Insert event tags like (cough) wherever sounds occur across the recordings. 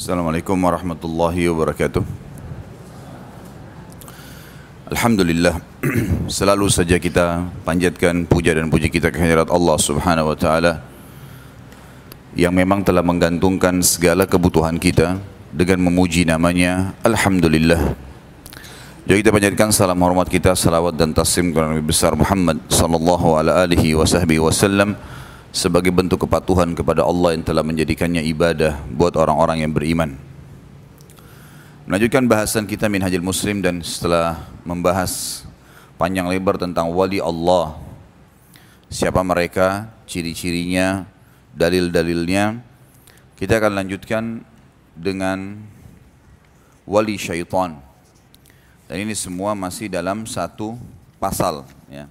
Assalamualaikum warahmatullahi wabarakatuh. Alhamdulillah (clears throat) selalu saja kita panjatkan puja dan puji kita kehadirat Allah Subhanahu wa taala yang memang telah menggantungkan segala kebutuhan kita dengan memuji namanya Alhamdulillah. Jadi kita panjatkan salam hormat kita, salawat dan taslim kepada Nabi besar Muhammad sallallahu alaihi wasallam sebagai bentuk kepatuhan kepada Allah yang telah menjadikannya ibadah buat orang-orang yang beriman. Melanjutkan bahasan kita Minhajul Muslim dan setelah membahas panjang lebar tentang wali Allah, siapa mereka, ciri-cirinya, dalil-dalilnya, kita akan lanjutkan dengan wali syaitan. Dan ini semua masih dalam satu pasal. Ya.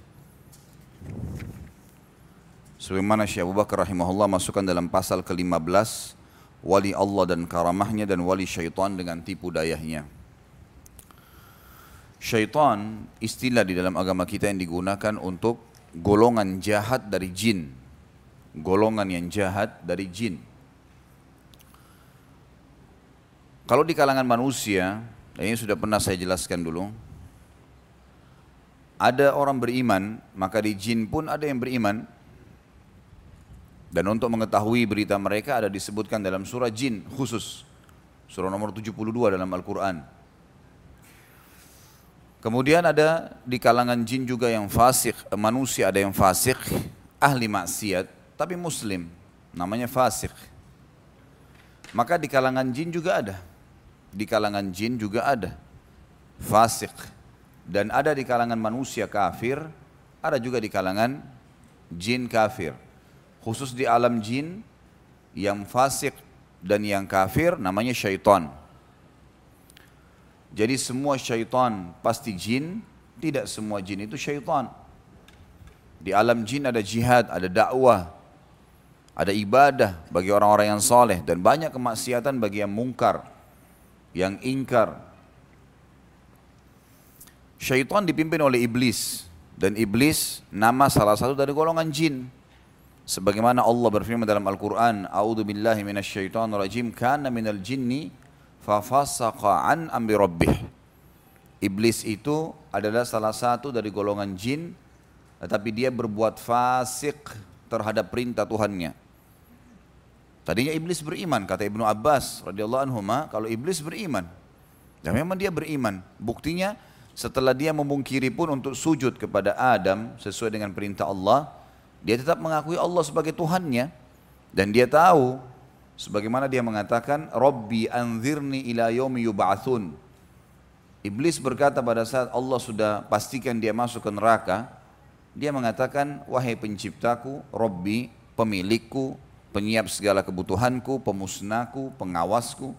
Sebagaimana Syekh Abu Bakar rahimahullah masukkan dalam pasal ke-15 wali Allah dan karamahnya dan wali syaitan dengan tipu dayahnya. Syaitan istilah di dalam agama kita yang digunakan untuk golongan jahat dari jin. Golongan yang jahat dari jin. Kalau di kalangan manusia, dan ini sudah pernah saya jelaskan dulu, ada orang beriman, maka di jin pun ada yang beriman, dan untuk mengetahui berita mereka ada disebutkan dalam surah jin khusus. Surah nomor 72 dalam Al-Quran. Kemudian ada di kalangan jin juga yang fasik, manusia ada yang fasik, ahli maksiat, tapi muslim, namanya fasik. Maka di kalangan jin juga ada, di kalangan jin juga ada, fasik. Dan ada di kalangan manusia kafir, ada juga di kalangan jin kafir khusus di alam jin yang fasik dan yang kafir namanya syaitan. Jadi semua syaitan pasti jin, tidak semua jin itu syaitan. Di alam jin ada jihad, ada dakwah, ada ibadah bagi orang-orang yang soleh dan banyak kemaksiatan bagi yang mungkar, yang ingkar. Syaitan dipimpin oleh iblis dan iblis nama salah satu dari golongan jin. Sebagaimana Allah berfirman dalam Al-Quran, A'udhu billahi minasyaitan rajim, kana minal jinni fafasaqa an amri rabbih. Iblis itu adalah salah satu dari golongan jin, tetapi dia berbuat fasik terhadap perintah Tuhannya. Tadinya iblis beriman, kata Ibnu Abbas radhiyallahu anhu, kalau iblis beriman, dan memang dia beriman. Buktinya setelah dia memungkiri pun untuk sujud kepada Adam sesuai dengan perintah Allah, dia tetap mengakui Allah sebagai Tuhannya dan dia tahu sebagaimana dia mengatakan Rabbi anzirni ila yaumi yub'atsun. Iblis berkata pada saat Allah sudah pastikan dia masuk ke neraka, dia mengatakan wahai penciptaku, Rabbi, pemilikku, penyiap segala kebutuhanku, pemusnahku, pengawasku,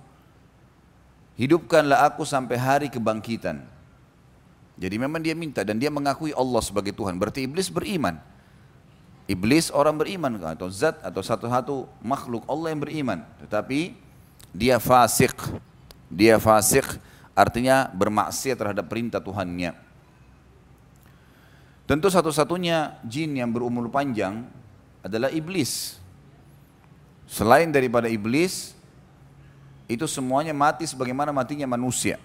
hidupkanlah aku sampai hari kebangkitan. Jadi memang dia minta dan dia mengakui Allah sebagai Tuhan. Berarti iblis beriman. Iblis orang beriman atau zat atau satu-satu makhluk Allah yang beriman. Tetapi dia fasik. Dia fasik artinya bermaksiat terhadap perintah Tuhannya. Tentu satu-satunya jin yang berumur panjang adalah iblis. Selain daripada iblis, itu semuanya mati sebagaimana matinya manusia.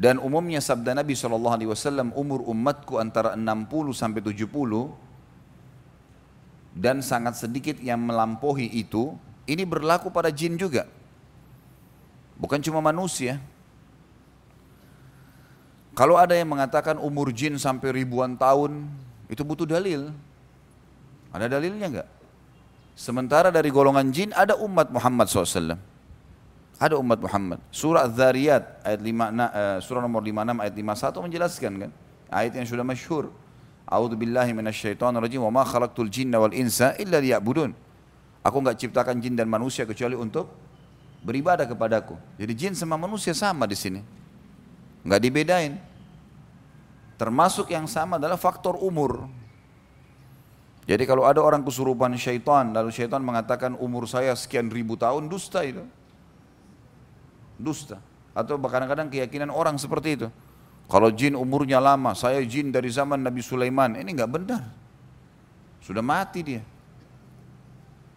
Dan umumnya sabda Nabi SAW, umur umatku antara 60 sampai 70, dan sangat sedikit yang melampaui itu, ini berlaku pada jin juga. Bukan cuma manusia. Kalau ada yang mengatakan umur jin sampai ribuan tahun, itu butuh dalil. Ada dalilnya enggak? Sementara dari golongan jin ada umat Muhammad SAW. Ada umat Muhammad. Surah Az-Zariyat ayat 5, uh, surah nomor 56 ayat 51 menjelaskan kan. Ayat yang sudah masyhur. A'udzu billahi minasyaitonir rajim wa ma khalaqtul jinna wal insa illa liya'budun. Aku enggak ciptakan jin dan manusia kecuali untuk beribadah kepadaku. Jadi jin sama manusia sama di sini. Enggak dibedain. Termasuk yang sama adalah faktor umur. Jadi kalau ada orang kesurupan syaitan, lalu syaitan mengatakan umur saya sekian ribu tahun, dusta itu. Dusta. Atau kadang-kadang keyakinan orang seperti itu. Kalau jin umurnya lama, saya jin dari zaman Nabi Sulaiman, ini nggak benar. Sudah mati dia.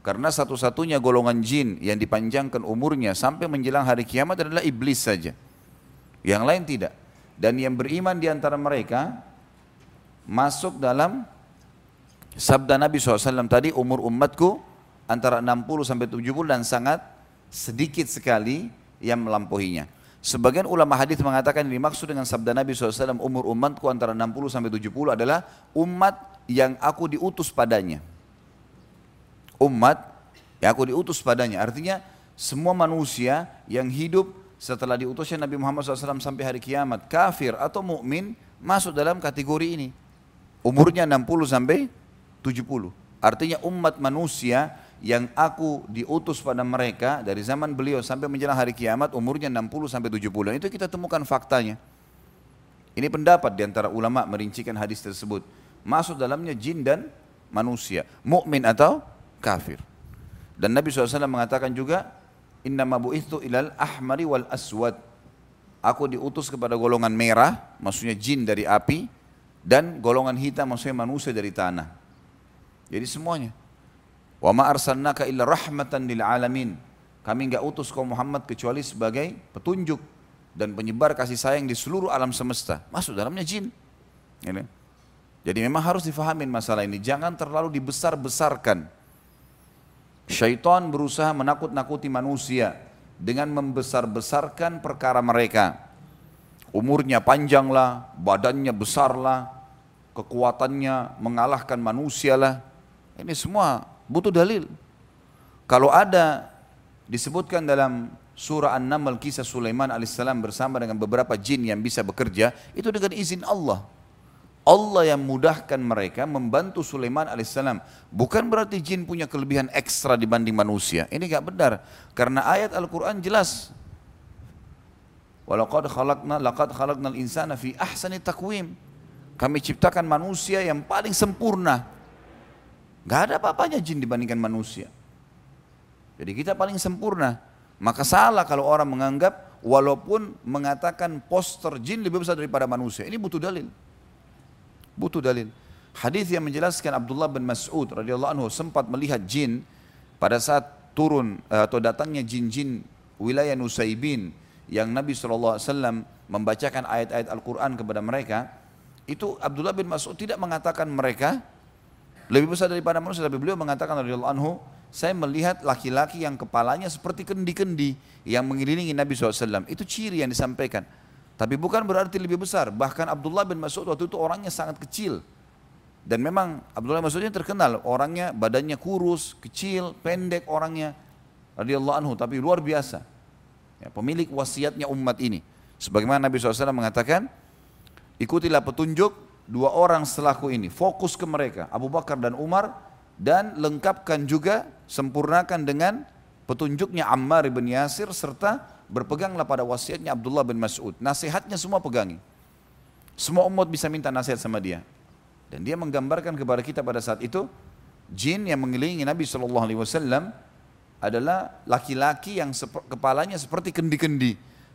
Karena satu-satunya golongan jin yang dipanjangkan umurnya sampai menjelang hari kiamat adalah iblis saja. Yang lain tidak. Dan yang beriman di antara mereka masuk dalam sabda Nabi SAW tadi umur umatku antara 60 sampai 70 dan sangat sedikit sekali yang melampauinya. Sebagian ulama hadis mengatakan yang dimaksud dengan sabda Nabi SAW umur umatku antara 60 sampai 70 adalah umat yang aku diutus padanya umat yang aku diutus padanya. Artinya semua manusia yang hidup setelah diutusnya Nabi Muhammad SAW sampai hari kiamat, kafir atau mukmin masuk dalam kategori ini. Umurnya 60 sampai 70. Artinya umat manusia yang aku diutus pada mereka dari zaman beliau sampai menjelang hari kiamat umurnya 60 sampai 70. Dan itu kita temukan faktanya. Ini pendapat di antara ulama merincikan hadis tersebut. Masuk dalamnya jin dan manusia, mukmin atau kafir. Dan Nabi SAW mengatakan juga, Inna itu ilal ahmari wal aswad. Aku diutus kepada golongan merah, maksudnya jin dari api, dan golongan hitam maksudnya manusia dari tanah. Jadi semuanya. Wa ma arsalnaka illa rahmatan lil alamin. Kami enggak utus kaum Muhammad kecuali sebagai petunjuk dan penyebar kasih sayang di seluruh alam semesta. Masuk dalamnya jin. Ini. Jadi memang harus difahamin masalah ini. Jangan terlalu dibesar-besarkan. Syaitan berusaha menakut-nakuti manusia dengan membesar-besarkan perkara mereka. Umurnya panjanglah, badannya besarlah, kekuatannya mengalahkan manusia lah. Ini semua butuh dalil. Kalau ada disebutkan dalam surah An-Naml kisah Sulaiman alaihissalam bersama dengan beberapa jin yang bisa bekerja, itu dengan izin Allah. Allah yang mudahkan mereka membantu Sulaiman alaihissalam. Bukan berarti jin punya kelebihan ekstra dibanding manusia. Ini gak benar. Karena ayat Al-Quran jelas. Walaqad khalaqna laqad khalaqnal insana fi ahsani takwim. Kami ciptakan manusia yang paling sempurna. Gak ada apa-apanya jin dibandingkan manusia. Jadi kita paling sempurna. Maka salah kalau orang menganggap walaupun mengatakan poster jin lebih besar daripada manusia. Ini butuh dalil. Butuh dalil. Hadis yang menjelaskan Abdullah bin Mas'ud radhiyallahu anhu sempat melihat jin pada saat turun eh, atau datangnya jin-jin wilayah Nusaibin yang Nabi SAW membacakan ayat-ayat Al-Quran kepada mereka itu Abdullah bin Mas'ud tidak mengatakan mereka lebih besar daripada manusia tapi beliau mengatakan radhiyallahu anhu saya melihat laki-laki yang kepalanya seperti kendi-kendi yang mengelilingi Nabi SAW itu ciri yang disampaikan tapi bukan berarti lebih besar. Bahkan Abdullah bin Mas'ud waktu itu orangnya sangat kecil. Dan memang Abdullah bin Mas'ud ini terkenal orangnya badannya kurus, kecil, pendek orangnya radhiyallahu anhu tapi luar biasa. Ya, pemilik wasiatnya umat ini. Sebagaimana Nabi SAW mengatakan, ikutilah petunjuk dua orang setelahku ini. Fokus ke mereka, Abu Bakar dan Umar, dan lengkapkan juga, sempurnakan dengan petunjuknya Ammar bin Yasir serta berpeganglah pada wasiatnya Abdullah bin Mas'ud. Nasihatnya semua pegangi. Semua umat bisa minta nasihat sama dia. Dan dia menggambarkan kepada kita pada saat itu, jin yang mengelilingi Nabi SAW adalah laki-laki yang kepalanya seperti kendi-kendi.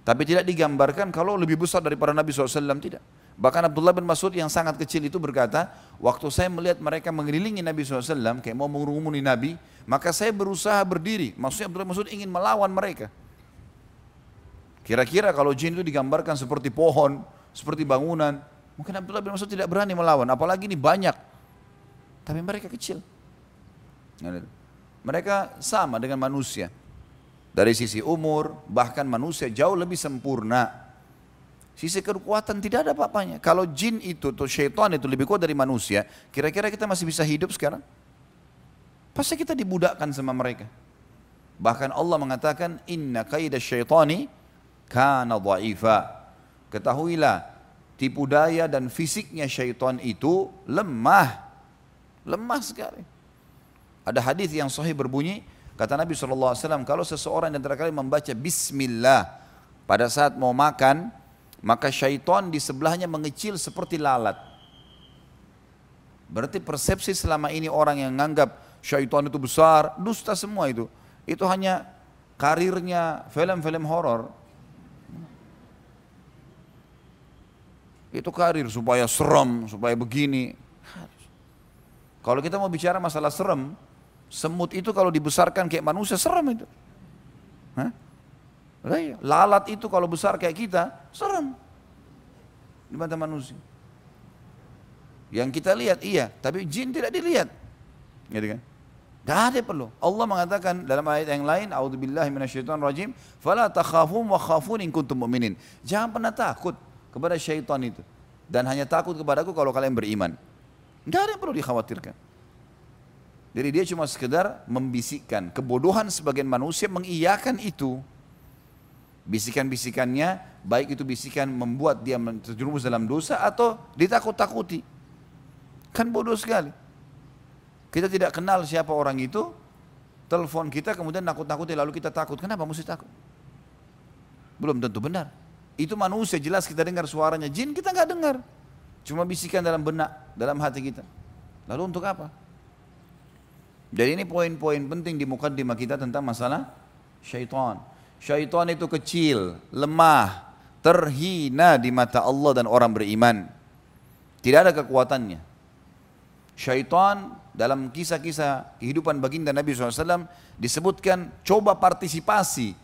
Tapi tidak digambarkan kalau lebih besar daripada Nabi SAW, tidak. Bahkan Abdullah bin Mas'ud yang sangat kecil itu berkata, waktu saya melihat mereka mengelilingi Nabi SAW, kayak mau mengurumuni Nabi, maka saya berusaha berdiri. Maksudnya Abdullah bin Mas'ud ingin melawan mereka. Kira-kira kalau jin itu digambarkan seperti pohon, seperti bangunan, mungkin Abdullah bin Mas'ud tidak berani melawan, apalagi ini banyak. Tapi mereka kecil. Mereka sama dengan manusia. Dari sisi umur, bahkan manusia jauh lebih sempurna. Sisi kekuatan tidak ada apa-apanya. Kalau jin itu atau syaitan itu lebih kuat dari manusia, kira-kira kita masih bisa hidup sekarang? Pasti kita dibudakkan sama mereka. Bahkan Allah mengatakan, Inna kaidah syaitani kana dha'ifa. Ketahuilah tipu daya dan fisiknya syaitan itu lemah. Lemah sekali. Ada hadis yang sahih berbunyi, kata Nabi SAW, kalau seseorang yang terakhir membaca Bismillah pada saat mau makan, maka syaitan di sebelahnya mengecil seperti lalat. Berarti persepsi selama ini orang yang menganggap syaitan itu besar, dusta semua itu. Itu hanya karirnya film-film horor. Itu karir supaya serem, supaya begini. Kalau kita mau bicara masalah serem, Semut itu kalau dibesarkan kayak manusia serem itu. Hah? Iya. Lalat itu kalau besar kayak kita serem di mata manusia. Yang kita lihat iya, tapi jin tidak dilihat. Gitu kan? Tidak ada perlu. Allah mengatakan dalam ayat yang lain, A'udzubillahi minasyaitonir rajim, "Fala takhafun wa khafun in kuntum mu'minin." Jangan pernah takut kepada syaitan itu dan hanya takut kepadaku kalau kalian beriman. Tidak ada yang perlu dikhawatirkan. Jadi dia cuma sekedar membisikkan. Kebodohan sebagian manusia mengiyakan itu. Bisikan-bisikannya, baik itu bisikan membuat dia terjerumus dalam dosa atau ditakut-takuti. Kan bodoh sekali. Kita tidak kenal siapa orang itu, telepon kita kemudian nakut-nakuti lalu kita takut. Kenapa mesti takut? Belum tentu benar. Itu manusia jelas kita dengar suaranya. Jin kita nggak dengar. Cuma bisikan dalam benak, dalam hati kita. Lalu untuk apa? Jadi ini poin-poin penting di mukaddimah kita tentang masalah syaitan. Syaitan itu kecil, lemah, terhina di mata Allah dan orang beriman. Tidak ada kekuatannya. Syaitan dalam kisah-kisah kehidupan baginda Nabi SAW disebutkan coba partisipasi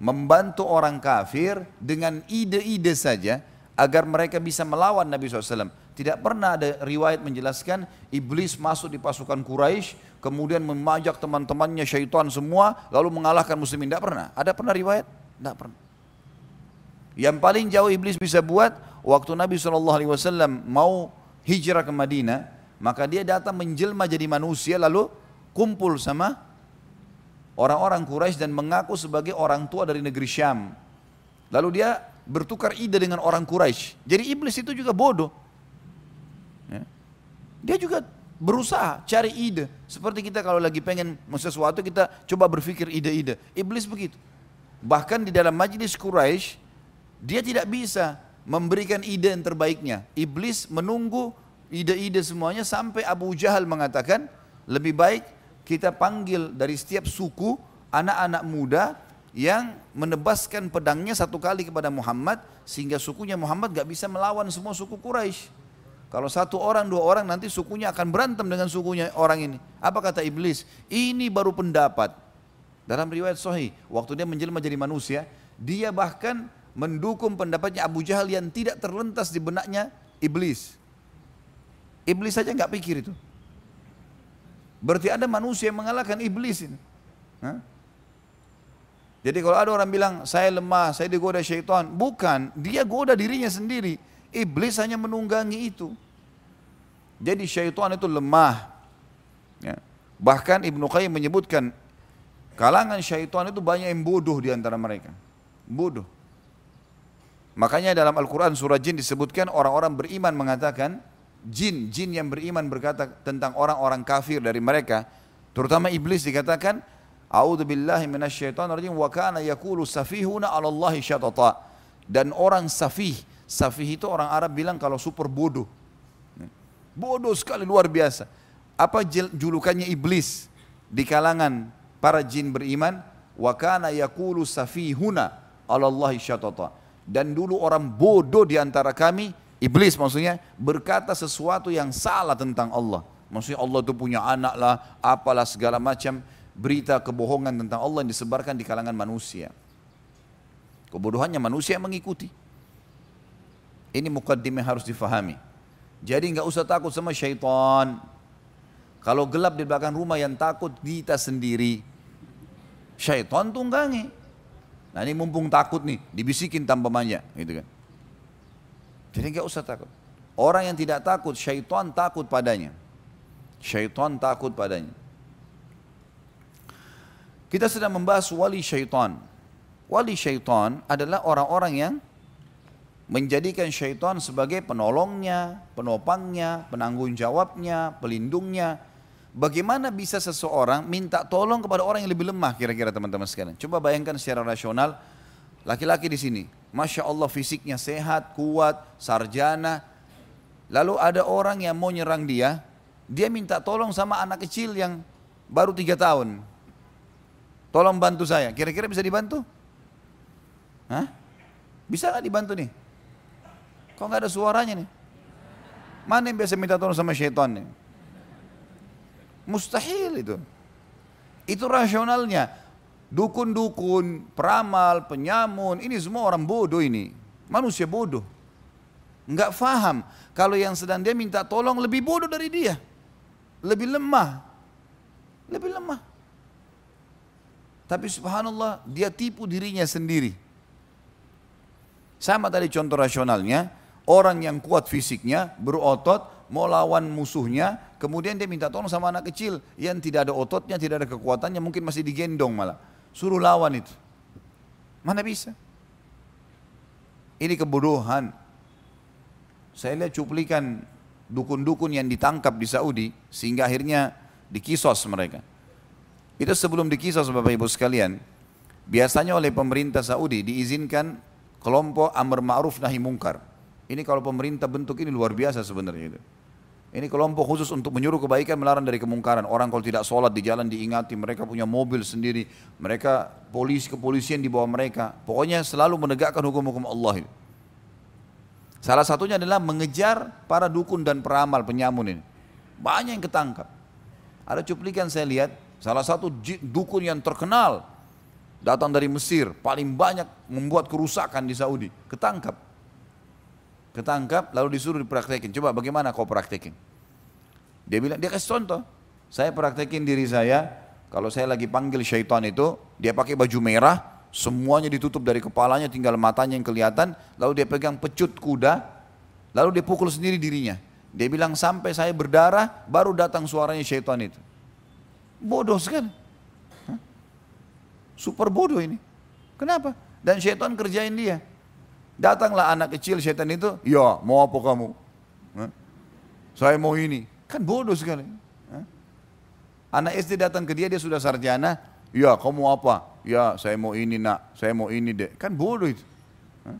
membantu orang kafir dengan ide-ide saja agar mereka bisa melawan Nabi SAW. Tidak pernah ada riwayat menjelaskan iblis masuk di pasukan Quraisy kemudian memajak teman-temannya syaitan semua lalu mengalahkan muslimin. Tidak pernah. Ada pernah riwayat? Tidak pernah. Yang paling jauh iblis bisa buat waktu Nabi SAW mau hijrah ke Madinah, maka dia datang menjelma jadi manusia lalu kumpul sama orang-orang Quraisy dan mengaku sebagai orang tua dari negeri Syam. Lalu dia bertukar ide dengan orang Quraisy. Jadi iblis itu juga bodoh. Dia juga berusaha cari ide. Seperti kita kalau lagi pengen sesuatu kita coba berpikir ide-ide. Iblis begitu. Bahkan di dalam majlis Quraisy dia tidak bisa memberikan ide yang terbaiknya. Iblis menunggu ide-ide semuanya sampai Abu Jahal mengatakan lebih baik kita panggil dari setiap suku anak-anak muda yang menebaskan pedangnya satu kali kepada Muhammad sehingga sukunya Muhammad gak bisa melawan semua suku Quraisy. Kalau satu orang, dua orang nanti sukunya akan berantem dengan sukunya orang ini. Apa kata iblis? Ini baru pendapat. Dalam riwayat Sahih, waktu dia menjelma jadi manusia, dia bahkan mendukung pendapatnya Abu Jahal yang tidak terlentas di benaknya iblis. Iblis saja nggak pikir itu. Berarti ada manusia yang mengalahkan iblis ini. Hah? Jadi kalau ada orang bilang saya lemah, saya digoda syaitan, bukan, dia goda dirinya sendiri. Iblis hanya menunggangi itu. Jadi syaitan itu lemah. Ya. Bahkan Ibnu Qayyim menyebutkan kalangan syaitan itu banyak yang bodoh di antara mereka. Bodoh. Makanya dalam Al-Quran surah jin disebutkan orang-orang beriman mengatakan jin, jin yang beriman berkata tentang orang-orang kafir dari mereka, terutama iblis dikatakan, A'udzu billahi minasyaitonir rajim wa kana safihuna 'ala Allahi syatata. Dan orang safih, safih itu orang Arab bilang kalau super bodoh. Bodoh sekali luar biasa. Apa julukannya iblis di kalangan para jin beriman? Wa kana yaqulu safihuna 'ala Allahi syatata. Dan dulu orang bodoh di antara kami Iblis maksudnya berkata sesuatu yang salah tentang Allah. Maksudnya Allah itu punya anak lah, apalah segala macam berita kebohongan tentang Allah yang disebarkan di kalangan manusia. Kebodohannya manusia yang mengikuti. Ini mukaddimah harus difahami. Jadi nggak usah takut sama syaitan. Kalau gelap di belakang rumah yang takut kita sendiri. Syaitan tunggangi. Nah ini mumpung takut nih, dibisikin tanpa manja, gitu kan. Jadi nggak usah takut. Orang yang tidak takut, syaitan takut padanya. Syaitan takut padanya. Kita sedang membahas wali syaitan. Wali syaitan adalah orang-orang yang menjadikan syaitan sebagai penolongnya, penopangnya, penanggung jawabnya, pelindungnya. Bagaimana bisa seseorang minta tolong kepada orang yang lebih lemah kira-kira teman-teman sekalian? Coba bayangkan secara rasional, laki-laki di sini, Masya Allah fisiknya sehat, kuat, sarjana. Lalu ada orang yang mau nyerang dia, dia minta tolong sama anak kecil yang baru tiga tahun. Tolong bantu saya. Kira-kira bisa dibantu? Hah? Bisa nggak dibantu nih? Kok nggak ada suaranya nih? Mana yang biasa minta tolong sama syaitan nih? Mustahil itu. Itu rasionalnya. Dukun-dukun, peramal, penyamun, ini semua orang bodoh ini. Manusia bodoh. Enggak faham kalau yang sedang dia minta tolong lebih bodoh dari dia. Lebih lemah. Lebih lemah. Tapi subhanallah dia tipu dirinya sendiri. Sama tadi contoh rasionalnya, orang yang kuat fisiknya, berotot, mau lawan musuhnya, kemudian dia minta tolong sama anak kecil yang tidak ada ototnya, tidak ada kekuatannya, mungkin masih digendong malah. Suruh lawan itu. Mana bisa? Ini kebodohan. Saya lihat cuplikan dukun-dukun yang ditangkap di Saudi sehingga akhirnya dikisos mereka. Itu sebelum dikisos Bapak Ibu sekalian, biasanya oleh pemerintah Saudi diizinkan kelompok amr ma'ruf nahi mungkar. Ini kalau pemerintah bentuk ini luar biasa sebenarnya itu. Ini kelompok khusus untuk menyuruh kebaikan melarang dari kemungkaran. Orang kalau tidak sholat di jalan diingati, mereka punya mobil sendiri, mereka polisi kepolisian di bawah mereka. Pokoknya selalu menegakkan hukum-hukum Allah. Ini. Salah satunya adalah mengejar para dukun dan peramal penyamun ini. Banyak yang ketangkap. Ada cuplikan saya lihat, salah satu dukun yang terkenal datang dari Mesir, paling banyak membuat kerusakan di Saudi, ketangkap. Ketangkap lalu disuruh dipraktekin. Coba bagaimana kau praktekin? Dia bilang, dia kasih contoh. Saya praktekin diri saya, kalau saya lagi panggil syaitan itu, dia pakai baju merah, semuanya ditutup dari kepalanya, tinggal matanya yang kelihatan, lalu dia pegang pecut kuda, lalu dia pukul sendiri dirinya. Dia bilang sampai saya berdarah, baru datang suaranya syaitan itu. Bodoh sekali. Super bodoh ini. Kenapa? Dan syaitan kerjain dia. Datanglah anak kecil syaitan itu, ya mau apa kamu? Saya mau ini. Kan bodoh sekali. Anak SD datang ke dia, dia sudah sarjana, ya kamu apa? Ya saya mau ini nak, saya mau ini deh. Kan bodoh itu. Hah?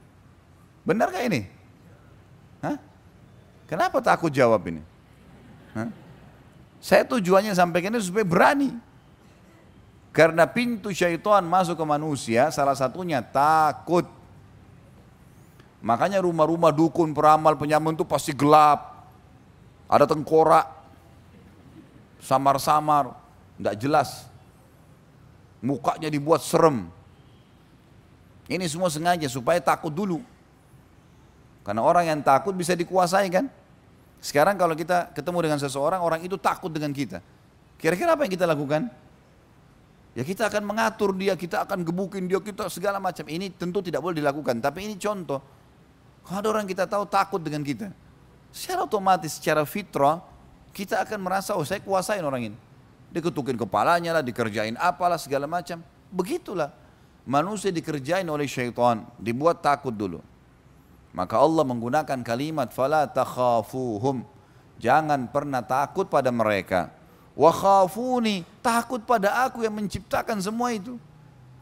Benar gak ini? Kenapa takut jawab ini? Saya tujuannya sampaikan ini supaya berani. Karena pintu syaitan masuk ke manusia salah satunya takut. Makanya rumah-rumah dukun, peramal, penyamun itu pasti gelap. Ada tengkorak, samar-samar, tidak jelas. Mukanya dibuat serem. Ini semua sengaja supaya takut dulu. Karena orang yang takut bisa dikuasai kan. Sekarang kalau kita ketemu dengan seseorang, orang itu takut dengan kita. Kira-kira apa yang kita lakukan? Ya kita akan mengatur dia, kita akan gebukin dia, kita segala macam. Ini tentu tidak boleh dilakukan, tapi ini contoh. Kalau ada orang kita tahu takut dengan kita, secara otomatis, secara fitrah, kita akan merasa, oh saya kuasain orang ini. Diketukin kepalanya lah, dikerjain apalah, segala macam. Begitulah. Manusia dikerjain oleh syaitan, dibuat takut dulu. Maka Allah menggunakan kalimat, fala takhafuhum. Jangan pernah takut pada mereka wa khafuni takut pada aku yang menciptakan semua itu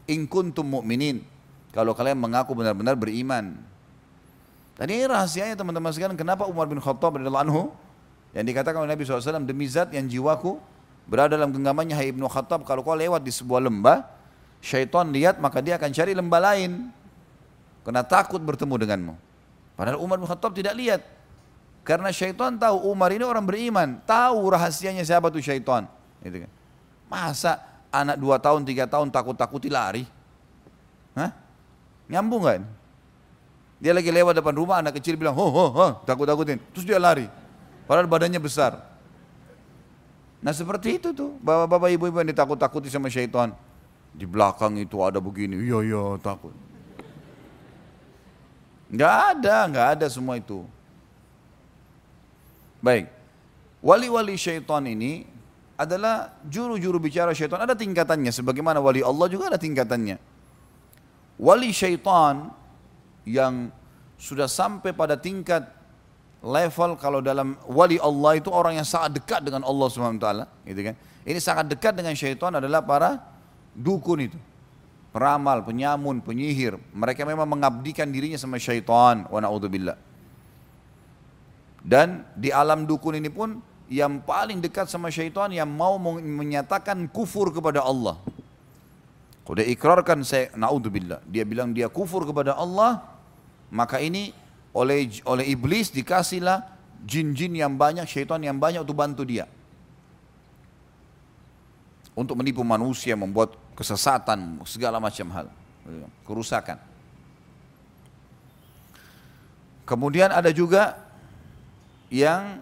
in kuntum mu'minin kalau kalian mengaku benar-benar beriman ini rahasianya teman-teman sekalian kenapa Umar bin Khattab radhiyallahu anhu yang dikatakan oleh Nabi SAW demi zat yang jiwaku berada dalam genggamannya Hai Ibnu Khattab kalau kau lewat di sebuah lembah syaitan lihat maka dia akan cari lembah lain karena takut bertemu denganmu padahal Umar bin Khattab tidak lihat karena syaitan tahu Umar ini orang beriman, tahu rahasianya siapa tuh syaitan. Gitu kan. Masa anak dua tahun, tiga tahun takut-takuti lari? Hah? Nyambung kan? Dia lagi lewat depan rumah, anak kecil bilang, ho, ho, ho, takut-takutin. Terus dia lari. Padahal badannya besar. Nah seperti itu tuh, bapak-bapak ibu-ibu yang ditakut-takuti sama syaitan. Di belakang itu ada begini, iya iya takut. Enggak ada, enggak ada semua itu. Baik. Wali-wali syaitan ini adalah juru-juru bicara syaitan. Ada tingkatannya. Sebagaimana wali Allah juga ada tingkatannya. Wali syaitan yang sudah sampai pada tingkat level kalau dalam wali Allah itu orang yang sangat dekat dengan Allah SWT. Gitu kan. Ini sangat dekat dengan syaitan adalah para dukun itu. Peramal, penyamun, penyihir. Mereka memang mengabdikan dirinya sama syaitan. Wa na'udzubillah. Dan di alam dukun ini pun yang paling dekat sama syaitan yang mau menyatakan kufur kepada Allah. Kalau dia ikrarkan saya naudzubillah, dia bilang dia kufur kepada Allah, maka ini oleh oleh iblis dikasihlah jin-jin yang banyak, syaitan yang banyak untuk bantu dia. untuk menipu manusia, membuat kesesatan, segala macam hal, kerusakan. Kemudian ada juga yang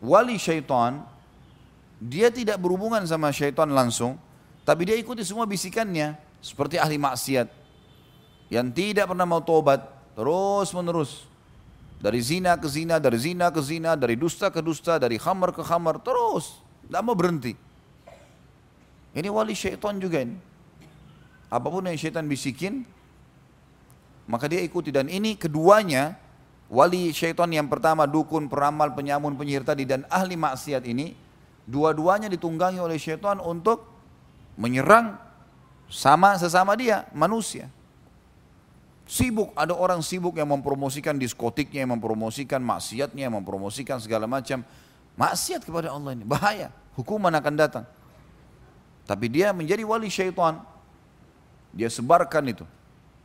wali syaitan, dia tidak berhubungan sama syaitan langsung, tapi dia ikuti semua bisikannya, seperti ahli maksiat, yang tidak pernah mau tobat, terus menerus. Dari zina ke zina, dari zina ke zina, dari dusta ke dusta, dari khamar ke khamar, terus. Tidak mau berhenti. Ini wali syaitan juga ini. Apa pun yang syaitan bisikin, maka dia ikuti. Dan ini keduanya, wali syaitan yang pertama, dukun, peramal, penyamun, penyihir tadi, dan ahli maksiat ini, dua-duanya ditunggangi oleh syaitan untuk menyerang sama sesama dia, manusia. Sibuk, ada orang sibuk yang mempromosikan diskotiknya, yang mempromosikan maksiatnya, yang mempromosikan segala macam. Maksiat kepada Allah ini, bahaya. Hukuman akan datang. Tapi dia menjadi wali syaitan. Dia sebarkan itu.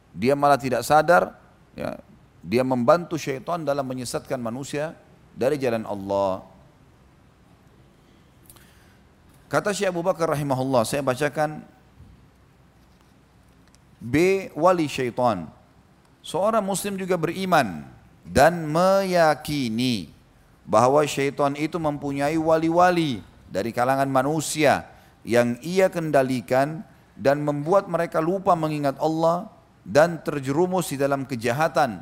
Dia malah tidak sadar, ya, dia membantu syaitan dalam menyesatkan manusia dari jalan Allah. Kata Syekh Abu Bakar rahimahullah, saya bacakan B wali syaitan. Seorang muslim juga beriman dan meyakini bahwa syaitan itu mempunyai wali-wali dari kalangan manusia yang ia kendalikan dan membuat mereka lupa mengingat Allah dan terjerumus di dalam kejahatan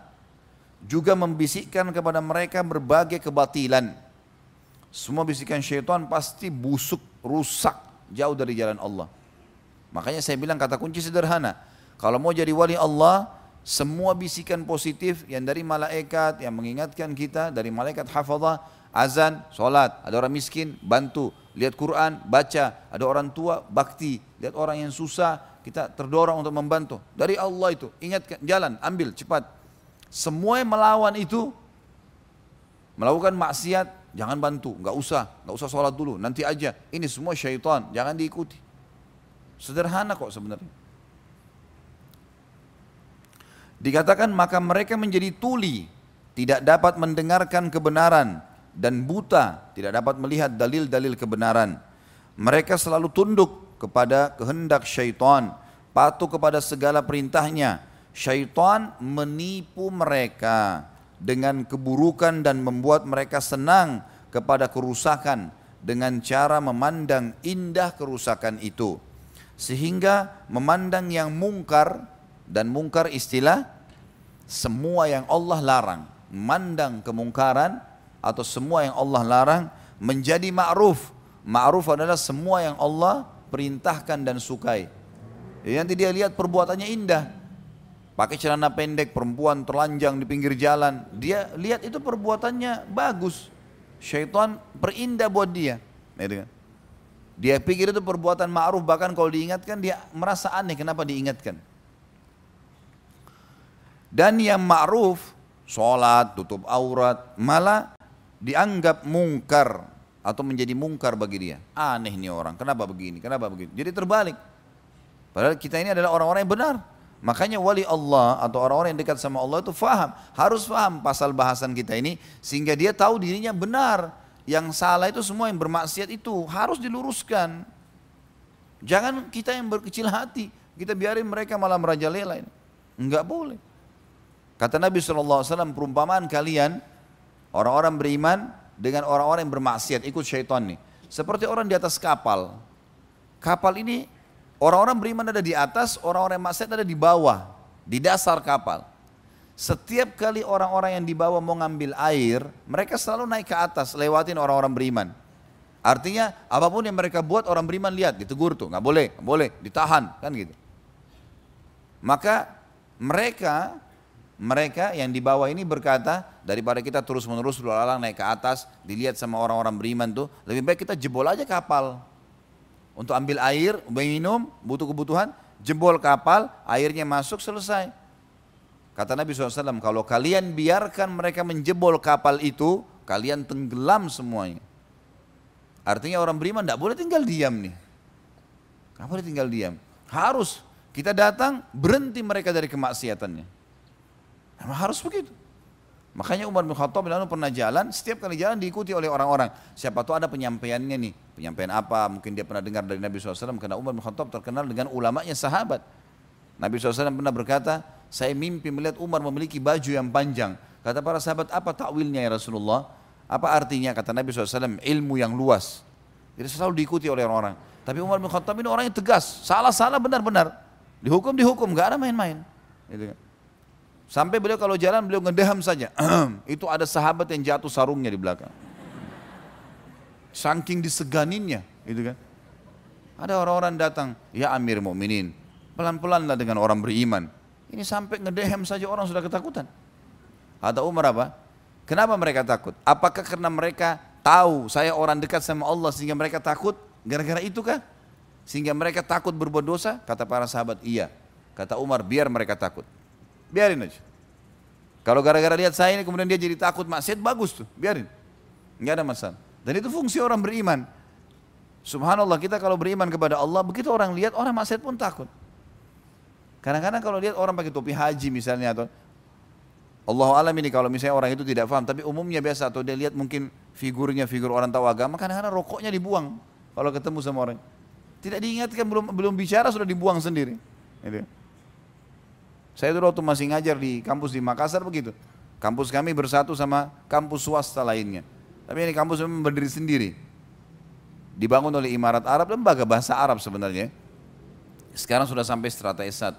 juga membisikkan kepada mereka berbagai kebatilan semua bisikan syaitan pasti busuk, rusak, jauh dari jalan Allah. Makanya saya bilang kata kunci sederhana. Kalau mau jadi wali Allah, semua bisikan positif yang dari malaikat yang mengingatkan kita, dari malaikat hafazah, azan, sholat, ada orang miskin, bantu, lihat Quran, baca, ada orang tua, bakti, lihat orang yang susah, kita terdorong untuk membantu. Dari Allah itu, ingatkan, jalan, ambil, cepat. Semua yang melawan itu, melakukan maksiat, jangan bantu, nggak usah, nggak usah sholat dulu, nanti aja. Ini semua syaitan, jangan diikuti. Sederhana kok sebenarnya. Dikatakan maka mereka menjadi tuli, tidak dapat mendengarkan kebenaran, dan buta, tidak dapat melihat dalil-dalil kebenaran. Mereka selalu tunduk kepada kehendak syaitan, patuh kepada segala perintahnya. Syaitan menipu mereka dengan keburukan dan membuat mereka senang kepada kerusakan dengan cara memandang indah kerusakan itu. Sehingga memandang yang mungkar dan mungkar istilah semua yang Allah larang. Memandang kemungkaran atau semua yang Allah larang menjadi ma'ruf. Ma'ruf adalah semua yang Allah perintahkan dan sukai. Jadi nanti dia lihat perbuatannya indah. Pakai celana pendek, perempuan telanjang di pinggir jalan. Dia lihat itu perbuatannya bagus. Syaitan perindah buat dia. Kan? Dia pikir itu perbuatan ma'ruf bahkan kalau diingatkan dia merasa aneh kenapa diingatkan. Dan yang ma'ruf, sholat, tutup aurat, malah dianggap mungkar atau menjadi mungkar bagi dia. Aneh nih orang, kenapa begini, kenapa begitu. Jadi terbalik. Padahal kita ini adalah orang-orang yang benar. Makanya wali Allah atau orang-orang yang dekat sama Allah itu faham, harus faham pasal bahasan kita ini sehingga dia tahu dirinya benar. Yang salah itu semua yang bermaksiat itu harus diluruskan. Jangan kita yang berkecil hati, kita biarin mereka malah merajalela ini. Enggak boleh. Kata Nabi SAW, perumpamaan kalian Orang-orang beriman dengan orang-orang yang bermaksiat ikut syaitan nih. Seperti orang di atas kapal. Kapal ini orang-orang beriman ada di atas, orang-orang yang maksiat ada di bawah, di dasar kapal. Setiap kali orang-orang yang di bawah mau ngambil air, mereka selalu naik ke atas, lewatin orang-orang beriman. Artinya apa pun yang mereka buat orang beriman lihat, ditegur tuh, nggak boleh, nggak boleh, ditahan, kan gitu. Maka mereka mereka yang di bawah ini berkata, daripada kita terus menerus berlalang naik ke atas, dilihat sama orang-orang beriman tuh, lebih baik kita jebol aja kapal. Untuk ambil air, minum, butuh kebutuhan, jebol kapal, airnya masuk, selesai. Kata Nabi SAW, kalau kalian biarkan mereka menjebol kapal itu, kalian tenggelam semuanya. Artinya orang beriman tidak boleh tinggal diam nih. Tidak boleh tinggal diam. Harus kita datang berhenti mereka dari kemaksiatannya. Memang harus begitu. Makanya Umar bin Khattab lalu pernah jalan, setiap kali jalan diikuti oleh orang-orang. Siapa tahu ada penyampaiannya nih, penyampaian apa, mungkin dia pernah dengar dari Nabi SAW, karena Umar bin Khattab terkenal dengan ulamanya sahabat. Nabi SAW pernah berkata, saya mimpi melihat Umar memiliki baju yang panjang. Kata para sahabat, apa takwilnya ya Rasulullah? Apa artinya? Kata Nabi SAW, ilmu yang luas. Jadi selalu diikuti oleh orang-orang. Tapi Umar bin Khattab ini orang yang tegas, salah-salah benar-benar. Dihukum, dihukum, gak ada main-main. Gitu kan. Sampai beliau kalau jalan beliau ngedeham saja. (clears throat) itu ada sahabat yang jatuh sarungnya di belakang. Saking diseganinnya, gitu kan. Ada orang-orang datang, ya Amir Mu'minin, pelan-pelanlah dengan orang beriman. Ini sampai ngedehem saja orang sudah ketakutan. Ada Umar apa? Kenapa mereka takut? Apakah karena mereka tahu saya orang dekat sama Allah sehingga mereka takut? Gara-gara itu kah? Sehingga mereka takut berbuat dosa? Kata para sahabat, iya. Kata Umar, biar mereka takut. Biarin aja. Kalau gara-gara lihat saya ini kemudian dia jadi takut maksiat bagus tuh, biarin. Enggak ada masalah. Dan itu fungsi orang beriman. Subhanallah kita kalau beriman kepada Allah, begitu orang lihat orang maksiat pun takut. Kadang-kadang kalau lihat orang pakai topi haji misalnya atau Allah alam ini kalau misalnya orang itu tidak paham, tapi umumnya biasa atau dia lihat mungkin figurnya figur orang tahu agama, kadang-kadang rokoknya dibuang kalau ketemu sama orang. Tidak diingatkan belum belum bicara sudah dibuang sendiri. Gitu. Saya dulu waktu masih ngajar di kampus di Makassar begitu. Kampus kami bersatu sama kampus swasta lainnya. Tapi ini kampus memang berdiri sendiri. Dibangun oleh Imarat Arab, lembaga bahasa Arab sebenarnya. Sekarang sudah sampai strata S1.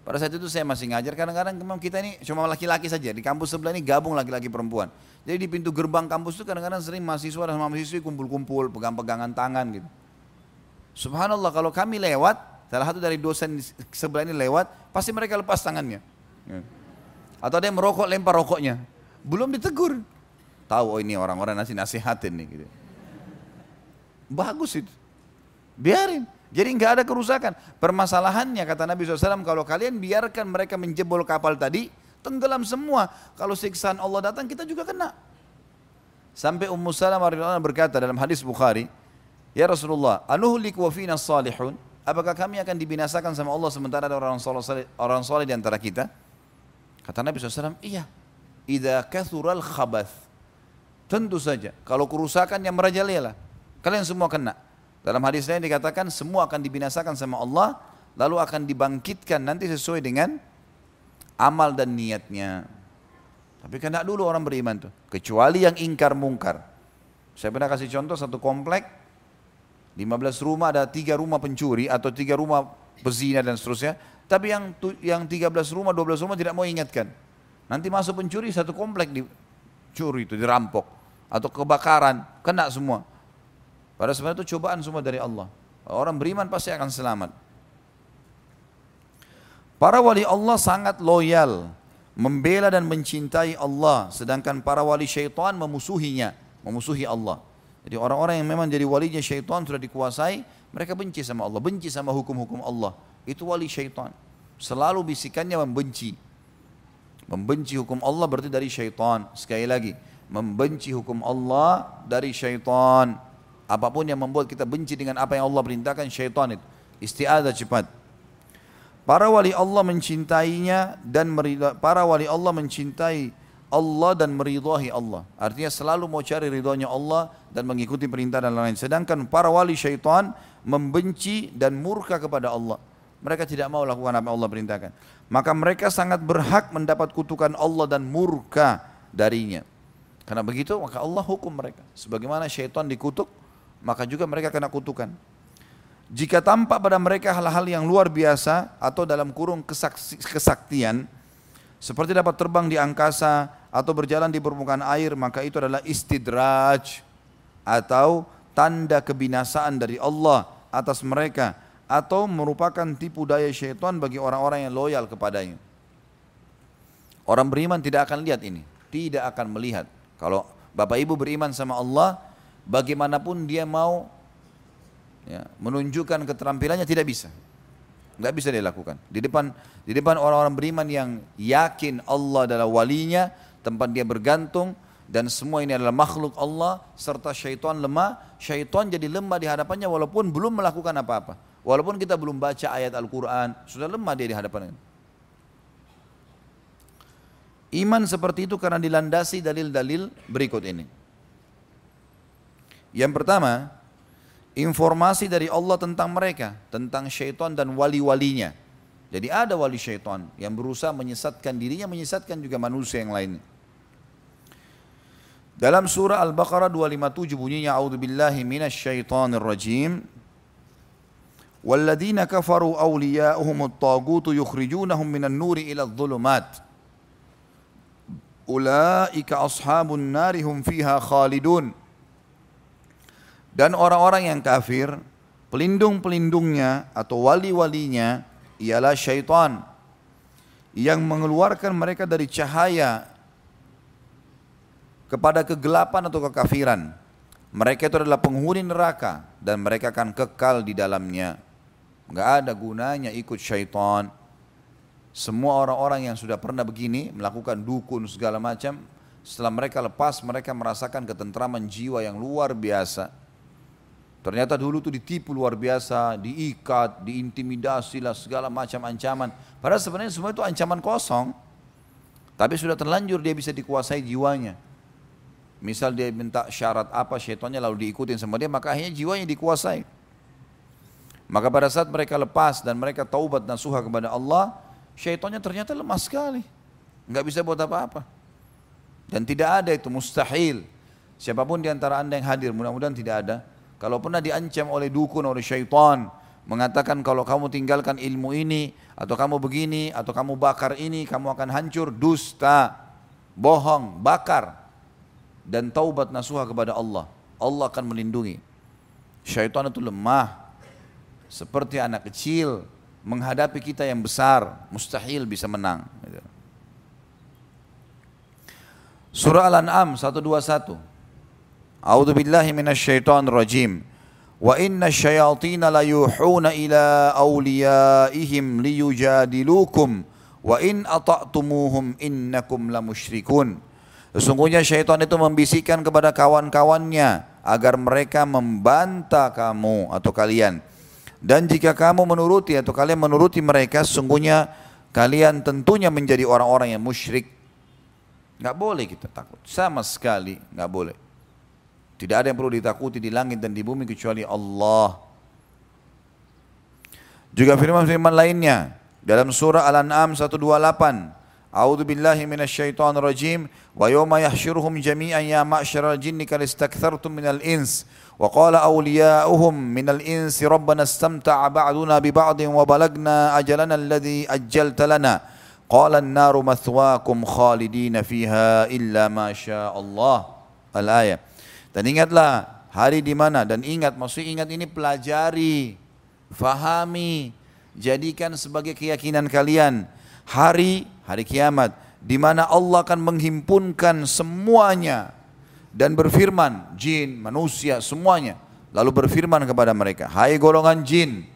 Pada saat itu saya masih ngajar, kadang-kadang memang kita ini cuma laki-laki saja. Di kampus sebelah ini gabung laki-laki perempuan. Jadi di pintu gerbang kampus itu kadang-kadang sering mahasiswa dan mahasiswi kumpul-kumpul, pegang-pegangan tangan gitu. Subhanallah kalau kami lewat, Salah satu dari dosen sebelah ini lewat, pasti mereka lepas tangannya. Ya. Atau ada yang merokok, lempar rokoknya. Belum ditegur. Tahu oh ini orang-orang nasi nasihatin nih. Gitu. Bagus itu. Biarin. Jadi nggak ada kerusakan. Permasalahannya kata Nabi SAW, kalau kalian biarkan mereka menjebol kapal tadi, tenggelam semua. Kalau siksaan Allah datang, kita juga kena. Sampai Ummu Salamah berkata dalam hadis Bukhari, Ya Rasulullah, anuhlik wa fina salihun, apakah kami akan dibinasakan sama Allah sementara ada orang soleh, orang soleh di antara kita? Kata Nabi SAW, iya. Ida kathural khabath. Tentu saja, kalau kerusakan yang merajalela, kalian semua kena. Dalam hadis lain dikatakan semua akan dibinasakan sama Allah, lalu akan dibangkitkan nanti sesuai dengan amal dan niatnya. Tapi kena dulu orang beriman tuh, kecuali yang ingkar mungkar. Saya pernah kasih contoh satu komplek 15 rumah ada tiga rumah pencuri atau tiga rumah pezina dan seterusnya. Tapi yang yang 13 rumah, 12 rumah tidak mau ingatkan. Nanti masuk pencuri satu komplek dicuri itu, dirampok. Atau kebakaran, kena semua. Pada sebenarnya itu cobaan semua dari Allah. Orang beriman pasti akan selamat. Para wali Allah sangat loyal, membela dan mencintai Allah, sedangkan para wali syaitan memusuhinya, memusuhi Allah. Jadi orang-orang yang memang jadi walinya syaitan sudah dikuasai, mereka benci sama Allah, benci sama hukum-hukum Allah. Itu wali syaitan. Selalu bisikannya membenci. Membenci hukum Allah berarti dari syaitan. Sekali lagi, membenci hukum Allah dari syaitan. Apa pun yang membuat kita benci dengan apa yang Allah perintahkan, syaitan itu. Istiadah cepat. Para wali Allah mencintainya dan para wali Allah mencintai Allah dan meridhahi Allah. Artinya selalu mau cari ridhonya Allah dan mengikuti perintah dan lain-lain. Sedangkan para wali syaitan membenci dan murka kepada Allah. Mereka tidak mau lakukan apa Allah perintahkan. Maka mereka sangat berhak mendapat kutukan Allah dan murka darinya. Karena begitu maka Allah hukum mereka. Sebagaimana syaitan dikutuk, maka juga mereka kena kutukan. Jika tampak pada mereka hal-hal yang luar biasa atau dalam kurung kesaktian, seperti dapat terbang di angkasa atau berjalan di permukaan air, maka itu adalah istidraj atau tanda kebinasaan dari Allah atas mereka atau merupakan tipu daya syaitan bagi orang-orang yang loyal kepadanya. Orang beriman tidak akan lihat ini, tidak akan melihat. Kalau Bapak Ibu beriman sama Allah, bagaimanapun dia mau ya, menunjukkan keterampilannya tidak bisa nggak bisa dia lakukan. Di depan di depan orang-orang beriman yang yakin Allah adalah walinya, tempat dia bergantung dan semua ini adalah makhluk Allah serta syaitan lemah, syaitan jadi lemah di hadapannya walaupun belum melakukan apa-apa. Walaupun kita belum baca ayat Al-Quran, sudah lemah dia di hadapan ini. Iman seperti itu karena dilandasi dalil-dalil berikut ini. Yang pertama, informasi dari Allah tentang mereka, tentang syaitan dan wali-walinya. Jadi ada wali syaitan yang berusaha menyesatkan dirinya, menyesatkan juga manusia yang lain. Dalam surah Al-Baqarah 257 bunyinya A'udzubillahi minasyaitonir rajim. Walladzina kafaru awliya'uhum at-taghut yukhrijunahum minan nuri ila adh-dhulumat. Ulaika ashabun nari hum fiha khalidun. Dan orang-orang yang kafir, pelindung-pelindungnya atau wali-walinya ialah syaitan yang mengeluarkan mereka dari cahaya kepada kegelapan atau kekafiran. Mereka itu adalah penghuni neraka dan mereka akan kekal di dalamnya. Enggak ada gunanya ikut syaitan. Semua orang-orang yang sudah pernah begini melakukan dukun segala macam, setelah mereka lepas mereka merasakan ketentraman jiwa yang luar biasa. Ternyata dulu tuh ditipu luar biasa, diikat, diintimidasi lah segala macam ancaman. Padahal sebenarnya semua itu ancaman kosong. Tapi sudah terlanjur dia bisa dikuasai jiwanya. Misal dia minta syarat apa syaitannya lalu diikutin sama dia maka akhirnya jiwanya dikuasai. Maka pada saat mereka lepas dan mereka taubat nasuha kepada Allah, syaitannya ternyata lemah sekali. Enggak bisa buat apa-apa. Dan tidak ada itu mustahil. Siapa pun di antara anda yang hadir, mudah-mudahan tidak ada kalau pernah diancam oleh dukun, oleh syaitan, mengatakan kalau kamu tinggalkan ilmu ini, atau kamu begini, atau kamu bakar ini, kamu akan hancur, dusta, bohong, bakar. Dan taubat nasuha kepada Allah. Allah akan melindungi. Syaitan itu lemah. Seperti anak kecil menghadapi kita yang besar, mustahil bisa menang. Surah Al-An'am 121. A'udzu billahi minasyaitonir rajim. Wa inna syayatin la yuhuna ila awliyaihim liyujadilukum wa in ata'tumuhum innakum lamusyrikun. Sesungguhnya syaitan itu membisikkan kepada kawan-kawannya agar mereka membantah kamu atau kalian. Dan jika kamu menuruti atau kalian menuruti mereka, sesungguhnya kalian tentunya menjadi orang-orang yang musyrik. Nggak boleh kita takut, sama sekali nggak boleh. Tidak ada yang perlu ditakuti di langit dan di bumi kecuali Allah. Juga firman-firman lainnya dalam surah Al-An'am 128. A'udzu billahi minasyaitonir rajim wa yawma yahsyuruhum jami'an ya ma'syaral jinni qad istakthartum minal ins. Wa qala awliya'uhum minal insi rabbana istamta'a ba'duna bi ba'din wa balagna ajalana alladhi ajjalta lana. Qala an-naru mathwaakum khalidina fiha illa ma syaa Allah. Al-ayah dan ingatlah hari di mana dan ingat maksud ingat ini pelajari, fahami, jadikan sebagai keyakinan kalian hari hari kiamat di mana Allah akan menghimpunkan semuanya dan berfirman jin, manusia semuanya lalu berfirman kepada mereka, "Hai golongan jin,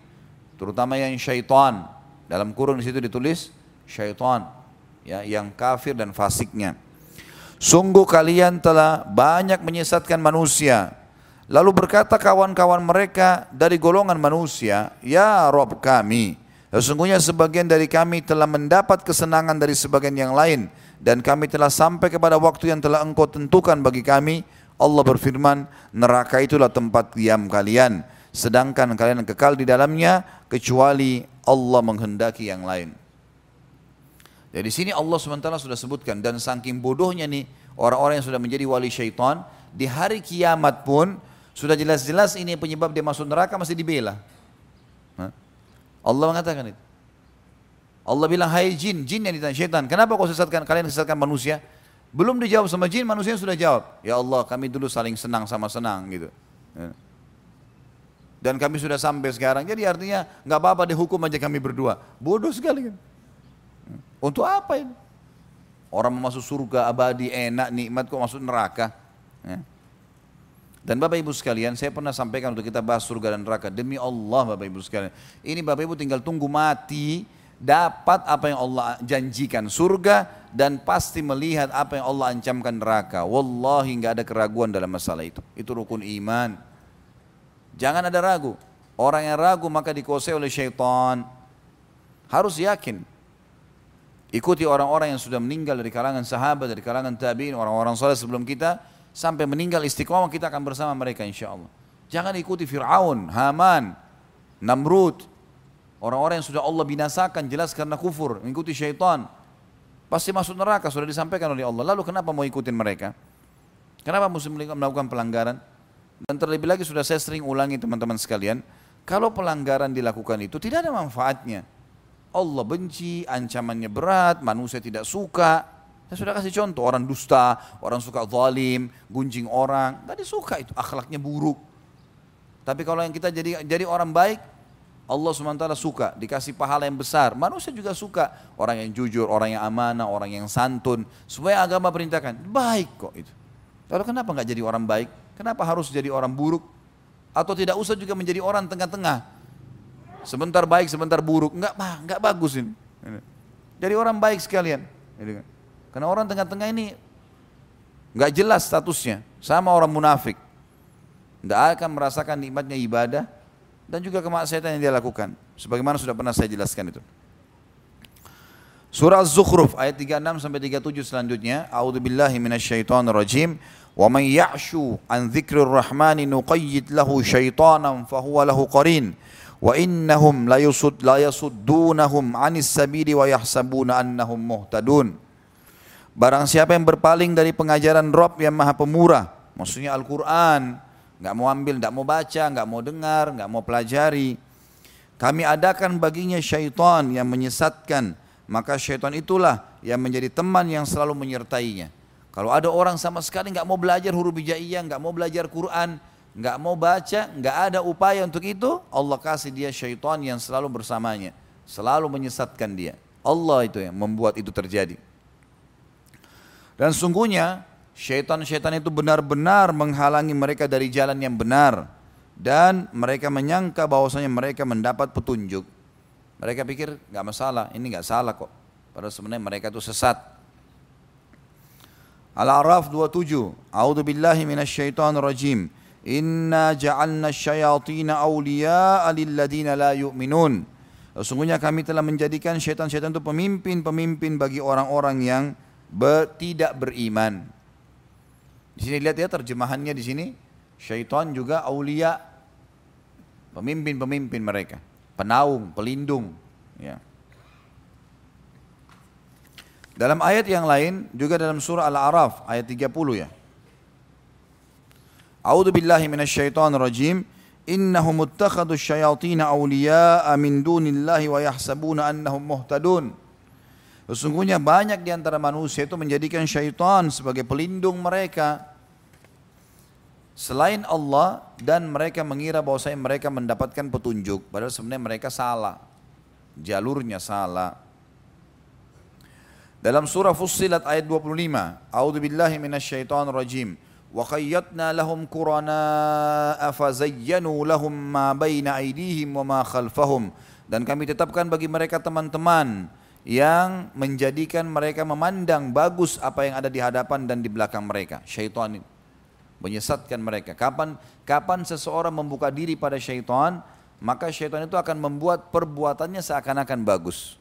terutama yang syaitan." Dalam kurung di situ ditulis syaitan ya yang kafir dan fasiknya. Sungguh kalian telah banyak menyesatkan manusia. Lalu berkata kawan-kawan mereka dari golongan manusia, Ya Rob kami, sesungguhnya sebagian dari kami telah mendapat kesenangan dari sebagian yang lain. Dan kami telah sampai kepada waktu yang telah engkau tentukan bagi kami. Allah berfirman, neraka itulah tempat diam kalian. Sedangkan kalian kekal di dalamnya, kecuali Allah menghendaki yang lain. Jadi sini Allah SWT sudah sebutkan dan saking bodohnya nih orang-orang yang sudah menjadi wali syaitan di hari kiamat pun sudah jelas-jelas ini penyebab dia masuk neraka masih dibela. Allah mengatakan itu. Allah bilang, hai jin, jin yang ditanya syaitan, kenapa kau sesatkan, kalian sesatkan manusia? Belum dijawab sama jin, manusia sudah jawab. Ya Allah, kami dulu saling senang sama senang gitu. Ya. Dan kami sudah sampai sekarang, jadi artinya nggak apa-apa dihukum aja kami berdua. Bodoh sekali kan. Untuk apa ini? Orang mau masuk surga abadi enak nikmat kok masuk neraka. Ya. Dan Bapak Ibu sekalian, saya pernah sampaikan untuk kita bahas surga dan neraka. Demi Allah Bapak Ibu sekalian. Ini Bapak Ibu tinggal tunggu mati, dapat apa yang Allah janjikan surga dan pasti melihat apa yang Allah ancamkan neraka. Wallahi nggak ada keraguan dalam masalah itu. Itu rukun iman. Jangan ada ragu. Orang yang ragu maka dikuasai oleh syaitan. Harus yakin. Ikuti orang-orang yang sudah meninggal dari kalangan sahabat, dari kalangan tabi'in, orang-orang soleh sebelum kita, sampai meninggal istiqomah kita akan bersama mereka insya Allah. Jangan ikuti Fir'aun, Haman, Namrud, orang-orang yang sudah Allah binasakan jelas karena kufur, mengikuti syaitan. Pasti masuk neraka, sudah disampaikan oleh Allah. Lalu kenapa mau ikutin mereka? Kenapa muslim melakukan pelanggaran? Dan terlebih lagi sudah saya sering ulangi teman-teman sekalian, kalau pelanggaran dilakukan itu tidak ada manfaatnya. Allah benci, ancamannya berat, manusia tidak suka. Saya sudah kasih contoh, orang dusta, orang suka zalim, gunjing orang, tadi suka itu, akhlaknya buruk. Tapi kalau yang kita jadi jadi orang baik, Allah SWT suka, dikasih pahala yang besar. Manusia juga suka, orang yang jujur, orang yang amanah, orang yang santun. Supaya agama perintahkan, baik kok itu. Lalu kenapa nggak jadi orang baik? Kenapa harus jadi orang buruk? Atau tidak usah juga menjadi orang tengah-tengah. Sebentar baik, sebentar buruk. Enggak, enggak bagus ini. Jadi orang baik sekalian. Kan. Karena orang tengah-tengah ini enggak jelas statusnya. Sama orang munafik. Enggak akan merasakan nikmatnya ibadah dan juga kemaksiatan yang dia lakukan. Sebagaimana sudah pernah saya jelaskan itu. Surah Az-Zukhruf ayat 36 sampai 37 selanjutnya. A'udzubillahi minasyaitonirrajim. Wa man ya'shu an dzikrir rahmani nuqayyid lahu syaitanan fahuwa lahu qarin wa innahum la yusud la yasuddunahum anis sabili wa yahsabuna annahum muhtadun. Barang siapa yang berpaling dari pengajaran Rob yang maha pemurah maksudnya Al-Quran nggak mau ambil, nggak mau baca, nggak mau dengar, nggak mau pelajari kami adakan baginya syaitan yang menyesatkan. Maka syaitan itulah yang menjadi teman yang selalu menyertainya. Kalau ada orang sama sekali nggak mau belajar huruf hijaiyah, nggak mau belajar Quran, nggak mau baca, nggak ada upaya untuk itu, Allah kasih dia syaitan yang selalu bersamanya, selalu menyesatkan dia. Allah itu yang membuat itu terjadi. Dan sungguhnya syaitan-syaitan itu benar-benar menghalangi mereka dari jalan yang benar dan mereka menyangka bahwasanya mereka mendapat petunjuk. Mereka pikir nggak masalah, ini nggak salah kok. Padahal sebenarnya mereka itu sesat. Al-A'raf 27. A'udzu billahi minasyaitonir rajim. Inna ja'alna syayatina awliya'a lilladina la yu'minun. Sesungguhnya kami telah menjadikan syaitan-syaitan itu pemimpin-pemimpin bagi orang-orang yang tidak beriman. Di sini lihat ya terjemahannya di sini. Syaitan juga aulia pemimpin-pemimpin mereka, penaung, pelindung, ya. Dalam ayat yang lain juga dalam surah Al-A'raf ayat 30 ya. A'udzu billahi minasyaitonir rajim. Innahum ittakhadhu syayatin awliya'a min dunillahi wa yahsabuna annahum muhtadun. Sesungguhnya banyak di antara manusia itu menjadikan syaitan sebagai pelindung mereka selain Allah dan mereka mengira bahwasanya mereka mendapatkan petunjuk padahal sebenarnya mereka salah. Jalurnya salah. Dalam surah Fussilat ayat 25, A'udzu billahi minasyaitonir rajim. وقيضنا لهم قرناء فزينوا لهم ما بين أيديهم وما خلفهم dan kami tetapkan bagi mereka teman-teman yang menjadikan mereka memandang bagus apa yang ada di hadapan dan di belakang mereka syaitan menyesatkan mereka kapan kapan seseorang membuka diri pada syaitan maka syaitan itu akan membuat perbuatannya seakan-akan bagus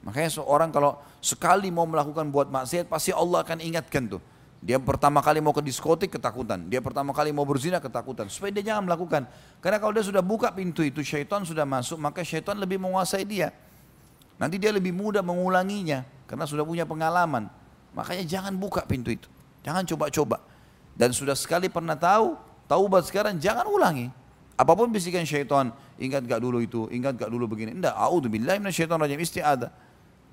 makanya seorang kalau sekali mau melakukan buat maksiat pasti Allah akan ingatkan tuh dia pertama kali mau ke diskotik ketakutan. Dia pertama kali mau berzina ketakutan. Supaya dia jangan melakukan. Karena kalau dia sudah buka pintu itu, syaitan sudah masuk, maka syaitan lebih menguasai dia. Nanti dia lebih mudah mengulanginya. Karena sudah punya pengalaman. Makanya jangan buka pintu itu. Jangan coba-coba. Dan sudah sekali pernah tahu, taubat sekarang jangan ulangi. Apa pun bisikan syaitan, ingat gak dulu itu, ingat gak dulu begini. Enggak, a'udzubillahi minasyaitonir rajim, isti'adah.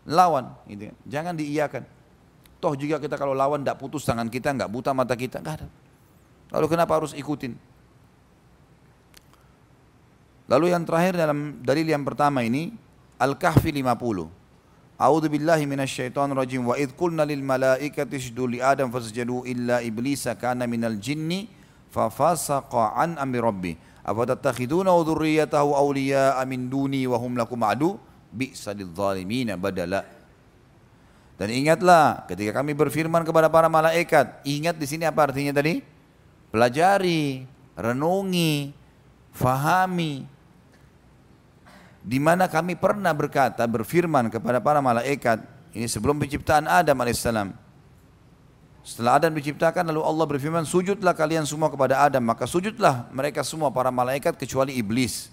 Lawan, gitu. jangan diiyakan. Toh juga kita kalau lawan tidak putus tangan kita, nggak buta mata kita, nggak ada. Lalu kenapa harus ikutin? Lalu yang terakhir dalam dalil yang pertama ini, Al-Kahfi 50. A'udzu billahi minasyaitonir rajim wa idh qulna lil malaikati isjudu li adam fasjadu illa iblisa kana minal jinni fafasaqa an amri rabbi afatattakhiduna wa dhurriyyatahu awliya'a min duni wa hum lakum adu bi'sa lidh badala dan ingatlah ketika kami berfirman kepada para malaikat, ingat di sini apa artinya tadi? Pelajari, renungi, fahami. Di mana kami pernah berkata, berfirman kepada para malaikat, Ini sebelum penciptaan Adam alaihissalam. Setelah Adam diciptakan lalu Allah berfirman, sujudlah kalian semua kepada Adam. Maka sujudlah mereka semua para malaikat kecuali iblis.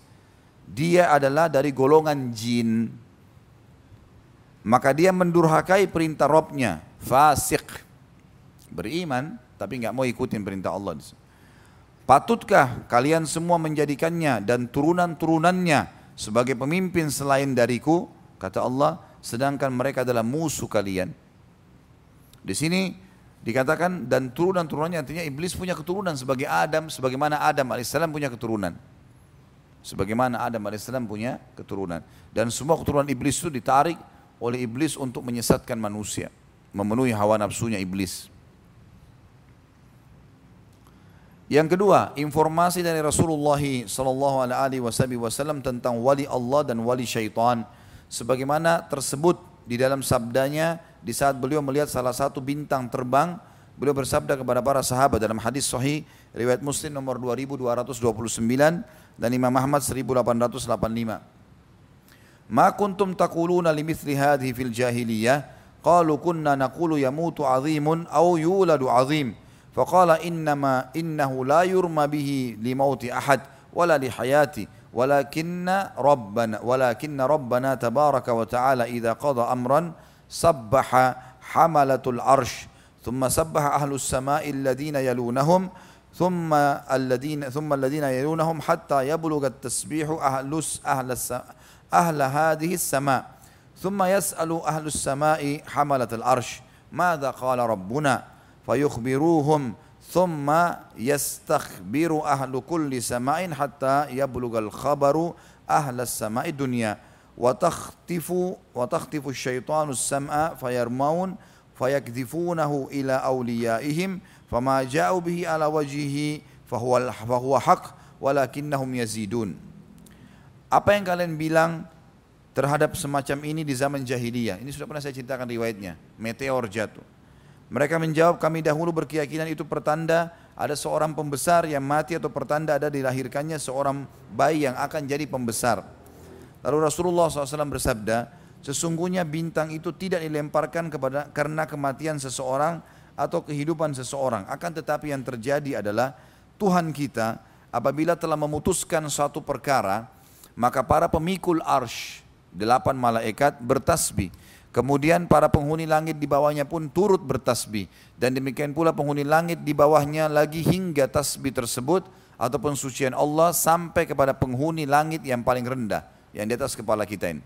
Dia adalah dari golongan jin. Maka dia mendurhakai perintah Robnya, fasik. Beriman, tapi nggak mau ikutin perintah Allah. Patutkah kalian semua menjadikannya dan turunan-turunannya sebagai pemimpin selain dariku? Kata Allah, sedangkan mereka adalah musuh kalian. Di sini dikatakan dan turunan-turunannya artinya iblis punya keturunan sebagai Adam, sebagaimana Adam alaihissalam punya keturunan. Sebagaimana Adam alaihissalam punya keturunan. Dan semua keturunan iblis itu ditarik oleh iblis untuk menyesatkan manusia. Memenuhi hawa nafsunya iblis. Yang kedua, informasi dari Rasulullah sallallahu alaihi wasallam tentang wali Allah dan wali syaitan sebagaimana tersebut di dalam sabdanya di saat beliau melihat salah satu bintang terbang beliau bersabda kepada para sahabat dalam hadis sahih riwayat Muslim nomor 2229 dan Imam Ahmad 1885 Ma kuntum taquluna limithli hadhihi fil jahiliyah qalu kunna naqulu yamutu azimun aw yuladu azim فقال إنما إنه لا يرمى به لموت أحد ولا لحياته. ولكن ربنا ولكن ربنا تبارك وتعالى إذا قضى أمرا سبح حملة العرش. ثم سبح أهل السماء الذين يلونهم. ثم الذين ثم الذين يلونهم حتى يبلغ التسبيح أهل أهل أهل هذه السماء. ثم يسأل أهل السماء حملة العرش ماذا قال ربنا؟ فيخبروهم. ثم يستخبر أهل كل سماء حتى يبلغ الخبر أهل السماء الدنيا وتختف وتختف الشيطان السمع فيرمون فيكذفونه إلى أوليائهم فما جاءوا به على وجهه فهو فهو حق ولكنهم يزيدون. Apa yang kalian bilang terhadap semacam ini di zaman jahiliyah ini sudah pernah saya ceritakan riwayatnya meteor jatuh mereka menjawab kami dahulu berkeyakinan itu pertanda ada seorang pembesar yang mati atau pertanda ada dilahirkannya seorang bayi yang akan jadi pembesar. Lalu Rasulullah SAW bersabda, sesungguhnya bintang itu tidak dilemparkan kepada karena kematian seseorang atau kehidupan seseorang. Akan tetapi yang terjadi adalah Tuhan kita apabila telah memutuskan suatu perkara, maka para pemikul arsh, delapan malaikat bertasbih Kemudian para penghuni langit di bawahnya pun turut bertasbih. Dan demikian pula penghuni langit di bawahnya lagi hingga tasbih tersebut ataupun sucian Allah sampai kepada penghuni langit yang paling rendah. Yang di atas kepala kita ini.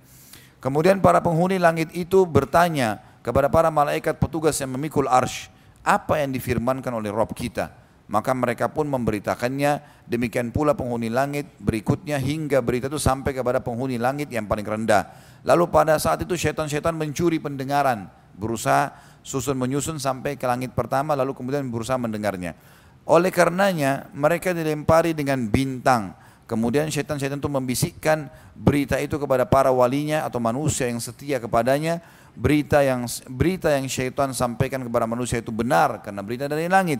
Kemudian para penghuni langit itu bertanya kepada para malaikat petugas yang memikul arsh. Apa yang difirmankan oleh Rob kita? Maka mereka pun memberitakannya, demikian pula penghuni langit berikutnya hingga berita itu sampai kepada penghuni langit yang paling rendah. Lalu pada saat itu syaitan-syaitan mencuri pendengaran, berusaha susun menyusun sampai ke langit pertama lalu kemudian berusaha mendengarnya. Oleh karenanya mereka dilempari dengan bintang. Kemudian syaitan-syaitan itu membisikkan berita itu kepada para walinya atau manusia yang setia kepadanya. Berita yang berita yang syaitan sampaikan kepada manusia itu benar karena berita dari langit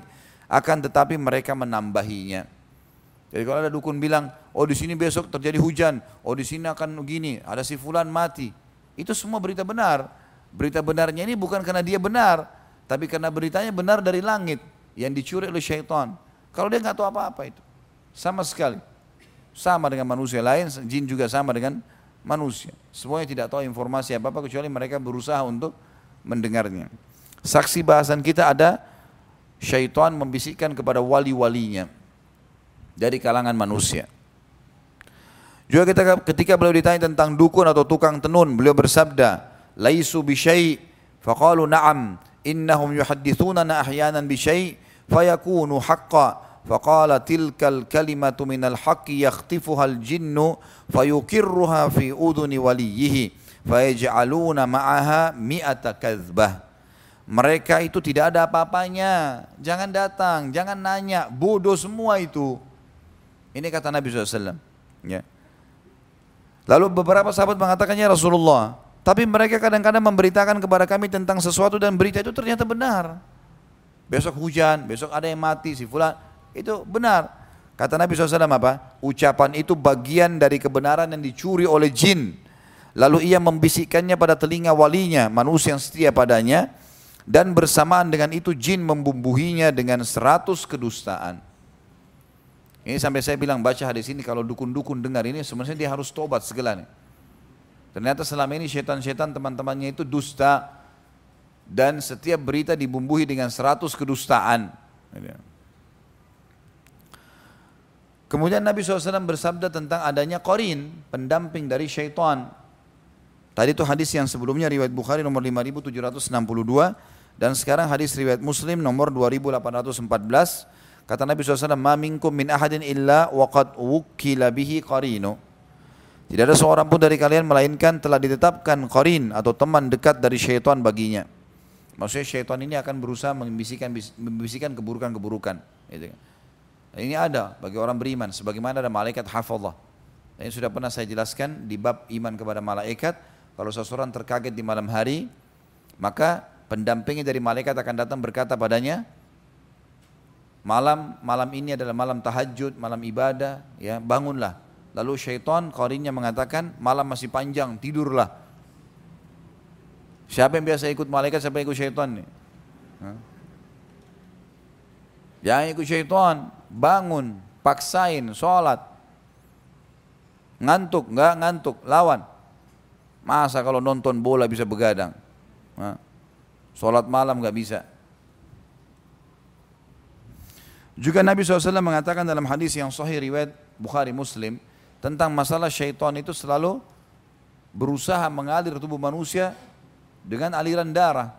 akan tetapi mereka menambahinya. Jadi kalau ada dukun bilang, oh di sini besok terjadi hujan, oh di sini akan begini, ada si fulan mati. Itu semua berita benar. Berita benarnya ini bukan karena dia benar, tapi karena beritanya benar dari langit yang dicuri oleh syaitan. Kalau dia nggak tahu apa-apa itu, sama sekali. Sama dengan manusia lain, jin juga sama dengan manusia. Semuanya tidak tahu informasi apa-apa kecuali mereka berusaha untuk mendengarnya. Saksi bahasan kita ada syaitan membisikkan kepada wali-walinya dari kalangan manusia. Juga kita, ketika beliau ditanya tentang dukun atau tukang tenun, beliau bersabda, "Laisu bi syai" faqalu na'am, innahum yuhaddithunana ahyanan bi syai' fayakunu haqqan. Faqala tilkal kalimatu minal haqqi yakhtifuha al-jinnu fayukirruha fi udhuni waliyhi fayaj'aluna ma'aha mi'ata mereka itu tidak ada apa-apanya. Jangan datang, jangan nanya. Bodoh semua itu. Ini kata Nabi SAW. Ya. Lalu beberapa sahabat mengatakannya Rasulullah. Tapi mereka kadang-kadang memberitakan kepada kami tentang sesuatu dan berita itu ternyata benar. Besok hujan, besok ada yang mati, si fulan. Itu benar. Kata Nabi SAW apa? Ucapan itu bagian dari kebenaran yang dicuri oleh jin. Lalu ia membisikkannya pada telinga walinya, manusia yang setia padanya. Dan bersamaan dengan itu jin membumbuhinya dengan seratus kedustaan. Ini sampai saya bilang baca hadis ini kalau dukun-dukun dengar ini sebenarnya dia harus tobat segala nih. Ternyata selama ini setan-setan teman-temannya itu dusta dan setiap berita dibumbuhi dengan seratus kedustaan. Kemudian Nabi SAW bersabda tentang adanya korin, pendamping dari syaitan. Tadi itu hadis yang sebelumnya riwayat Bukhari nomor 5762 dan sekarang hadis riwayat Muslim nomor 2814. Kata Nabi SAW, "Ma minkum min ahadin illa waqad wukila bihi qarinu." Tidak ada seorang pun dari kalian melainkan telah ditetapkan qarin atau teman dekat dari syaitan baginya. Maksudnya syaitan ini akan berusaha membisikkan membisikkan keburukan-keburukan. Gitu. Kan. Ini ada bagi orang beriman, sebagaimana ada malaikat hafallah. Ini sudah pernah saya jelaskan di bab iman kepada malaikat. Kalau seseorang terkaget di malam hari, maka pendampingnya dari malaikat akan datang berkata padanya, malam malam ini adalah malam tahajud, malam ibadah, ya bangunlah. Lalu syaitan korinnya mengatakan malam masih panjang, tidurlah. Siapa yang biasa ikut malaikat, siapa yang ikut syaitan nih? Ikut syaitan, bangun, paksain, sholat. Ngantuk, nggak ngantuk, lawan. Masa kalau nonton bola bisa begadang? Sholat malam nggak bisa. Juga Nabi SAW mengatakan dalam hadis yang sahih riwayat Bukhari Muslim tentang masalah syaitan itu selalu berusaha mengalir tubuh manusia dengan aliran darah.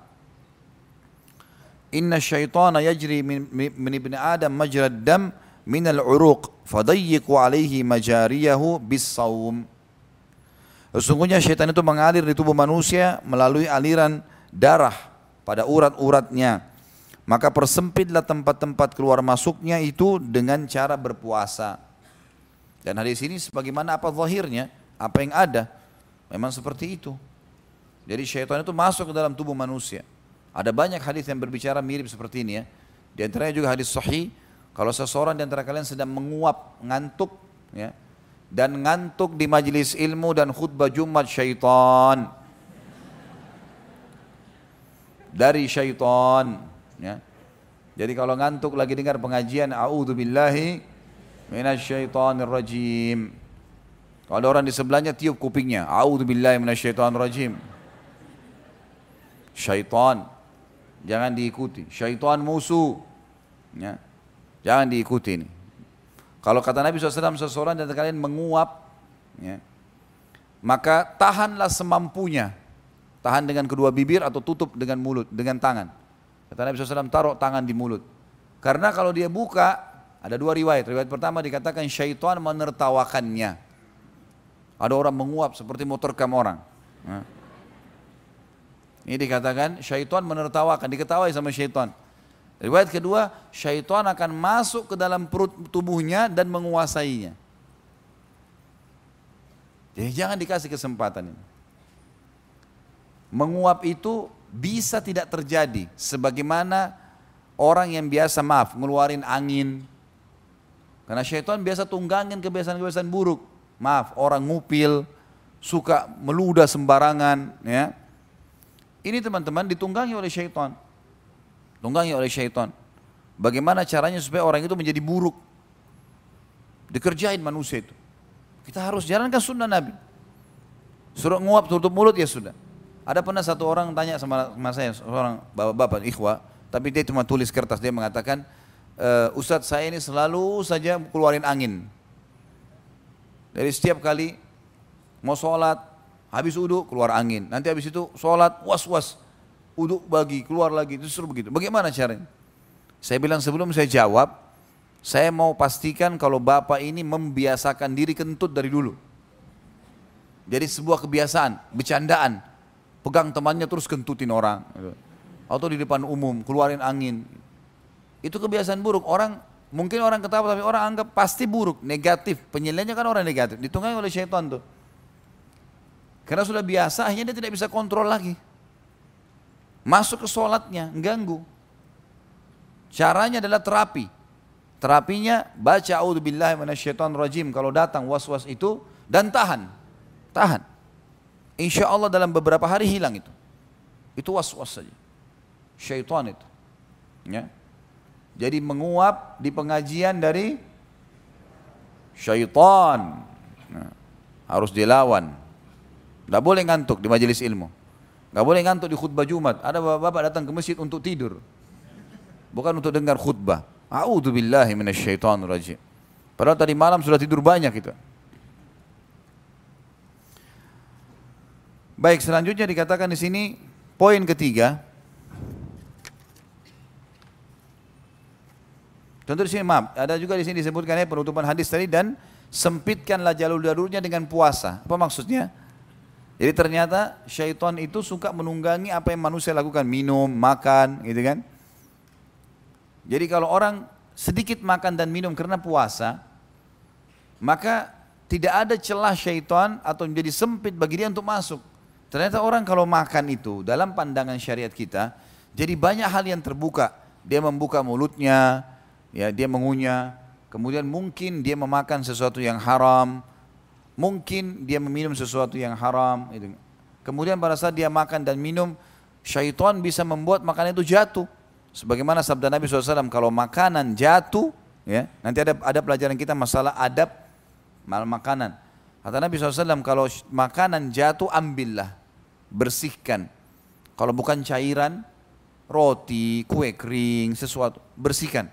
Inna syaitana yajri min, min ibni Adam majrad dam min al-uruq fadayyiqu alaihi majariyahu bis saum. Sesungguhnya syaitan itu mengalir di tubuh manusia melalui aliran darah pada urat-uratnya. Maka persempitlah tempat-tempat keluar masuknya itu dengan cara berpuasa. Dan hadis ini sebagaimana apa zahirnya, apa yang ada, memang seperti itu. Jadi syaitan itu masuk ke dalam tubuh manusia. Ada banyak hadis yang berbicara mirip seperti ini ya. Di antaranya juga hadis sahih kalau seseorang di antara kalian sedang menguap, ngantuk ya. Dan ngantuk di majelis ilmu dan khutbah Jumat syaitan. Dari syaitan ya. Jadi kalau ngantuk lagi dengar pengajian a'udzubillahi rajim. Kalau ada orang di sebelahnya tiup kupingnya, a'udzubillahi minasyaitonir rajim. Syaitan jangan diikuti. Syaitan musuh. Ya. Jangan diikuti ini. Kalau kata Nabi SAW seseorang dan kalian menguap, ya, maka tahanlah semampunya. Tahan dengan kedua bibir atau tutup dengan mulut, dengan tangan. Kata Nabi SAW taruh tangan di mulut. Karena kalau dia buka, ada dua riwayat. Riwayat pertama dikatakan syaitan menertawakannya. Ada orang menguap seperti motor kam orang. Ya. Ini dikatakan syaitan menertawakan, diketawain sama syaitan. Riwayat kedua, syaitan akan masuk ke dalam perut tubuhnya dan menguasainya. Jadi jangan dikasih kesempatan ini. Menguap itu bisa tidak terjadi sebagaimana orang yang biasa maaf ngeluarin angin. Karena syaitan biasa tunggangin kebiasaan-kebiasaan buruk. Maaf, orang ngupil, suka meludah sembarangan, ya ini teman-teman ditunggangi oleh syaitan. Tunggangi oleh syaitan. Bagaimana caranya supaya orang itu menjadi buruk. Dikerjain manusia itu. Kita harus jalankan sunnah Nabi. Suruh nguap tutup mulut ya sudah. Ada pernah satu orang tanya sama, sama saya, seorang bapak-bapak ikhwah, tapi dia cuma tulis kertas, dia mengatakan, e, Ustadz saya ini selalu saja keluarin angin. Dari setiap kali mau sholat, Habis uduk keluar angin. Nanti habis itu sholat was-was. Uduk bagi keluar lagi. Itu suruh begitu. Bagaimana caranya? Saya bilang sebelum saya jawab. Saya mau pastikan kalau bapak ini membiasakan diri kentut dari dulu. Jadi sebuah kebiasaan, bercandaan. Pegang temannya terus kentutin orang. Atau di depan umum, keluarin angin. Itu kebiasaan buruk. Orang mungkin orang ketawa tapi orang anggap pasti buruk, negatif. Penilaiannya kan orang negatif. Ditunggangi oleh syaitan tuh. Karena sudah biasa, akhirnya dia tidak bisa kontrol lagi. Masuk ke sholatnya, ganggu. Caranya adalah terapi. Terapinya baca minasyaitonir rajim kalau datang was-was itu dan tahan. Tahan. Insya Allah dalam beberapa hari hilang itu. Itu was-was saja. Syaitan itu. Ya. Jadi menguap di pengajian dari syaitan. Nah, harus dilawan. Tidak boleh ngantuk di majelis ilmu. Gak boleh ngantuk di khutbah Jumat. Ada bapak-bapak datang ke masjid untuk tidur. Bukan untuk dengar khutbah. A'udzubillahi. Padahal tadi malam sudah tidur banyak kita. Baik, selanjutnya dikatakan di sini poin ketiga. Tentu di sini maaf, ada juga di sini disebutkan ya penutupan hadis tadi dan sempitkanlah jalur-jalurnya dengan puasa. Apa maksudnya? Jadi ternyata syaitan itu suka menunggangi apa yang manusia lakukan, minum, makan, gitu kan. Jadi kalau orang sedikit makan dan minum karena puasa, maka tidak ada celah syaitan atau menjadi sempit bagi dia untuk masuk. Ternyata orang kalau makan itu dalam pandangan syariat kita, jadi banyak hal yang terbuka. Dia membuka mulutnya, ya dia mengunyah, kemudian mungkin dia memakan sesuatu yang haram, Mungkin dia meminum sesuatu yang haram. Gitu. Kemudian pada saat dia makan dan minum, syaitan bisa membuat makanan itu jatuh. Sebagaimana sabda Nabi SAW, kalau makanan jatuh, ya nanti ada ada pelajaran kita masalah adab mal makanan. Kata Nabi SAW, kalau makanan jatuh ambillah, bersihkan. Kalau bukan cairan, roti, kue kering, sesuatu, bersihkan.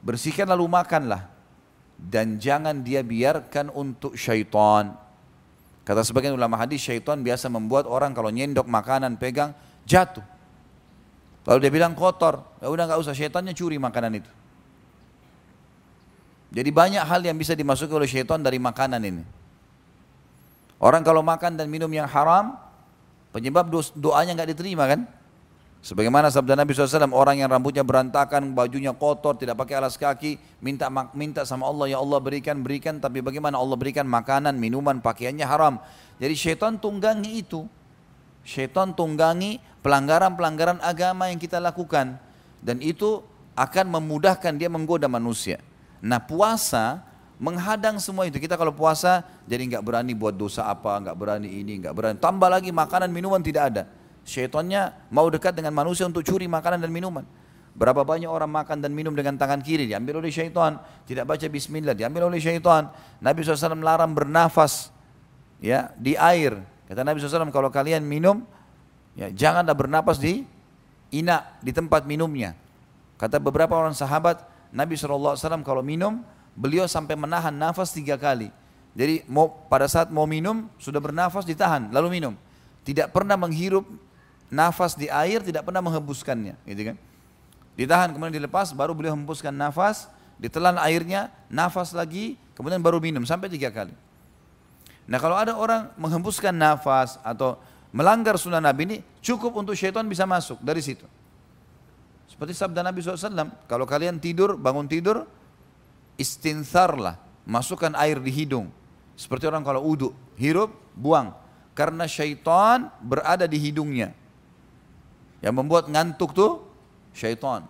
Bersihkan lalu makanlah dan jangan dia biarkan untuk syaitan. Kata sebagian ulama hadis, syaitan biasa membuat orang kalau nyendok makanan pegang jatuh. Lalu dia bilang kotor, ya udah nggak usah syaitannya curi makanan itu. Jadi banyak hal yang bisa dimasuki oleh syaitan dari makanan ini. Orang kalau makan dan minum yang haram, penyebab doanya nggak diterima kan? Sebagaimana sabda Nabi SAW, orang yang rambutnya berantakan, bajunya kotor, tidak pakai alas kaki, minta minta sama Allah, ya Allah berikan, berikan, tapi bagaimana Allah berikan makanan, minuman, pakaiannya haram. Jadi syaitan tunggangi itu. Syaitan tunggangi pelanggaran-pelanggaran agama yang kita lakukan. Dan itu akan memudahkan dia menggoda manusia. Nah puasa menghadang semua itu. Kita kalau puasa jadi nggak berani buat dosa apa, nggak berani ini, nggak berani. Tambah lagi makanan, minuman tidak ada Syaitannya mau dekat dengan manusia untuk curi makanan dan minuman. Berapa banyak orang makan dan minum dengan tangan kiri diambil oleh syaitan, tidak baca bismillah diambil oleh syaitan. Nabi SAW melarang bernafas ya di air. Kata Nabi SAW kalau kalian minum ya janganlah bernafas di ina di tempat minumnya. Kata beberapa orang sahabat Nabi SAW kalau minum beliau sampai menahan nafas tiga kali. Jadi mau pada saat mau minum sudah bernafas ditahan lalu minum. Tidak pernah menghirup nafas di air tidak pernah menghembuskannya, gitu kan? Ditahan kemudian dilepas, baru beliau hembuskan nafas, ditelan airnya, nafas lagi, kemudian baru minum sampai tiga kali. Nah kalau ada orang menghembuskan nafas atau melanggar sunnah Nabi ini cukup untuk syaitan bisa masuk dari situ. Seperti sabda Nabi SAW, kalau kalian tidur, bangun tidur, istinsarlah, masukkan air di hidung. Seperti orang kalau uduk, hirup, buang. Karena syaitan berada di hidungnya. Yang membuat ngantuk tuh syaitan.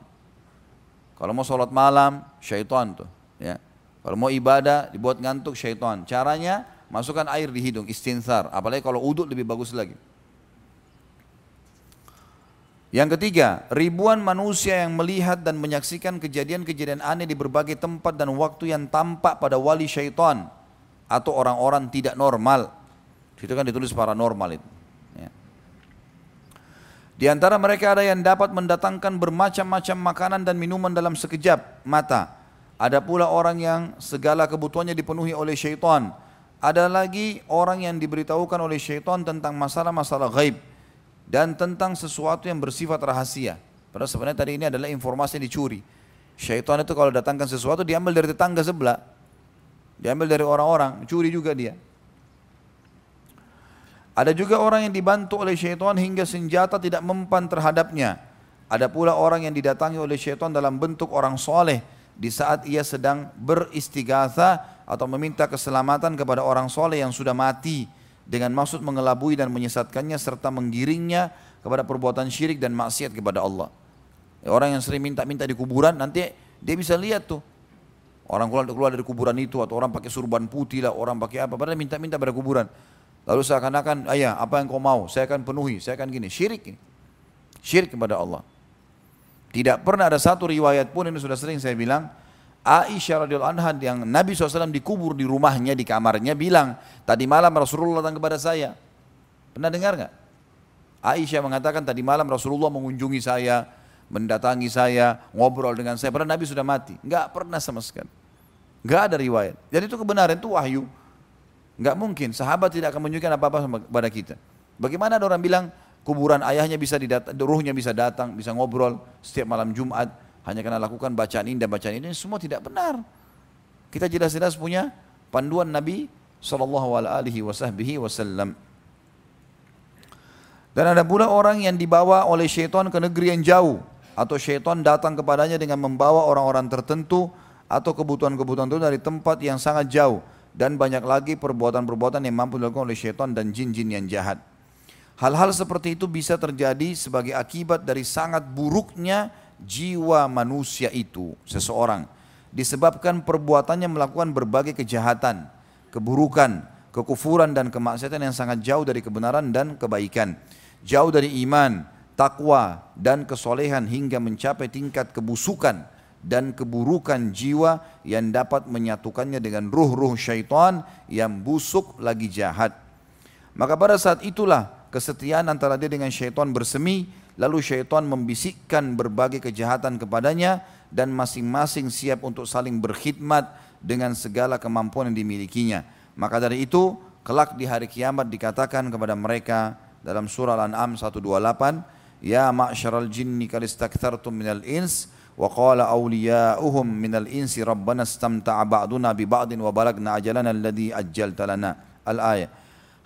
Kalau mau sholat malam, syaitan tuh. Ya. Kalau mau ibadah, dibuat ngantuk syaitan. Caranya, masukkan air di hidung, istinsar. Apalagi kalau uduk lebih bagus lagi. Yang ketiga, ribuan manusia yang melihat dan menyaksikan kejadian-kejadian aneh di berbagai tempat dan waktu yang tampak pada wali syaitan atau orang-orang tidak normal. Itu kan ditulis paranormal itu. Di antara mereka ada yang dapat mendatangkan bermacam-macam makanan dan minuman dalam sekejap mata. Ada pula orang yang segala kebutuhannya dipenuhi oleh syaitan. Ada lagi orang yang diberitahukan oleh syaitan tentang masalah-masalah gaib dan tentang sesuatu yang bersifat rahasia. Padahal sebenarnya tadi ini adalah informasi yang dicuri. Syaitan itu kalau datangkan sesuatu diambil dari tetangga sebelah. Diambil dari orang-orang, curi juga dia. Ada juga orang yang dibantu oleh syaitan hingga senjata tidak mempan terhadapnya. Ada pula orang yang didatangi oleh syaitan dalam bentuk orang soleh di saat ia sedang beristighatha atau meminta keselamatan kepada orang soleh yang sudah mati dengan maksud mengelabui dan menyesatkannya serta menggiringnya kepada perbuatan syirik dan maksiat kepada Allah. Orang yang sering minta-minta di kuburan nanti dia bisa lihat tuh orang keluar, keluar dari kuburan itu atau orang pakai surban putih lah, orang pakai apa, padahal minta-minta pada kuburan. Lalu seakan-akan, ayah apa yang kau mau, saya akan penuhi, saya akan gini. Syirik ini. Syirik kepada Allah. Tidak pernah ada satu riwayat pun ini sudah sering saya bilang, Aisyah radhiyallahu anha yang Nabi SAW dikubur di rumahnya, di kamarnya bilang, tadi malam Rasulullah datang kepada saya. Pernah dengar nggak? Aisyah mengatakan tadi malam Rasulullah mengunjungi saya, mendatangi saya, ngobrol dengan saya. Padahal Nabi sudah mati. Nggak pernah sama sekali. Nggak ada riwayat. Jadi itu kebenaran, itu wahyu. Nggak mungkin, sahabat tidak akan menunjukkan apa-apa kepada kita. Bagaimana ada orang bilang kuburan ayahnya bisa didatang, ruhnya bisa datang, bisa ngobrol setiap malam Jumat, hanya karena lakukan bacaan ini dan bacaan ini, semua tidak benar. Kita jelas-jelas punya panduan Nabi Wasallam. Dan ada pula orang yang dibawa oleh syaitan ke negeri yang jauh atau syaitan datang kepadanya dengan membawa orang-orang tertentu atau kebutuhan-kebutuhan itu dari tempat yang sangat jauh dan banyak lagi perbuatan-perbuatan yang mampu dilakukan oleh syaitan dan jin-jin yang jahat. Hal-hal seperti itu bisa terjadi sebagai akibat dari sangat buruknya jiwa manusia itu, seseorang, disebabkan perbuatannya melakukan berbagai kejahatan, keburukan, kekufuran dan kemaksiatan yang sangat jauh dari kebenaran dan kebaikan jauh dari iman, takwa dan kesolehan hingga mencapai tingkat kebusukan dan keburukan jiwa yang dapat menyatukannya dengan ruh-ruh syaitan yang busuk lagi jahat. Maka pada saat itulah kesetiaan antara dia dengan syaitan bersemi, lalu syaitan membisikkan berbagai kejahatan kepadanya dan masing-masing siap untuk saling berkhidmat dengan segala kemampuan yang dimilikinya. Maka dari itu, kelak di hari kiamat dikatakan kepada mereka, dalam surah Al-An'am 128 Ya ma'syaral jinni kalistakthartum minal ins minal insi rabbana istamta'a ba'duna bi ba'din wa balagna ajalana alladhi ajjalta lana al-ayah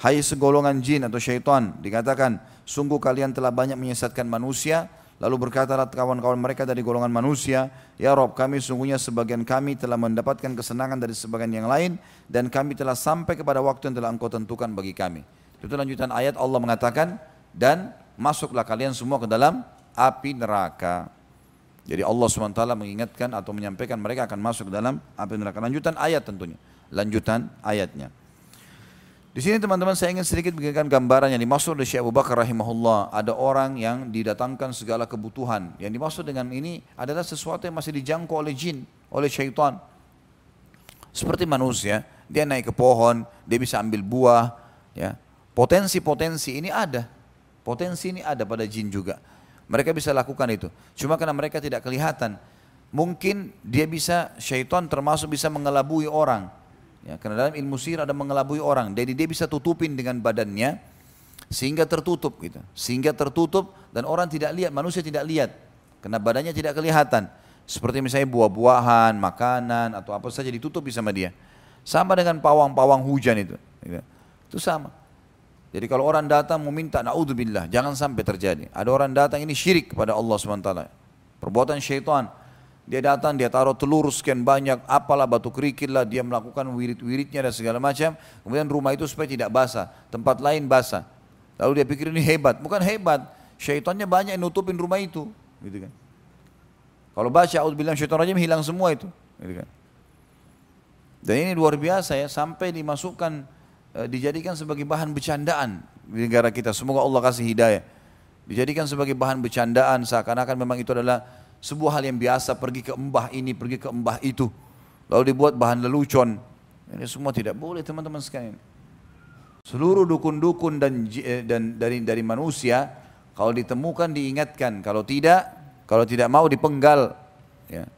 Hai segolongan jin atau syaitan dikatakan sungguh kalian telah banyak menyesatkan manusia lalu berkatalah kawan-kawan mereka dari golongan manusia ya Rob kami sungguhnya sebagian kami telah mendapatkan kesenangan dari sebagian yang lain dan kami telah sampai kepada waktu yang telah engkau tentukan bagi kami itu lanjutan ayat Allah mengatakan dan masuklah kalian semua ke dalam api neraka. Jadi Allah SWT mengingatkan atau menyampaikan mereka akan masuk ke dalam api neraka. Lanjutan ayat tentunya. Lanjutan ayatnya. Di sini teman-teman saya ingin sedikit berikan gambaran yang dimaksud oleh Syekh Abu Bakar rahimahullah. Ada orang yang didatangkan segala kebutuhan. Yang dimaksud dengan ini adalah sesuatu yang masih dijangkau oleh jin, oleh syaitan. Seperti manusia, dia naik ke pohon, dia bisa ambil buah, ya. Potensi-potensi ini ada. Potensi ini ada pada jin juga. Mereka bisa lakukan itu. Cuma karena mereka tidak kelihatan. Mungkin dia bisa, syaitan termasuk bisa mengelabui orang. Ya, karena dalam ilmu sihir ada mengelabui orang. Jadi dia bisa tutupin dengan badannya sehingga tertutup gitu. Sehingga tertutup dan orang tidak lihat, manusia tidak lihat. Karena badannya tidak kelihatan. Seperti misalnya buah-buahan, makanan atau apa saja ditutup sama dia. Sama dengan pawang-pawang hujan itu. Gitu. Itu sama. Jadi kalau orang datang meminta naudzubillah, jangan sampai terjadi. Ada orang datang ini syirik kepada Allah SWT. Perbuatan syaitan. Dia datang, dia taruh telur sekian banyak, apalah batu kerikil lah, dia melakukan wirid-wiridnya dan segala macam. Kemudian rumah itu supaya tidak basah, tempat lain basah. Lalu dia pikir ini hebat, bukan hebat. Syaitannya banyak yang nutupin rumah itu, gitu kan. Kalau baca bilang syaitan rajim hilang semua itu, gitu kan. Dan ini luar biasa ya, sampai dimasukkan Eh, dijadikan sebagai bahan bercandaan di negara kita. Semoga Allah kasih hidayah. Dijadikan sebagai bahan bercandaan seakan-akan memang itu adalah sebuah hal yang biasa pergi ke embah ini, pergi ke embah itu. Lalu dibuat bahan lelucon. Ini semua tidak boleh teman-teman sekalian. Seluruh dukun-dukun dan eh, dan dari dari manusia kalau ditemukan diingatkan, kalau tidak kalau tidak mau dipenggal ya.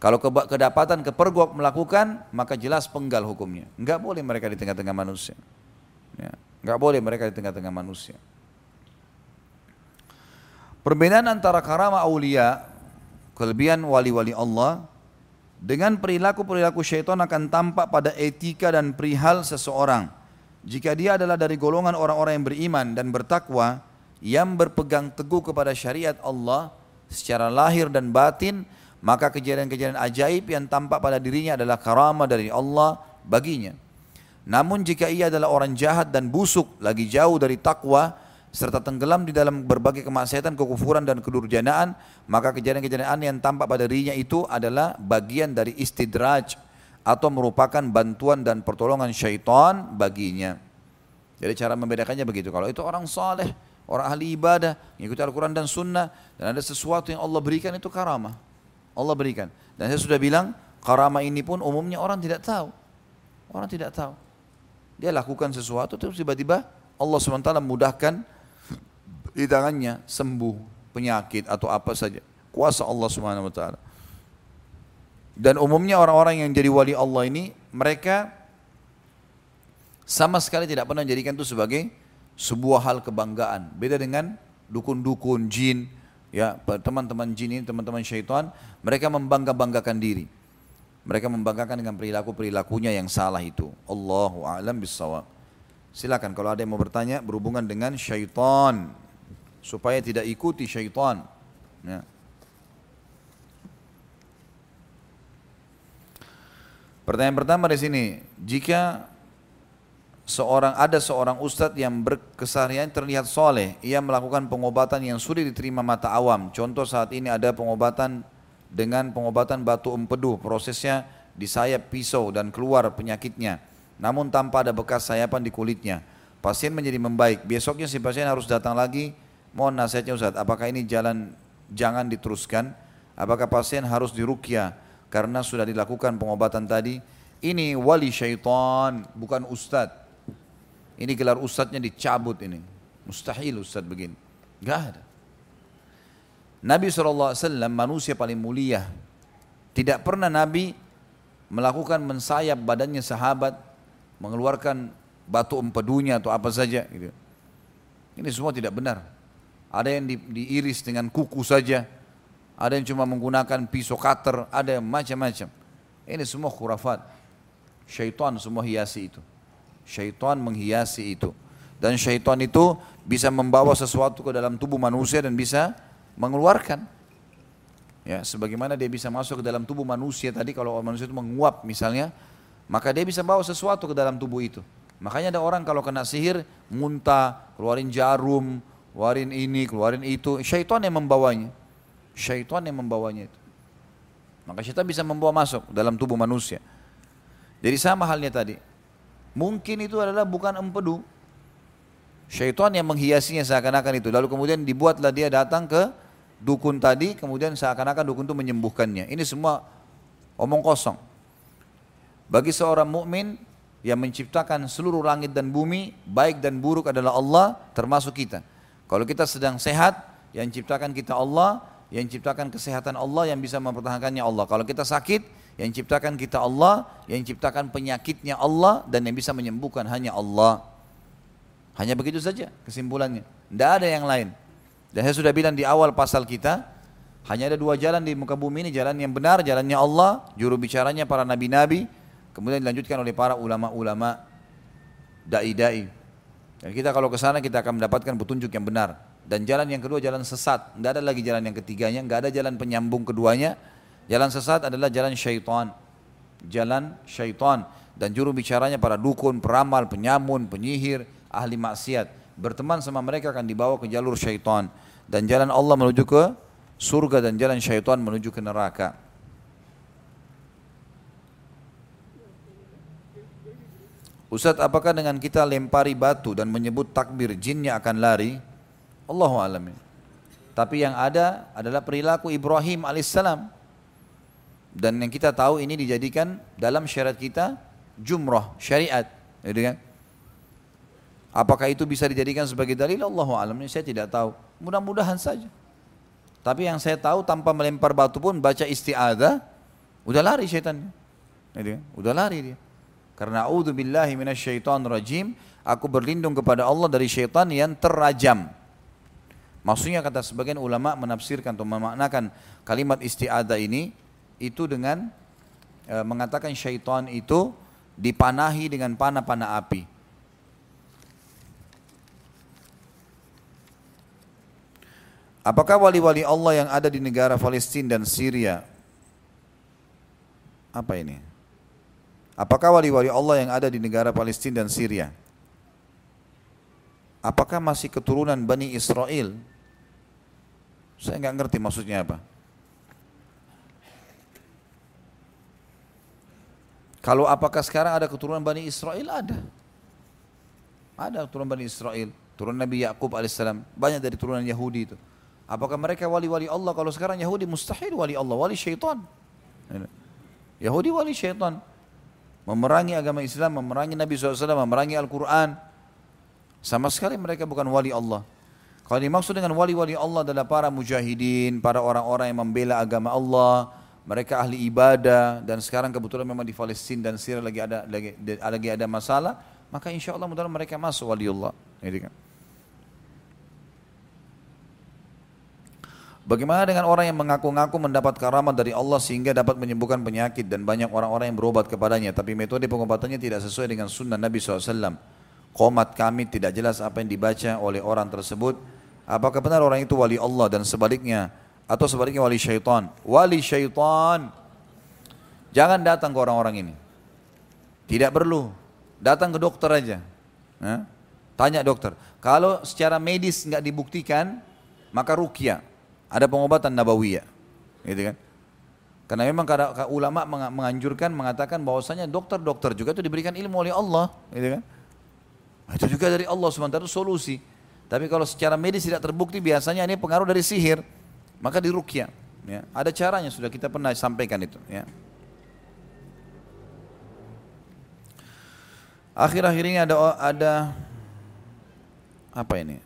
Kalau kedapatan kepergok melakukan, maka jelas penggal hukumnya. Enggak boleh mereka di tengah-tengah manusia. Ya. Enggak boleh mereka di tengah-tengah manusia. Perbedaan antara karama aulia, kelebihan wali-wali Allah, dengan perilaku-perilaku syaitan akan tampak pada etika dan perihal seseorang. Jika dia adalah dari golongan orang-orang yang beriman dan bertakwa, yang berpegang teguh kepada syariat Allah secara lahir dan batin, maka kejadian-kejadian ajaib yang tampak pada dirinya adalah karamah dari Allah baginya. Namun jika ia adalah orang jahat dan busuk, lagi jauh dari takwa, serta tenggelam di dalam berbagai kemaksiatan, kekufuran dan kedurjanaan, maka kejadian-kejadian yang tampak pada dirinya itu adalah bagian dari istidraj atau merupakan bantuan dan pertolongan syaitan baginya. Jadi cara membedakannya begitu. Kalau itu orang saleh, orang ahli ibadah, mengikuti Al-Quran dan Sunnah, dan ada sesuatu yang Allah berikan itu karamah. Allah berikan. Dan saya sudah bilang, karamah ini pun umumnya orang tidak tahu. Orang tidak tahu. Dia lakukan sesuatu, terus tiba-tiba Allah SWT mudahkan di tangannya sembuh penyakit atau apa saja. Kuasa Allah Subhanahu wa taala. Dan umumnya orang-orang yang jadi wali Allah ini mereka sama sekali tidak pernah menjadikan itu sebagai sebuah hal kebanggaan. Beda dengan dukun-dukun jin, ya teman-teman jin ini, teman-teman syaitan, mereka membangga-banggakan diri. Mereka membanggakan dengan perilaku-perilakunya yang salah itu. Allahu a'lam bissawab. Silakan kalau ada yang mau bertanya berhubungan dengan syaitan supaya tidak ikuti syaitan. Ya. Pertanyaan pertama di sini, jika seorang ada seorang ustadz yang berkeseharian terlihat soleh, ia melakukan pengobatan yang sulit diterima mata awam. Contoh saat ini ada pengobatan dengan pengobatan batu empedu, prosesnya disayap pisau dan keluar penyakitnya, namun tanpa ada bekas sayapan di kulitnya. Pasien menjadi membaik. Besoknya si pasien harus datang lagi. Mohon nasihatnya Ustaz, apakah ini jalan jangan diteruskan? Apakah pasien harus dirukyah? karena sudah dilakukan pengobatan tadi. Ini wali syaitan, bukan ustad. Ini gelar ustadnya dicabut ini. Mustahil ustad begini. Gak ada. Nabi SAW manusia paling mulia. Tidak pernah Nabi melakukan mensayap badannya sahabat, mengeluarkan batu empedunya atau apa saja. Gitu. Ini semua tidak benar. Ada yang di, diiris dengan kuku saja, ada yang cuma menggunakan pisau cutter, ada yang macam-macam. Ini semua khurafat. Syaitan semua hiasi itu. Syaitan menghiasi itu. Dan syaitan itu bisa membawa sesuatu ke dalam tubuh manusia dan bisa mengeluarkan. Ya, sebagaimana dia bisa masuk ke dalam tubuh manusia tadi kalau manusia itu menguap misalnya, maka dia bisa bawa sesuatu ke dalam tubuh itu. Makanya ada orang kalau kena sihir muntah, keluarin jarum, keluarin ini, keluarin itu, syaitan yang membawanya. Syaitan yang membawanya itu. Maka syaitan bisa membawa masuk dalam tubuh manusia. Jadi sama halnya tadi. Mungkin itu adalah bukan empedu. Syaitan yang menghiasinya seakan-akan itu. Lalu kemudian dibuatlah dia datang ke dukun tadi, kemudian seakan-akan dukun itu menyembuhkannya. Ini semua omong kosong. Bagi seorang mukmin yang menciptakan seluruh langit dan bumi, baik dan buruk adalah Allah, termasuk kita. Kalau kita sedang sehat, yang ciptakan kita Allah, yang ciptakan kesehatan Allah yang bisa mempertahankannya Allah. Kalau kita sakit, yang ciptakan kita Allah, yang ciptakan penyakitnya Allah dan yang bisa menyembuhkan hanya Allah. Hanya begitu saja kesimpulannya. Tidak ada yang lain. Dan saya sudah bilang di awal pasal kita, hanya ada dua jalan di muka bumi ini, jalan yang benar, jalannya Allah, juru bicaranya para nabi-nabi, kemudian dilanjutkan oleh para ulama-ulama dai-dai. Dan kita kalau ke sana kita akan mendapatkan petunjuk yang benar. Dan jalan yang kedua jalan sesat. Tidak ada lagi jalan yang ketiganya, nggak ada jalan penyambung keduanya. Jalan sesat adalah jalan syaitan. Jalan syaitan. Dan juru bicaranya para dukun, peramal, penyamun, penyihir, ahli maksiat. Berteman sama mereka akan dibawa ke jalur syaitan. Dan jalan Allah menuju ke surga dan jalan syaitan menuju ke neraka. Ustaz, apakah dengan kita lempari batu dan menyebut takbir jinnya akan lari? Allahu alamin. Tapi yang ada adalah perilaku Ibrahim alaihissalam. Dan yang kita tahu ini dijadikan dalam syariat kita jumrah, syariat. Gitu kan? Apakah itu bisa dijadikan sebagai dalil? Allahu alam. Saya tidak tahu. Mudah-mudahan saja. Tapi yang saya tahu tanpa melempar batu pun baca isti'adah, udah lari syaitannya. Gitu kan? Udah lari dia. Karena a'udzu billahi minasyaitonir rajim, aku berlindung kepada Allah dari syaitan yang terrajam. Maksudnya kata sebagian ulama menafsirkan atau memaknakan kalimat isti'adah ini itu dengan e, mengatakan syaitan itu dipanahi dengan panah-panah api. Apakah wali-wali Allah yang ada di negara Palestina dan Syria? Apa ini? Apakah wali-wali Allah yang ada di negara Palestina dan Syria? Apakah masih keturunan Bani Israel saya nggak ngerti maksudnya apa. Kalau apakah sekarang ada keturunan Bani Israel? Ada. Ada turunan Bani Israel, turunan Nabi Yakub alaihissalam, banyak dari turunan Yahudi itu. Apakah mereka wali-wali Allah? Kalau sekarang Yahudi mustahil wali Allah, wali syaitan. Yahudi wali syaitan. Memerangi agama Islam, memerangi Nabi SAW, memerangi Al-Quran. Sama sekali mereka bukan wali Allah. Kalau dimaksud dengan wali-wali Allah adalah para mujahidin, para orang-orang yang membela agama Allah, mereka ahli ibadah dan sekarang kebetulan memang di Palestina dan Syria lagi ada lagi, lagi ada masalah, maka insya Allah mudah mereka masuk waliullah. Gitu kan. Bagaimana dengan orang yang mengaku-ngaku mendapat karamat dari Allah sehingga dapat menyembuhkan penyakit dan banyak orang-orang yang berobat kepadanya tapi metode pengobatannya tidak sesuai dengan sunnah Nabi SAW. Komat kami tidak jelas apa yang dibaca oleh orang tersebut. Apakah benar orang itu wali Allah dan sebaliknya atau sebaliknya wali syaitan? Wali syaitan. Jangan datang ke orang-orang ini. Tidak perlu. Datang ke dokter aja. Tanya dokter. Kalau secara medis nggak dibuktikan, maka rukyah ada pengobatan nabawiyah. Gitu kan? Karena memang ulama menganjurkan mengatakan bahwasanya dokter-dokter juga itu diberikan ilmu oleh Allah, gitu kan? Itu juga dari Allah sementara itu solusi. Tapi kalau secara medis tidak terbukti biasanya ini pengaruh dari sihir, maka dirukyah. Ya. Ada caranya sudah kita pernah sampaikan itu. Ya. Akhir-akhir ini ada ada apa ini?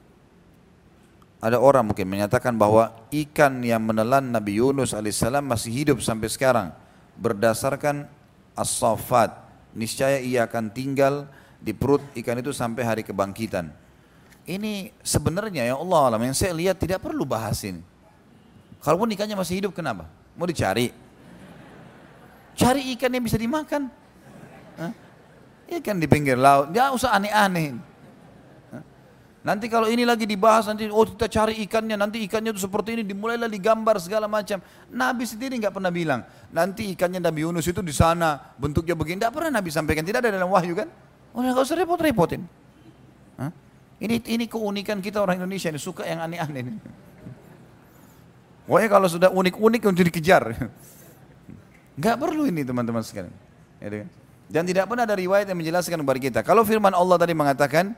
Ada orang mungkin menyatakan bahwa ikan yang menelan Nabi Yunus alaihissalam masih hidup sampai sekarang berdasarkan as-safat. Niscaya ia akan tinggal di perut ikan itu sampai hari kebangkitan. Ini sebenarnya ya Allah alam yang saya lihat tidak perlu bahas ini. Kalaupun ikannya masih hidup kenapa? Mau dicari. Cari ikan yang bisa dimakan. Hah? ikan di pinggir laut. Dia usah aneh-aneh Nanti kalau ini lagi dibahas nanti oh kita cari ikannya nanti ikannya itu seperti ini dimulailah digambar segala macam. Nabi sendiri nggak pernah bilang nanti ikannya Nabi Yunus itu di sana bentuknya begini. Tidak pernah Nabi sampaikan tidak ada dalam wahyu kan? Oh nggak usah repot-repotin. Ini ini keunikan kita orang Indonesia ini suka yang aneh-aneh. Pokoknya kalau sudah unik-unik untuk dikejar. Nggak perlu ini teman-teman sekalian. Ya, Dan tidak pernah ada riwayat yang menjelaskan kepada kita. Kalau firman Allah tadi mengatakan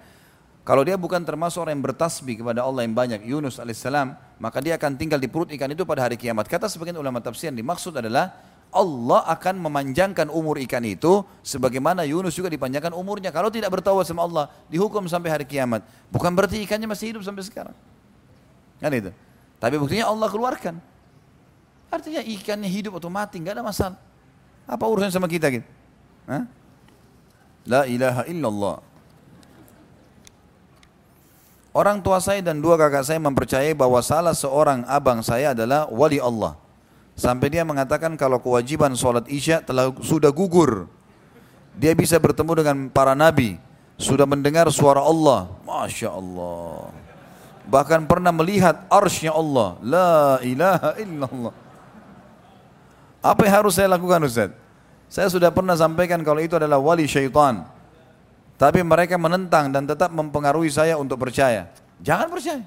kalau dia bukan termasuk orang yang bertasbih kepada Allah yang banyak, Yunus alaihissalam, maka dia akan tinggal di perut ikan itu pada hari kiamat. Kata sebagian ulama tafsir yang dimaksud adalah Allah akan memanjangkan umur ikan itu sebagaimana Yunus juga dipanjangkan umurnya. Kalau tidak bertawaf sama Allah, dihukum sampai hari kiamat. Bukan berarti ikannya masih hidup sampai sekarang. Kan itu. Tapi buktinya Allah keluarkan. Artinya ikannya hidup atau mati, nggak ada masalah. Apa urusan sama kita gitu? Hah? La ilaha illallah. Orang tua saya dan dua kakak saya mempercayai bahwa salah seorang abang saya adalah wali Allah. Sampai dia mengatakan kalau kewajiban sholat isya telah sudah gugur. Dia bisa bertemu dengan para nabi. Sudah mendengar suara Allah. Masya Allah. Bahkan pernah melihat arsnya Allah. La ilaha illallah. Apa yang harus saya lakukan Ustaz? Saya sudah pernah sampaikan kalau itu adalah wali syaitan. Tapi mereka menentang dan tetap mempengaruhi saya untuk percaya. Jangan percaya.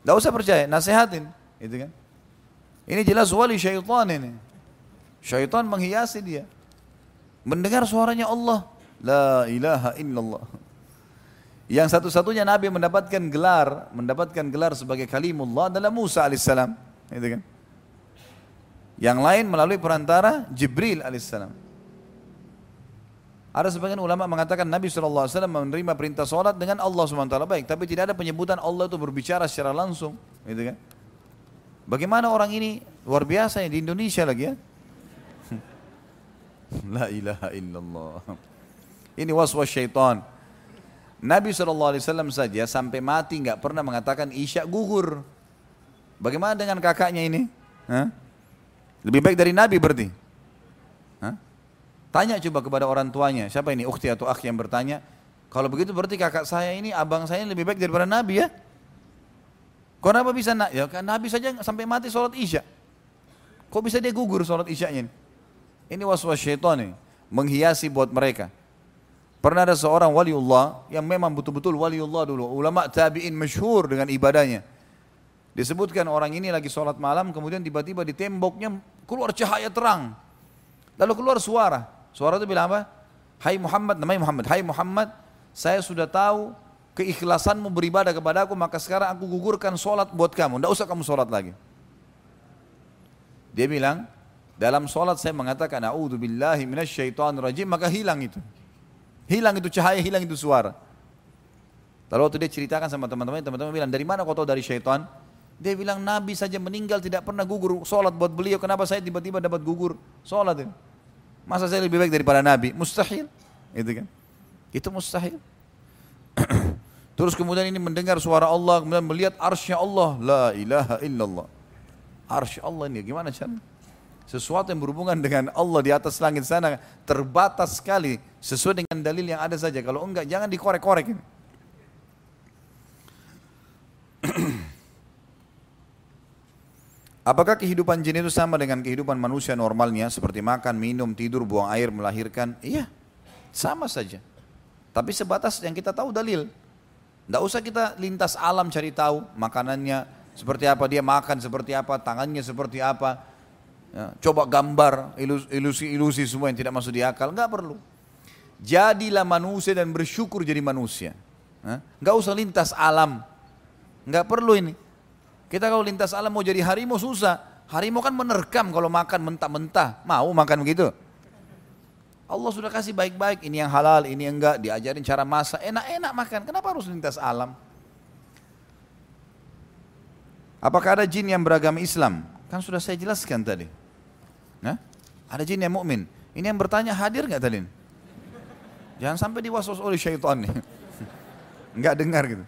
Tidak usah percaya, nasihatin. Gitu kan? Ini jelas wali syaitan ini. Syaitan menghiasi dia. Mendengar suaranya Allah. La ilaha illallah. Yang satu-satunya Nabi mendapatkan gelar, mendapatkan gelar sebagai kalimullah adalah Musa alaihissalam. Gitu kan? Yang lain melalui perantara Jibril alaihissalam. Ada sebagian ulama mengatakan Nabi SAW menerima perintah sholat dengan Allah SWT baik, tapi tidak ada penyebutan Allah itu berbicara secara langsung, gitu kan? Bagaimana orang ini luar biasa ya di Indonesia lagi ya? (laughs) La ilaha illallah. Ini waswas syaitan. Nabi SAW saja sampai mati nggak pernah mengatakan isya gugur. Bagaimana dengan kakaknya ini? Hah? Lebih baik dari Nabi berarti. Tanya coba kepada orang tuanya, siapa ini ukhti atau akh yang bertanya, kalau begitu berarti kakak saya ini, abang saya ini lebih baik daripada Nabi ya? Kenapa bisa nak? Ya kan Nabi saja sampai mati sholat isya. Kok bisa dia gugur sholat isyanya ini? Ini was-was syaitan ini, menghiasi buat mereka. Pernah ada seorang waliullah yang memang betul-betul waliullah dulu, ulama tabi'in masyhur dengan ibadahnya. Disebutkan orang ini lagi sholat malam, kemudian tiba-tiba di temboknya keluar cahaya terang. Lalu keluar suara, Suara itu bilang apa? Hai Muhammad, namanya Muhammad. Hai Muhammad, saya sudah tahu keikhlasanmu beribadah kepada aku, maka sekarang aku gugurkan sholat buat kamu. Tidak usah kamu sholat lagi. Dia bilang, dalam sholat saya mengatakan, A'udhu billahi minasyaitan rajim, maka hilang itu. Hilang itu cahaya, hilang itu suara. Lalu waktu dia ceritakan sama teman-teman, teman-teman bilang, dari mana kau tahu dari syaitan? Dia bilang, Nabi saja meninggal tidak pernah gugur sholat buat beliau, kenapa saya tiba-tiba dapat gugur sholat ini? Masa saya lebih baik daripada Nabi? Mustahil. Itu kan? Itu mustahil. (clears throat) Terus kemudian ini mendengar suara Allah, kemudian melihat arsya Allah. La ilaha illallah. Arsya Allah ini gimana cara? Sesuatu yang berhubungan dengan Allah di atas langit sana terbatas sekali sesuai dengan dalil yang ada saja. Kalau enggak jangan dikorek-korek. (clears throat) Apakah kehidupan jin itu sama dengan kehidupan manusia normalnya seperti makan, minum, tidur, buang air, melahirkan? Iya, sama saja. Tapi sebatas yang kita tahu dalil. Tidak usah kita lintas alam cari tahu makanannya seperti apa, dia makan seperti apa, tangannya seperti apa. Ya, coba gambar ilusi-ilusi semua yang tidak masuk di akal, nggak perlu. Jadilah manusia dan bersyukur jadi manusia. Nggak usah lintas alam, nggak perlu ini. Kita kalau lintas alam mau jadi harimau susah. Harimau kan menerkam kalau makan mentah-mentah. Mau makan begitu? Allah sudah kasih baik-baik, ini yang halal, ini yang enggak, diajarin cara masak, enak-enak makan. Kenapa harus lintas alam? Apakah ada jin yang beragama Islam? Kan sudah saya jelaskan tadi. Nah, ada jin yang mukmin. Ini yang bertanya hadir nggak tadi? Jangan sampai diwaswas oleh syaitan nih. (laughs) Enggak dengar gitu.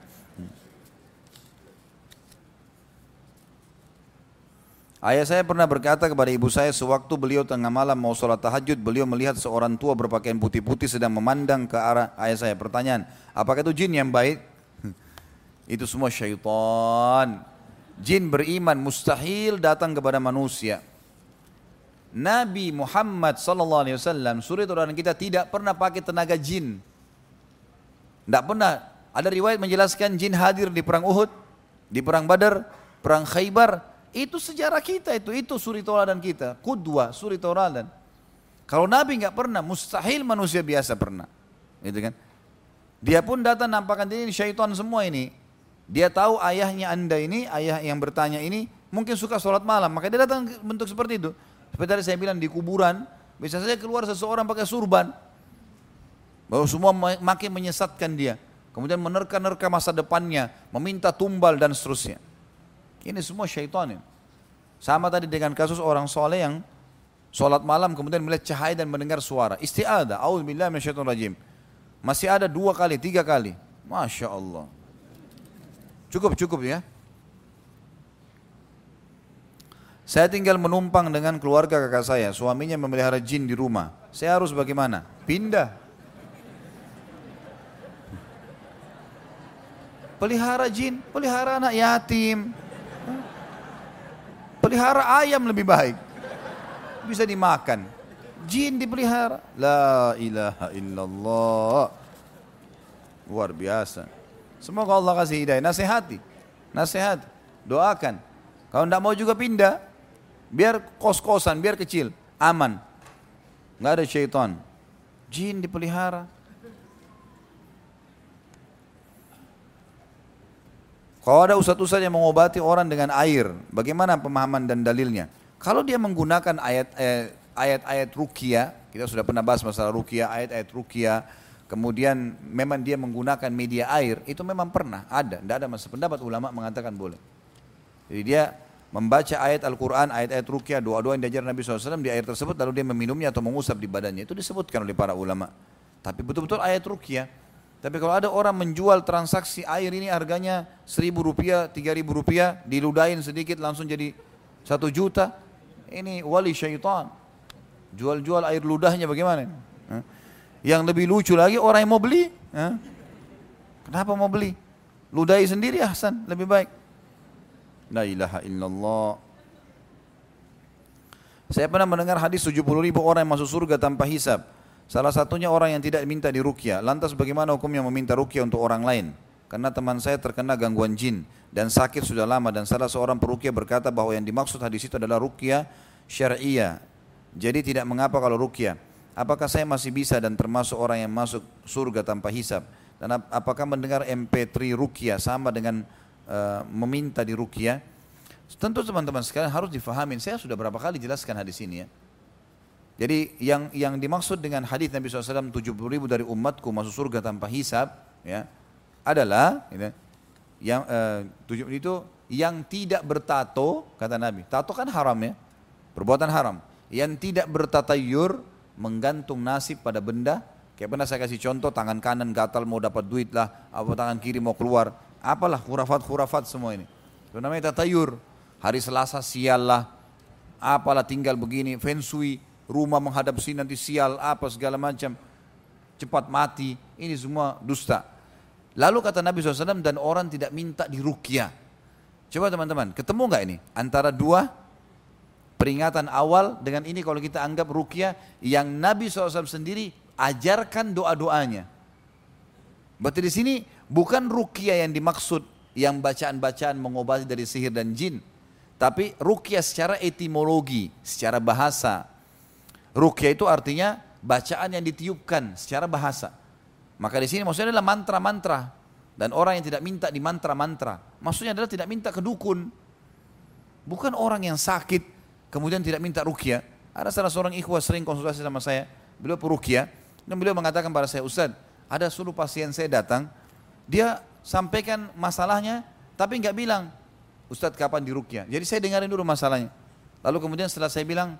Ayah saya pernah berkata kepada ibu saya sewaktu beliau tengah malam mau sholat tahajud, beliau melihat seorang tua berpakaian putih-putih sedang memandang ke arah ayah saya. Pertanyaan, apakah itu jin yang baik? (laughs) itu semua syaitan. Jin beriman mustahil datang kepada manusia. Nabi Muhammad sallallahu alaihi wasallam suri Quran kita tidak pernah pakai tenaga jin. Tidak pernah. Ada riwayat menjelaskan jin hadir di perang Uhud, di perang Badar, perang Khaybar, itu sejarah kita itu, itu suri tauladan kita. Kudwa, suri tauladan. Kalau Nabi nggak pernah, mustahil manusia biasa pernah. Gitu kan? Dia pun datang nampakkan ini syaitan semua ini. Dia tahu ayahnya anda ini, ayah yang bertanya ini, mungkin suka sholat malam. Maka dia datang bentuk seperti itu. Seperti tadi saya bilang di kuburan, bisa saja keluar seseorang pakai surban. Bahwa semua makin menyesatkan dia. Kemudian menerka-nerka masa depannya, meminta tumbal dan seterusnya. Ini semua syaitan ini. Sama tadi dengan kasus orang soleh yang sholat malam kemudian melihat cahaya dan mendengar suara. Isti'adah. A'udzubillah minasyaitonir rajim. Masih ada dua kali, tiga kali. Masya Allah. Cukup, cukup ya. Saya tinggal menumpang dengan keluarga kakak saya. Suaminya memelihara jin di rumah. Saya harus bagaimana? Pindah. Pelihara jin, pelihara anak yatim, Pelihara ayam lebih baik. Bisa dimakan. Jin dipelihara. La ilaha illallah. Luar biasa. Semoga Allah kasih hidayah. Nasihati. Nasihat. Doakan. Kalau tidak mau juga pindah. Biar kos-kosan, biar kecil. Aman. Nggak ada syaitan. Jin dipelihara. Kalau ada ustadz-ustadz yang mengobati orang dengan air, bagaimana pemahaman dan dalilnya? Kalau dia menggunakan ayat eh, ayat-ayat rukia, kita sudah pernah bahas masalah rukia, ayat-ayat rukia, kemudian memang dia menggunakan media air, itu memang pernah ada, tidak ada masa pendapat ulama mengatakan boleh. Jadi dia membaca ayat Al-Quran, ayat-ayat rukia, doa-doa yang diajar Nabi SAW di air tersebut, lalu dia meminumnya atau mengusap di badannya, itu disebutkan oleh para ulama. Tapi betul-betul ayat rukia, tapi kalau ada orang menjual transaksi air ini harganya seribu rupiah, tiga ribu rupiah, diludahin sedikit langsung jadi satu juta, ini wali syaitan. Jual-jual air ludahnya bagaimana? Yang lebih lucu lagi orang yang mau beli. Kenapa mau beli? Ludahi sendiri Hasan, lebih baik. La ilaha illallah. Saya pernah mendengar hadis 70 ribu orang yang masuk surga tanpa hisab. Salah satunya orang yang tidak minta di rukyah. Lantas bagaimana hukumnya meminta rukyah untuk orang lain? Karena teman saya terkena gangguan jin dan sakit sudah lama dan salah seorang perukyah berkata bahwa yang dimaksud hadis itu adalah rukyah syariah. Jadi tidak mengapa kalau rukyah. Apakah saya masih bisa dan termasuk orang yang masuk surga tanpa hisab? dan apakah mendengar MP3 rukia sama dengan uh, meminta di rukia? Tentu teman-teman sekalian harus difahamin. Saya sudah berapa kali jelaskan hadis ini ya. Jadi yang yang dimaksud dengan hadis Nabi SAW 70 ribu dari umatku masuk surga tanpa hisab ya adalah gitu, yang uh, itu yang tidak bertato kata Nabi. Tato kan haram ya, perbuatan haram. Yang tidak bertatayur menggantung nasib pada benda. Kayak pernah saya kasih contoh tangan kanan gatal mau dapat duit lah, apa tangan kiri mau keluar, apalah khurafat-khurafat semua ini. Itu namanya tatayur. Hari Selasa sial lah, apalah tinggal begini, feng shui, rumah menghadap sini nanti sial, apa segala macam, cepat mati, ini semua dusta. Lalu kata Nabi SAW dan orang tidak minta dirukyah. Coba teman-teman, ketemu nggak ini antara dua peringatan awal dengan ini kalau kita anggap rukyah yang Nabi SAW sendiri ajarkan doa-doanya. Berarti di sini bukan rukyah yang dimaksud yang bacaan-bacaan mengobati dari sihir dan jin, tapi rukyah secara etimologi, secara bahasa. Rukyah itu artinya bacaan yang ditiupkan secara bahasa. Maka di sini maksudnya adalah mantra-mantra dan orang yang tidak minta di mantra-mantra. Maksudnya adalah tidak minta ke dukun. Bukan orang yang sakit kemudian tidak minta rukyah. Ada salah seorang ikhwah sering konsultasi sama saya, beliau perukyah, dan beliau mengatakan pada saya, Ustaz, ada suruh pasien saya datang, dia sampaikan masalahnya, tapi nggak bilang, Ustaz kapan dirukyah. Jadi saya dengarin dulu masalahnya. Lalu kemudian setelah saya bilang,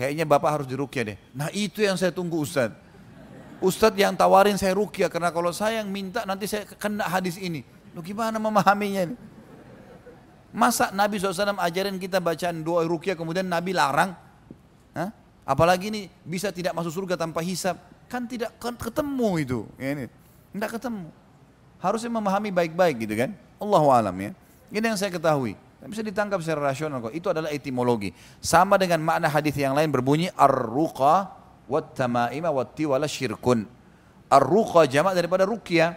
kayaknya bapak harus dirukyah deh. Nah itu yang saya tunggu Ustaz. Ustadz yang tawarin saya rukyah karena kalau saya yang minta nanti saya kena hadis ini. Lu gimana memahaminya ini? Masa Nabi SAW ajarin kita bacaan doa rukyah kemudian Nabi larang? Hah? Apalagi ini bisa tidak masuk surga tanpa hisap. Kan tidak ketemu itu. Ya ini. Tidak ketemu. Harusnya memahami baik-baik gitu kan. Allah alam ya. Ini yang saya ketahui. Bisa ditangkap secara rasional kok. Itu adalah etimologi. Sama dengan makna hadis yang lain berbunyi ar-ruqa wat tamaima wat tiwala syirkun. Ar-ruqa jamak daripada ruqyah.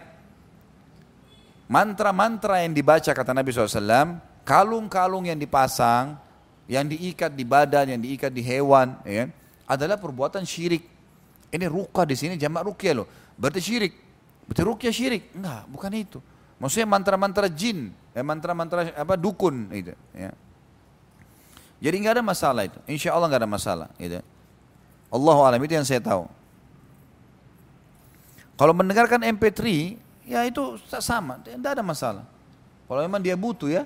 Mantra-mantra yang dibaca kata Nabi SAW kalung-kalung yang dipasang, yang diikat di badan, yang diikat di hewan, ya, adalah perbuatan syirik. Ini ruka di sini jamak rukyah loh. Berarti syirik. Berarti rukyah syirik? Enggak, bukan itu. Maksudnya mantra-mantra jin, mantra-mantra apa dukun itu, ya. Jadi nggak ada masalah itu. Insya Allah nggak ada masalah. Gitu. Allah alam itu yang saya tahu. Kalau mendengarkan MP3, ya itu sama, tidak ada masalah. Kalau memang dia butuh ya,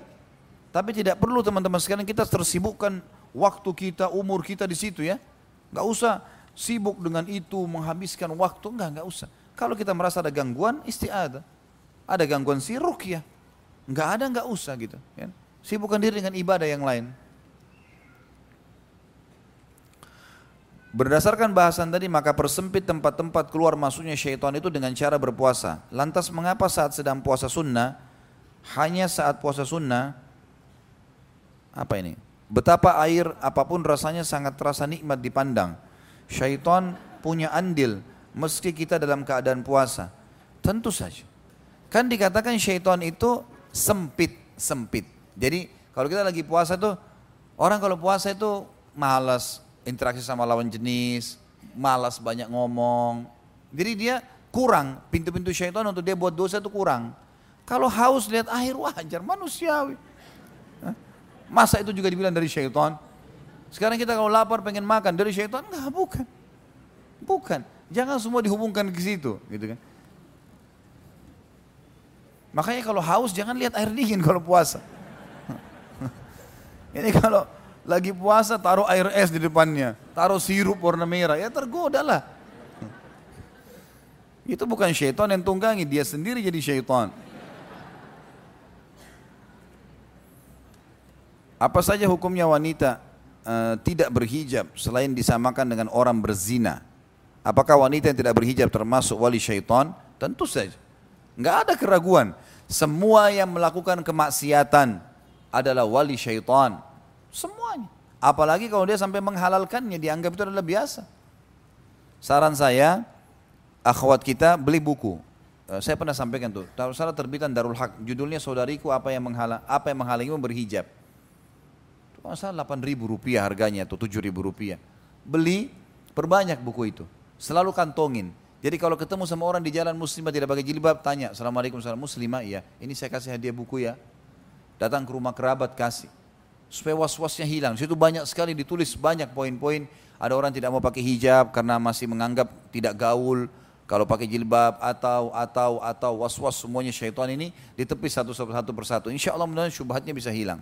tapi tidak perlu teman-teman sekalian kita tersibukkan waktu kita, umur kita di situ ya. Gak usah sibuk dengan itu, menghabiskan waktu, enggak, enggak usah. Kalau kita merasa ada gangguan, istiadah. Ada gangguan si ya. Enggak ada, enggak usah gitu. Ya. Sibukkan diri dengan ibadah yang lain. Berdasarkan bahasan tadi maka persempit tempat-tempat keluar masuknya syaitan itu dengan cara berpuasa. Lantas mengapa saat sedang puasa sunnah, hanya saat puasa sunnah apa ini? Betapa air apa pun rasanya sangat terasa nikmat dipandang. Syaitan punya andil meski kita dalam keadaan puasa. Tentu saja. Kan dikatakan syaitan itu sempit, sempit. Jadi kalau kita lagi puasa tuh, orang kalau puasa itu malas interaksi sama lawan jenis, malas banyak ngomong. Jadi dia kurang, pintu-pintu syaitan untuk dia buat dosa itu kurang. Kalau haus lihat air wajar, manusiawi. Masa itu juga dibilang dari syaitan? Sekarang kita kalau lapar pengen makan dari syaitan? Enggak, bukan. Bukan. Jangan semua dihubungkan ke situ, gitu kan. Makanya kalau haus jangan lihat air dingin kalau puasa. (laughs) Ini kalau lagi puasa taruh air es di depannya, taruh sirup warna merah, ya tergoda lah. Itu bukan syaitan yang tunggangi, dia sendiri jadi syaitan. Apa saja hukumnya wanita uh, tidak berhijab selain disamakan dengan orang berzina? Apakah wanita yang tidak berhijab termasuk wali syaitan? Tentu saja. Enggak ada keraguan. Semua yang melakukan kemaksiatan adalah wali syaitan. Semuanya. Apalagi kalau dia sampai menghalalkannya, dianggap itu adalah biasa. Saran saya, akhwat kita beli buku. Uh, saya pernah sampaikan tuh, tahu salah terbitan Darul Haq, judulnya Saudariku apa yang menghalang apa yang menghalangimu berhijab. Masa 8 ribu rupiah harganya atau 7 ribu rupiah. Beli, perbanyak buku itu. Selalu kantongin. Jadi kalau ketemu sama orang di jalan muslimah tidak pakai jilbab, tanya, Assalamualaikum salam muslimah, iya. Ini saya kasih hadiah buku ya. Datang ke rumah kerabat kasih. Supaya was-wasnya hilang. Situ banyak sekali ditulis banyak poin-poin. Ada orang tidak mau pakai hijab karena masih menganggap tidak gaul. Kalau pakai jilbab atau atau atau was-was semuanya syaitan ini ditepis satu satu persatu. Insya Allah mudah syubhatnya bisa hilang.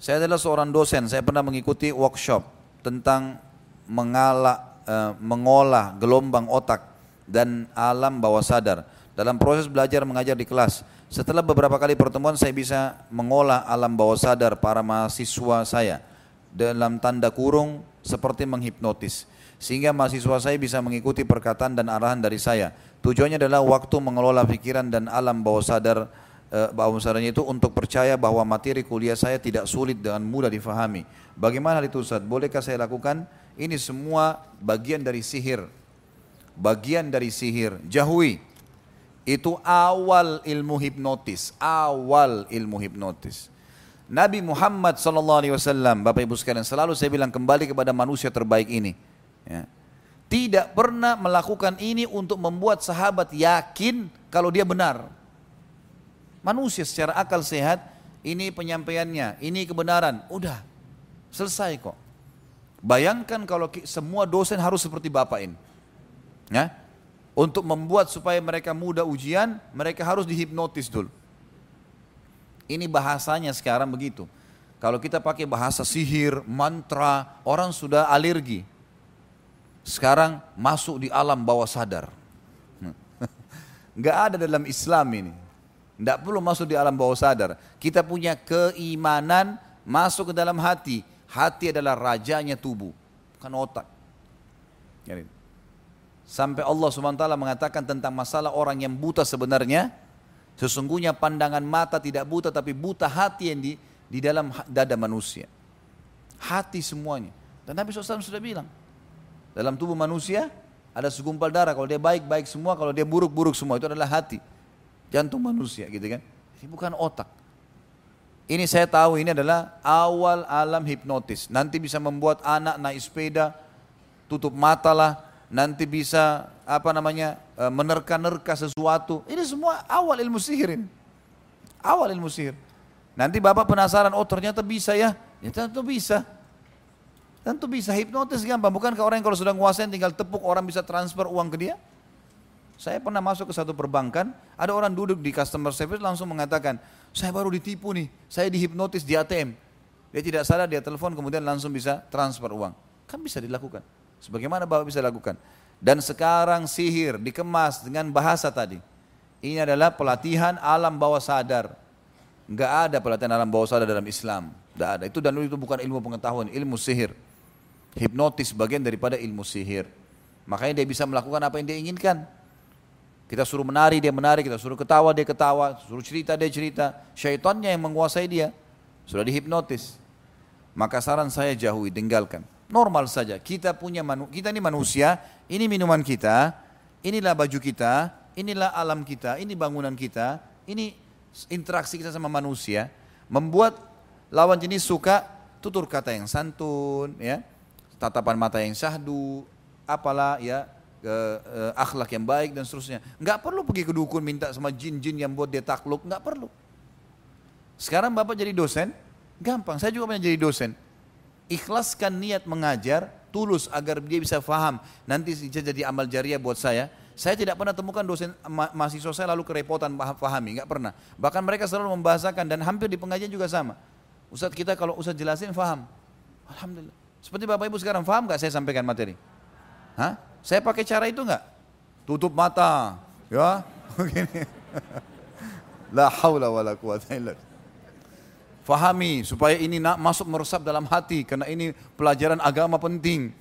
Saya adalah seorang dosen. Saya pernah mengikuti workshop tentang mengalah Eh, mengolah gelombang otak dan alam bawah sadar. Dalam proses belajar mengajar di kelas, setelah beberapa kali pertemuan saya bisa mengolah alam bawah sadar para mahasiswa saya dalam tanda kurung seperti menghipnotis. Sehingga mahasiswa saya bisa mengikuti perkataan dan arahan dari saya. Tujuannya adalah waktu mengelola pikiran dan alam bawah sadar eh, bawah sadarnya itu untuk percaya bahwa materi kuliah saya tidak sulit dan mudah difahami. Bagaimana itu Ustaz? Bolehkah saya lakukan? Ini semua bagian dari sihir. Bagian dari sihir. Jauhi. Itu awal ilmu hipnotis. Awal ilmu hipnotis. Nabi Muhammad SAW, Bapak Ibu sekalian, selalu saya bilang kembali kepada manusia terbaik ini. Ya. Tidak pernah melakukan ini untuk membuat sahabat yakin kalau dia benar. Manusia secara akal sehat, ini penyampaiannya, ini kebenaran. Udah, selesai kok. Bayangkan kalau semua dosen harus seperti Bapak ini. Ya? Untuk membuat supaya mereka mudah ujian, mereka harus dihipnotis dulu. Ini bahasanya sekarang begitu. Kalau kita pakai bahasa sihir, mantra, orang sudah alergi. Sekarang masuk di alam bawah sadar. (laughs) Enggak ada dalam Islam ini. Tidak perlu masuk di alam bawah sadar. Kita punya keimanan masuk ke dalam hati. Hati adalah rajanya tubuh, bukan otak. Sampai Allah SWT mengatakan tentang masalah orang yang buta sebenarnya, sesungguhnya pandangan mata tidak buta tapi buta hati yang di, di dalam dada manusia. Hati semuanya. Dan Nabi SAW sudah bilang, dalam tubuh manusia ada segumpal darah. Kalau dia baik, baik semua. Kalau dia buruk, buruk semua. Itu adalah hati. Jantung manusia gitu kan. Ini bukan otak. Ini saya tahu ini adalah awal alam hipnotis. Nanti bisa membuat anak naik sepeda, tutup mata lah, nanti bisa apa namanya e, menerka-nerka sesuatu. Ini semua awal ilmu sihir ini. Awal ilmu sihir. Nanti bapak penasaran, oh ternyata bisa ya. Ya tentu bisa. Tentu bisa hipnotis gampang. Bukankah orang yang kalau sudah nguasain tinggal tepuk orang bisa transfer uang ke dia? Saya pernah masuk ke satu perbankan, ada orang duduk di customer service langsung mengatakan, saya baru ditipu nih, saya dihipnotis di ATM. Dia tidak sadar, dia telepon kemudian langsung bisa transfer uang. Kan bisa dilakukan. Sebagaimana Bapak bisa lakukan. Dan sekarang sihir dikemas dengan bahasa tadi. Ini adalah pelatihan alam bawah sadar. Enggak ada pelatihan alam bawah sadar dalam Islam. Enggak ada. Itu dan itu bukan ilmu pengetahuan, ilmu sihir. Hipnotis bagian daripada ilmu sihir. Makanya dia bisa melakukan apa yang dia inginkan. Kita suruh menari, dia menari, kita suruh ketawa, dia ketawa, suruh cerita, dia cerita. Syaitannya yang menguasai dia. Sudah dihipnotis. Maka saran saya jauhi, tinggalkan. Normal saja. Kita punya manu kita ini manusia, ini minuman kita, inilah baju kita, inilah alam kita, ini bangunan kita, ini interaksi kita sama manusia. Membuat lawan jenis suka tutur kata yang santun, ya, tatapan mata yang syahdu, apalah ya uh, akhlak yang baik dan seterusnya. Enggak perlu pergi ke dukun minta sama jin-jin yang buat dia takluk, enggak perlu. Sekarang Bapak jadi dosen, gampang. Saya juga pengen jadi dosen. Ikhlaskan niat mengajar, tulus agar dia bisa faham. Nanti bisa jadi amal jariah buat saya. Saya tidak pernah temukan dosen ma mahasiswa saya lalu kerepotan pahami, enggak pernah. Bahkan mereka selalu membahasakan dan hampir di pengajian juga sama. Ustadz kita kalau Ustadz jelasin faham. Alhamdulillah. Seperti Bapak Ibu sekarang faham gak saya sampaikan materi? Hah? Saya pakai cara itu enggak? Tutup mata, ya, (laughs) begini. La haula wala quwata illa Fahami supaya ini nak masuk meresap dalam hati karena ini pelajaran agama penting.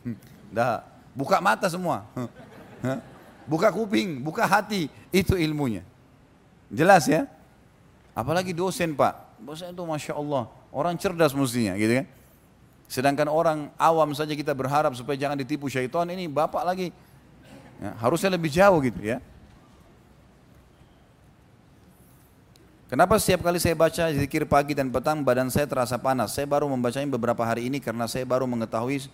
Dah, buka mata semua. Buka kuping, buka hati, itu ilmunya. Jelas ya? Apalagi dosen pak, dosen itu masya Allah orang cerdas mestinya, gitu kan? Sedangkan orang awam saja kita berharap supaya jangan ditipu syaitan ini bapak lagi. Ya, harusnya lebih jauh gitu ya. Kenapa setiap kali saya baca zikir pagi dan petang badan saya terasa panas? Saya baru membacanya beberapa hari ini karena saya baru mengetahui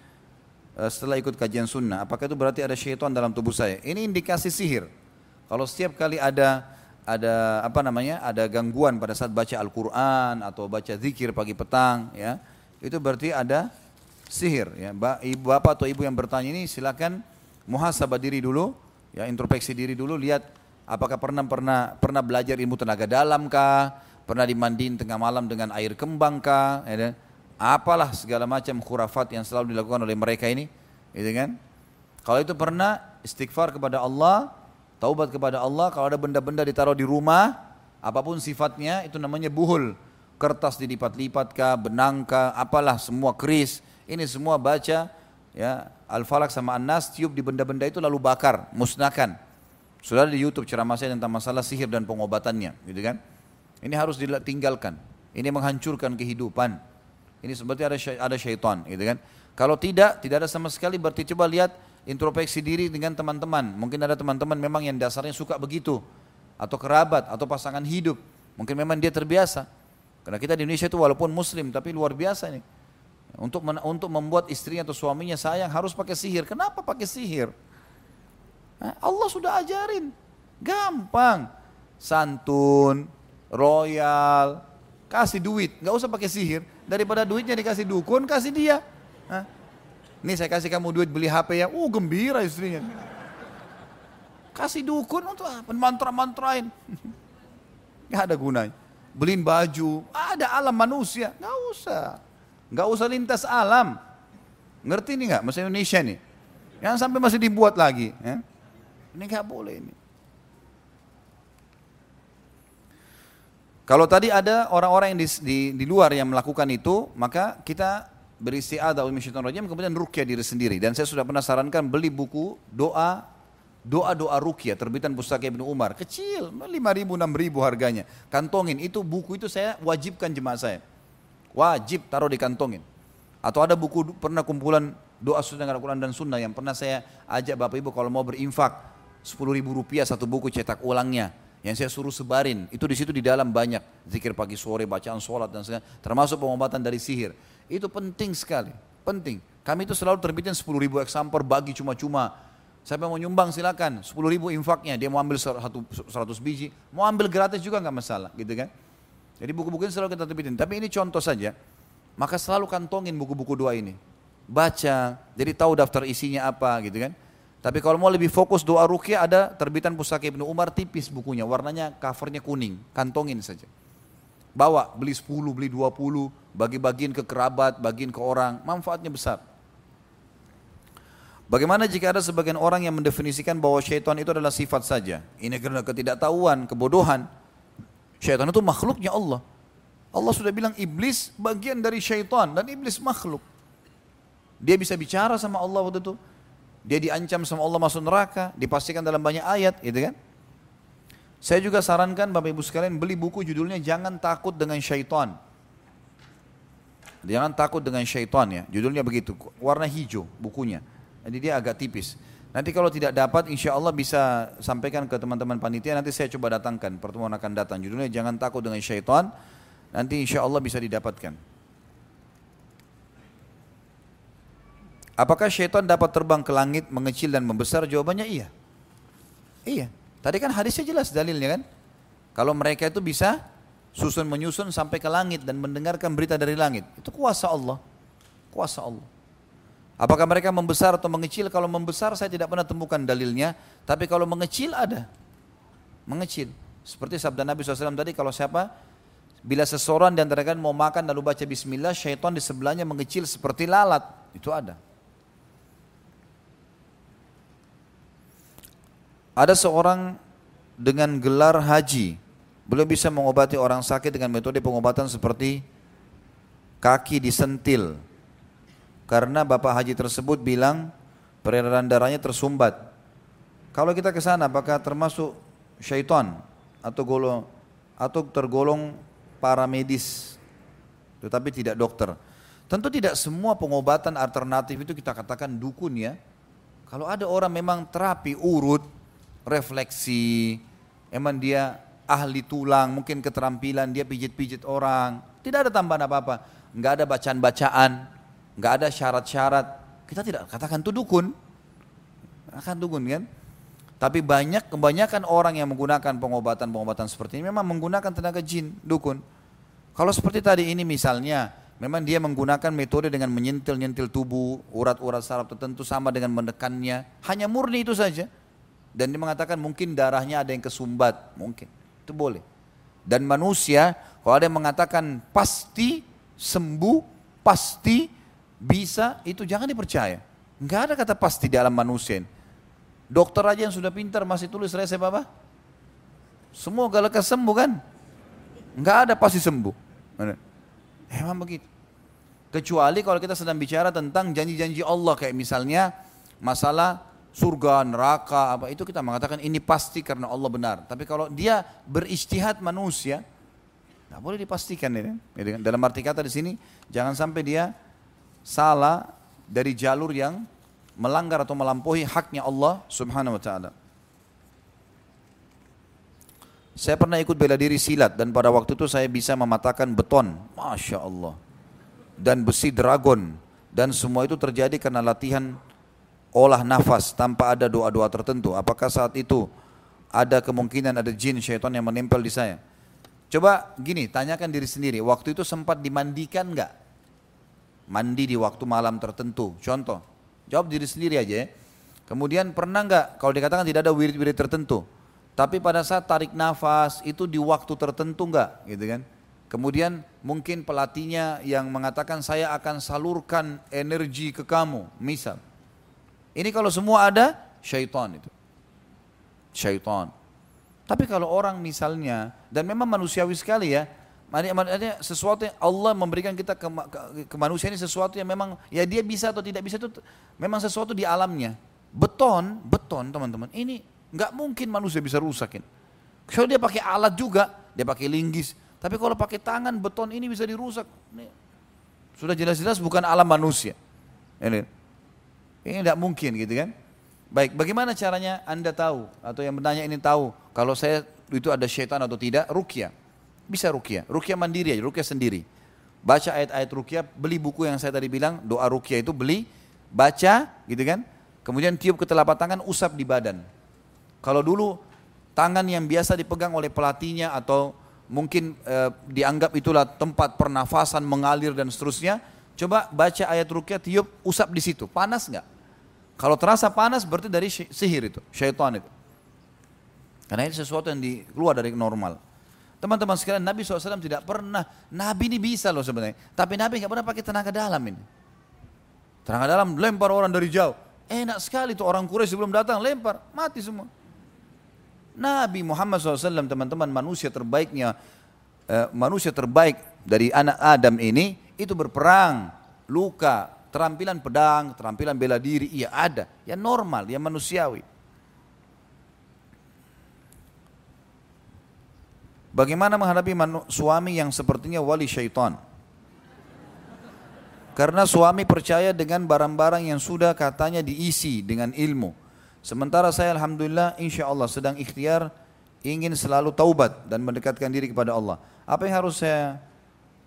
eh, setelah ikut kajian sunnah, apakah itu berarti ada syaitan dalam tubuh saya? Ini indikasi sihir. Kalau setiap kali ada ada apa namanya ada gangguan pada saat baca Al-Quran atau baca zikir pagi petang ya itu berarti ada sihir ya. Ibu bapak atau ibu yang bertanya ini silakan muhasabah diri dulu ya introspeksi diri dulu lihat apakah pernah pernah pernah belajar ilmu tenaga dalam kah pernah dimandiin tengah malam dengan air kembang kah ya, apalah segala macam khurafat yang selalu dilakukan oleh mereka ini gitu kan? Kalau itu pernah istighfar kepada Allah taubat kepada Allah kalau ada benda-benda ditaruh di rumah apa pun sifatnya itu namanya buhul kertas dilipat-lipat kah benang kah apalah semua keris ini semua baca ya Al-Falak sama An-Nas tiup di benda-benda itu lalu bakar musnahkan sudah di YouTube ceramah saya tentang masalah sihir dan pengobatannya gitu kan ini harus ditinggalkan ini menghancurkan kehidupan ini seperti ada ada syaitan gitu kan kalau tidak tidak ada sama sekali berarti coba lihat introspeksi diri dengan teman-teman. Mungkin ada teman-teman memang yang dasarnya suka begitu. Atau kerabat, atau pasangan hidup. Mungkin memang dia terbiasa. Karena kita di Indonesia itu walaupun muslim, tapi luar biasa nih. Untuk untuk membuat istrinya atau suaminya sayang harus pakai sihir. Kenapa pakai sihir? Allah sudah ajarin. Gampang. Santun, royal, kasih duit. Nggak usah pakai sihir. Daripada duitnya dikasih dukun, kasih dia. Ini saya kasih kamu duit beli HP ya. Uh gembira istrinya. Kasih dukun untuk? Mantra-mantrain. (laughs) Gak ada gunanya. Beliin baju. Ada alam manusia. Gak usah. Gak usah lintas alam. Ngerti ini gak? Masa Indonesia nih. Yang sampai masih dibuat lagi. Ya? Ini gak boleh ini. Kalau tadi ada orang-orang yang di, di, di luar yang melakukan itu, maka kita beristiadah min syaitan kemudian rukyah diri sendiri dan saya sudah pernah sarankan beli buku doa doa-doa rukyah terbitan pustaka Ibnu Umar kecil 5 ribu 6 ribu harganya. Kantongin itu buku itu saya wajibkan jemaah saya. Wajib taruh di kantongin. Atau ada buku pernah kumpulan doa sunnah Al-Quran dan sunnah yang pernah saya ajak bapak ibu kalau mau berinfak 10 ribu rupiah satu buku cetak ulangnya yang saya suruh sebarin. Itu di situ di dalam banyak. Zikir pagi sore bacaan sholat dan segala termasuk pengobatan dari sihir. Itu penting sekali, penting. Kami itu selalu terbitin 10 ribu eksampor bagi cuma-cuma. Siapa mau nyumbang silakan, 10 ribu infaknya, dia mau ambil 100 biji, mau ambil gratis juga nggak masalah, gitu kan. Jadi buku-buku ini selalu kita terbitin. Tapi ini contoh saja, maka selalu kantongin buku-buku doa ini. Baca, jadi tahu daftar isinya apa gitu kan. Tapi kalau mau lebih fokus doa rukyah ada terbitan pusaka Ibnu Umar tipis bukunya, warnanya covernya kuning, kantongin saja. Bawa, beli 10, beli 20, bagi-bagiin ke kerabat, bagiin ke orang, manfaatnya besar. Bagaimana jika ada sebagian orang yang mendefinisikan bahwa syaitan itu adalah sifat saja? Ini karena ketidaktahuan, kebodohan. Syaitan itu makhluknya Allah. Allah sudah bilang iblis bagian dari syaitan dan iblis makhluk. Dia bisa bicara sama Allah waktu itu. Dia diancam sama Allah masuk neraka, dipastikan dalam banyak ayat, gitu kan? Saya juga sarankan Bapak Ibu sekalian beli buku judulnya Jangan Takut Dengan Syaitan. Jangan takut dengan syaitan ya. Judulnya begitu. Warna hijau bukunya. Jadi dia agak tipis. Nanti kalau tidak dapat insya Allah bisa sampaikan ke teman-teman panitia. Nanti saya coba datangkan. Pertemuan akan datang. Judulnya Jangan Takut Dengan Syaitan. Nanti insya Allah bisa didapatkan. Apakah syaitan dapat terbang ke langit, mengecil dan membesar? Jawabannya iya. Iya. Tadi kan hadisnya jelas dalilnya kan. Kalau mereka itu bisa susun menyusun sampai ke langit dan mendengarkan berita dari langit. Itu kuasa Allah. Kuasa Allah. Apakah mereka membesar atau mengecil? Kalau membesar saya tidak pernah temukan dalilnya. Tapi kalau mengecil ada. Mengecil. Seperti sabda Nabi SAW tadi kalau siapa Bila seseorang antara kalian mau makan lalu baca bismillah, syaitan di sebelahnya mengecil seperti lalat. Itu ada. Ada seorang dengan gelar haji belum bisa mengobati orang sakit dengan metode pengobatan seperti kaki disentil karena bapak haji tersebut bilang peredaran darahnya tersumbat. Kalau kita ke sana apakah termasuk syaitan atau golong atau tergolong para medis tetapi tidak dokter. Tentu tidak semua pengobatan alternatif itu kita katakan dukun ya. Kalau ada orang memang terapi urut refleksi, emang dia ahli tulang, mungkin keterampilan dia pijit-pijit orang, tidak ada tambahan apa-apa, nggak ada bacaan-bacaan, nggak ada syarat-syarat, kita tidak katakan itu dukun. Akan dukun kan? Tapi banyak kebanyakan orang yang menggunakan pengobatan-pengobatan seperti ini memang menggunakan tenaga jin, dukun. Kalau seperti tadi ini misalnya, memang dia menggunakan metode dengan menyentil-nyentil tubuh, urat-urat saraf tertentu sama dengan menekannya, hanya murni itu saja. Dan dia mengatakan mungkin darahnya ada yang kesumbat, mungkin. Itu boleh. Dan manusia, kalau ada yang mengatakan pasti sembuh, pasti bisa, itu jangan dipercaya. Enggak ada kata pasti di alam manusia. Dokter aja yang sudah pintar masih tulis resep apa? Semua gak lekas sembuh kan? Enggak ada pasti sembuh. Emang begitu. Kecuali kalau kita sedang bicara tentang janji-janji Allah kayak misalnya masalah surga, neraka, apa itu kita mengatakan ini pasti karena Allah benar. Tapi kalau dia beristihad manusia, nggak boleh dipastikan ini. Dalam arti kata di sini jangan sampai dia salah dari jalur yang melanggar atau melampaui haknya Allah Subhanahu wa taala. Saya pernah ikut bela diri silat dan pada waktu itu saya bisa mematahkan beton, masya Allah, dan besi dragon dan semua itu terjadi karena latihan olah nafas tanpa ada doa-doa tertentu. Apakah saat itu ada kemungkinan ada jin syaitan yang menempel di saya? Coba gini, tanyakan diri sendiri, waktu itu sempat dimandikan nggak? Mandi di waktu malam tertentu, contoh, Jawab diri sendiri aja ya. Kemudian pernah nggak kalau dikatakan tidak ada wirid-wirid tertentu, tapi pada saat tarik nafas itu di waktu tertentu nggak, gitu kan? Kemudian mungkin pelatihnya yang mengatakan saya akan salurkan energi ke kamu, misal. Ini kalau semua ada, syaitan itu. Syaitan. Tapi kalau orang misalnya, dan memang manusiawi sekali ya, Artinya sesuatu yang Allah memberikan kita ke, ke, ke manusia ini sesuatu yang memang ya dia bisa atau tidak bisa itu memang sesuatu di alamnya. Beton, beton teman-teman. Ini nggak mungkin manusia bisa rusakin. Kalau dia pakai alat juga, dia pakai linggis. Tapi kalau pakai tangan beton ini bisa dirusak. Ini, sudah jelas-jelas bukan alam manusia. Ini, ini tidak mungkin gitu kan. Baik, bagaimana caranya Anda tahu atau yang bertanya ini tahu kalau saya itu ada syaitan atau tidak? Rukyah. Bisa rukyah, rukyah mandiri aja, rukyah sendiri. Baca ayat-ayat rukyah, beli buku yang saya tadi bilang, doa rukyah itu beli, baca gitu kan. Kemudian tiup ke telapak tangan, usap di badan. Kalau dulu tangan yang biasa dipegang oleh pelatihnya atau mungkin e, dianggap itulah tempat pernafasan mengalir dan seterusnya, coba baca ayat rukyah, tiup, usap di situ. Panas nggak? Kalau terasa panas berarti dari sihir itu, syaitan itu. Karena ini sesuatu yang di, keluar dari normal. Teman-teman sekalian, Nabi SAW tidak pernah, Nabi ini bisa loh sebenarnya. Tapi Nabi nggak pernah pakai tenaga dalam ini. Tenaga dalam lempar orang dari jauh. Enak sekali tuh orang Quraisy sebelum datang lempar, mati semua. Nabi Muhammad SAW teman-teman manusia terbaiknya, eh, manusia terbaik dari anak Adam ini itu berperang, luka, terampilan pedang, terampilan bela diri, iya ada, ya normal, ya manusiawi. Bagaimana menghadapi suami yang sepertinya wali syaitan? Karena suami percaya dengan barang-barang yang sudah katanya diisi dengan ilmu. Sementara saya Alhamdulillah insya Allah sedang ikhtiar ingin selalu taubat dan mendekatkan diri kepada Allah. Apa yang harus saya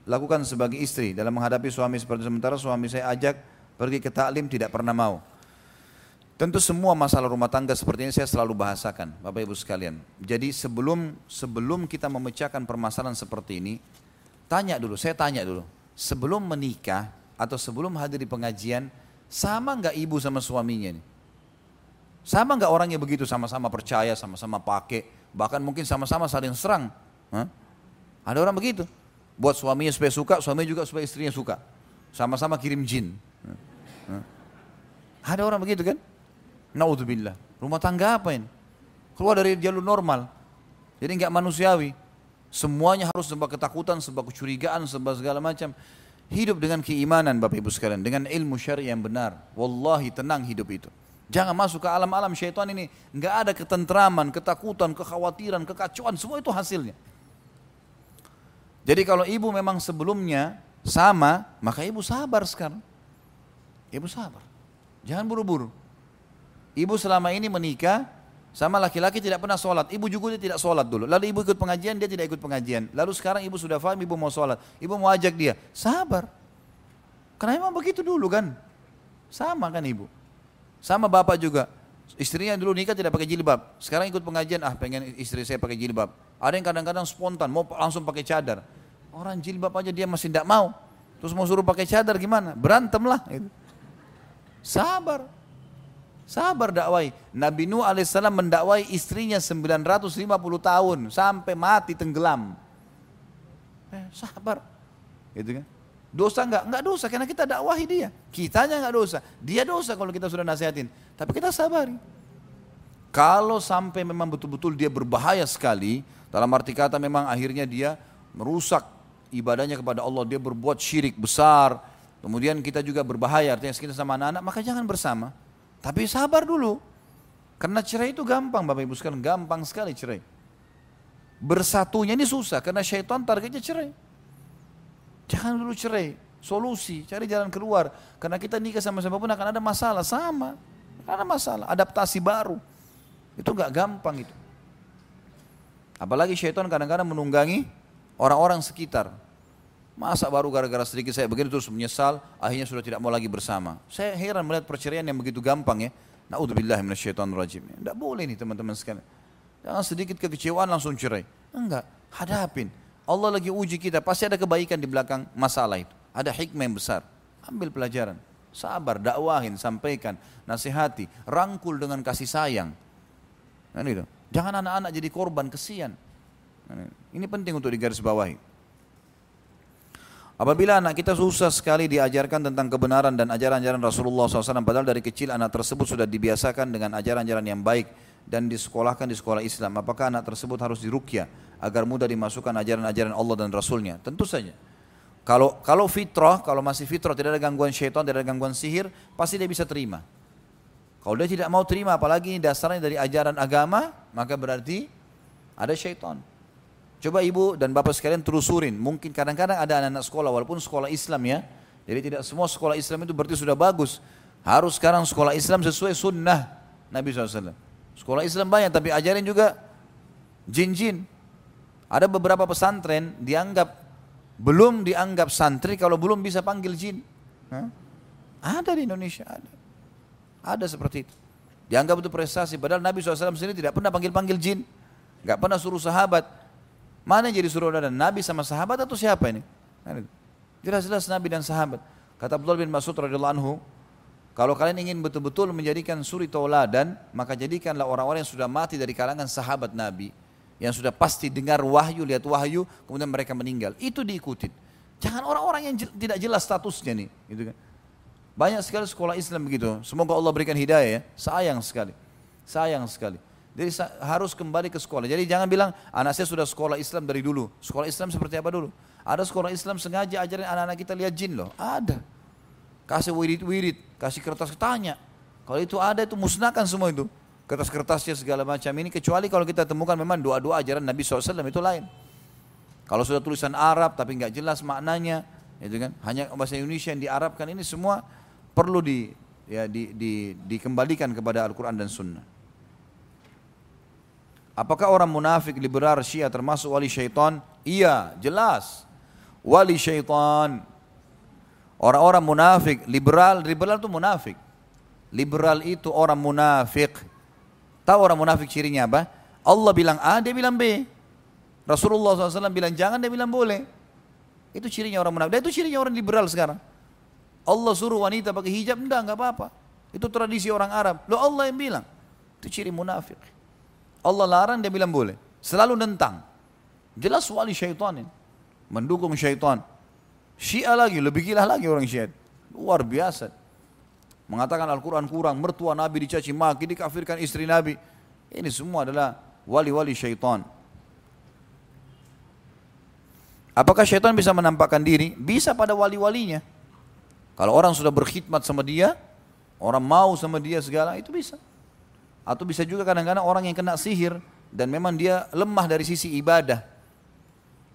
lakukan sebagai istri dalam menghadapi suami seperti sementara suami saya ajak pergi ke taklim tidak pernah mau. Tentu semua masalah rumah tangga seperti ini saya selalu bahasakan, Bapak Ibu sekalian. Jadi sebelum sebelum kita memecahkan permasalahan seperti ini, tanya dulu, saya tanya dulu, sebelum menikah atau sebelum hadir di pengajian, sama nggak ibu sama suaminya nih? Sama nggak orangnya begitu, sama-sama percaya, sama-sama pakai, bahkan mungkin sama-sama saling serang. Hah? Ada orang begitu, buat suaminya supaya suka, suaminya juga supaya istrinya suka. Sama-sama kirim jin. Hah? Ada orang begitu kan? Naudzubillah. Rumah tangga apa ini? Keluar dari jalur normal. Jadi nggak manusiawi. Semuanya harus sebab ketakutan, sebab kecurigaan, sebab segala macam. Hidup dengan keimanan Bapak Ibu sekalian, dengan ilmu syari yang benar. Wallahi tenang hidup itu. Jangan masuk ke alam-alam syaitan ini. Nggak ada ketentraman, ketakutan, kekhawatiran, kekacauan, semua itu hasilnya. Jadi kalau ibu memang sebelumnya sama, maka ibu sabar sekarang. Ibu sabar. Jangan buru-buru. Ibu selama ini menikah sama laki-laki tidak pernah sholat. Ibu juga dia tidak sholat dulu. Lalu ibu ikut pengajian, dia tidak ikut pengajian. Lalu sekarang ibu sudah paham, ibu mau sholat. Ibu mau ajak dia. Sabar. Karena memang begitu dulu kan. Sama kan ibu? Sama bapak juga. Istrinya dulu nikah tidak pakai jilbab. Sekarang ikut pengajian, ah pengen istri saya pakai jilbab. Ada yang kadang-kadang spontan, mau langsung pakai cadar. Orang jilbab aja dia masih tidak mau. Terus mau suruh pakai cadar gimana? Berantem lah. Gitu. Sabar. Sabar dakwai. Nabi Nuh alaihissalam mendakwai istrinya 950 tahun sampai mati tenggelam. Eh, sabar. Gitu kan? Dosa enggak? Enggak dosa karena kita dakwahi dia. Kitanya enggak dosa. Dia dosa kalau kita sudah nasihatin. Tapi kita sabari. Kalau sampai memang betul-betul dia berbahaya sekali, dalam arti kata memang akhirnya dia merusak ibadahnya kepada Allah, dia berbuat syirik besar, kemudian kita juga berbahaya, artinya kita sama anak-anak, maka jangan bersama. Tapi sabar dulu. Karena cerai itu gampang Bapak Ibu sekalian, gampang sekali cerai. Bersatunya ini susah karena syaitan targetnya cerai. Jangan dulu cerai, solusi, cari jalan keluar. Karena kita nikah sama siapa pun akan ada masalah, sama. Ada masalah, adaptasi baru. Itu gak gampang itu. Apalagi syaitan kadang-kadang menunggangi orang-orang sekitar. Masa baru gara-gara sedikit saya begini terus menyesal, akhirnya sudah tidak mau lagi bersama. Saya heran melihat perceraian yang begitu gampang ya. Na'udzubillah rajim. Tidak boleh nih teman-teman sekalian. Jangan sedikit kekecewaan langsung cerai. Enggak, hadapin. Allah lagi uji kita, pasti ada kebaikan di belakang masalah itu. Ada hikmah yang besar. Ambil pelajaran. Sabar, dakwahin, sampaikan, nasihati, rangkul dengan kasih sayang. Nah, itu. Jangan anak-anak jadi korban, kesian. Nah, ini penting untuk digarisbawahi. Apabila anak kita susah sekali diajarkan tentang kebenaran dan ajaran-ajaran Rasulullah SAW, padahal dari kecil anak tersebut sudah dibiasakan dengan ajaran-ajaran yang baik dan disekolahkan di sekolah Islam, apakah anak tersebut harus dirukyah agar mudah dimasukkan ajaran-ajaran Allah dan Rasulnya? Tentu saja. Kalau kalau fitrah, kalau masih fitrah tidak ada gangguan syaitan, tidak ada gangguan sihir, pasti dia bisa terima. Kalau dia tidak mau terima, apalagi dasarnya dari ajaran agama, maka berarti ada syaitan. Coba ibu dan bapak sekalian telusurin. Mungkin kadang-kadang ada anak-anak sekolah, walaupun sekolah Islam ya. Jadi tidak semua sekolah Islam itu berarti sudah bagus. Harus sekarang sekolah Islam sesuai sunnah Nabi SAW. Sekolah Islam banyak, tapi ajarin juga jin-jin. Ada beberapa pesantren dianggap belum dianggap santri kalau belum bisa panggil jin. Hah? Ada di Indonesia, ada. Ada seperti itu. Dianggap itu prestasi, padahal Nabi SAW sendiri tidak pernah panggil-panggil jin. Gak pernah suruh sahabat, Mana yang jadi saudara Nabi sama sahabat atau siapa ini? Jelas-jelas Nabi dan sahabat. Kata Abdullah bin Mas'ud radhiyallahu anhu, kalau kalian ingin betul-betul menjadikan suri tauladan, maka jadikanlah orang-orang yang sudah mati dari kalangan sahabat Nabi, yang sudah pasti dengar wahyu, lihat wahyu, kemudian mereka meninggal. Itu diikutin. Jangan orang-orang yang tidak jelas statusnya nih, gitu kan. Banyak sekali sekolah Islam begitu. Semoga Allah berikan hidayah ya. Sayang sekali. Sayang sekali. Jadi harus kembali ke sekolah. Jadi jangan bilang anak saya sudah sekolah Islam dari dulu. Sekolah Islam seperti apa dulu? Ada sekolah Islam sengaja ajarin anak-anak kita lihat jin loh. Ada. Kasih wirid-wirid, kasih kertas tanya. Kalau itu ada itu musnahkan semua itu. Kertas-kertasnya segala macam ini kecuali kalau kita temukan memang doa-doa ajaran Nabi SAW itu lain. Kalau sudah tulisan Arab tapi nggak jelas maknanya, itu kan hanya bahasa Indonesia yang diarabkan ini semua perlu di ya di, di, dikembalikan kepada Al-Quran dan Sunnah. Apakah orang munafik liberal syiah termasuk wali syaitan? Iya, jelas. Wali syaitan. Orang-orang munafik, liberal, liberal itu munafik. Liberal itu orang munafik. Tahu orang munafik cirinya apa? Allah bilang A, dia bilang B. Rasulullah SAW bilang jangan, dia bilang boleh. Itu cirinya orang munafik. Dan itu cirinya orang liberal sekarang. Allah suruh wanita pakai hijab, enggak, enggak apa-apa. Itu tradisi orang Arab. Loh Allah yang bilang. Itu ciri munafik. Allah larang dia bilang boleh. Selalu nentang. Jelas wali syaitan ini. Mendukung syaitan. Syiah lagi, lebih gila lagi orang syiah. Luar biasa. Mengatakan Al-Quran kurang, mertua Nabi dicaci maki, dikafirkan istri Nabi. Ini semua adalah wali-wali syaitan. Apakah syaitan bisa menampakkan diri? Bisa pada wali-walinya. Kalau orang sudah berkhidmat sama dia, orang mau sama dia segala, itu bisa. Atau bisa juga kadang-kadang orang yang kena sihir dan memang dia lemah dari sisi ibadah.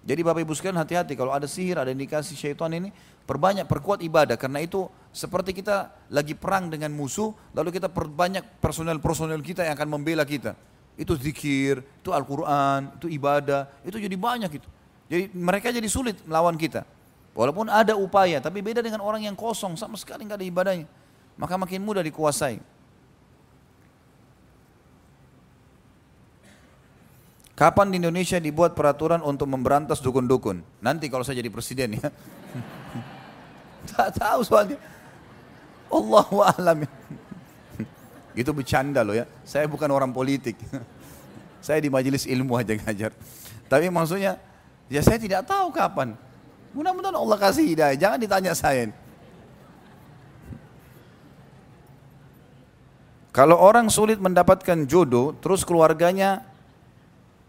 Jadi Bapak Ibu sekalian hati-hati kalau ada sihir, ada indikasi syaitan ini, perbanyak perkuat ibadah karena itu seperti kita lagi perang dengan musuh, lalu kita perbanyak personel-personel kita yang akan membela kita. Itu zikir, itu Al-Quran, itu ibadah, itu jadi banyak itu. Jadi mereka jadi sulit melawan kita. Walaupun ada upaya, tapi beda dengan orang yang kosong, sama sekali nggak ada ibadahnya. maka makin mudah dikuasai. Kapan di Indonesia dibuat peraturan untuk memberantas dukun-dukun? Nanti kalau saya jadi presiden ya. (laughs) Tak tahu soalnya. Allahu a'lam. (laughs) Itu bercanda loh ya. Saya bukan orang politik. (laughs) Saya di majelis ilmu aja ngajar. Tapi maksudnya, ya saya tidak tahu kapan. Mudah-mudahan Allah kasih hidayah. Jangan ditanya saya. Kalau orang sulit mendapatkan jodoh, terus keluarganya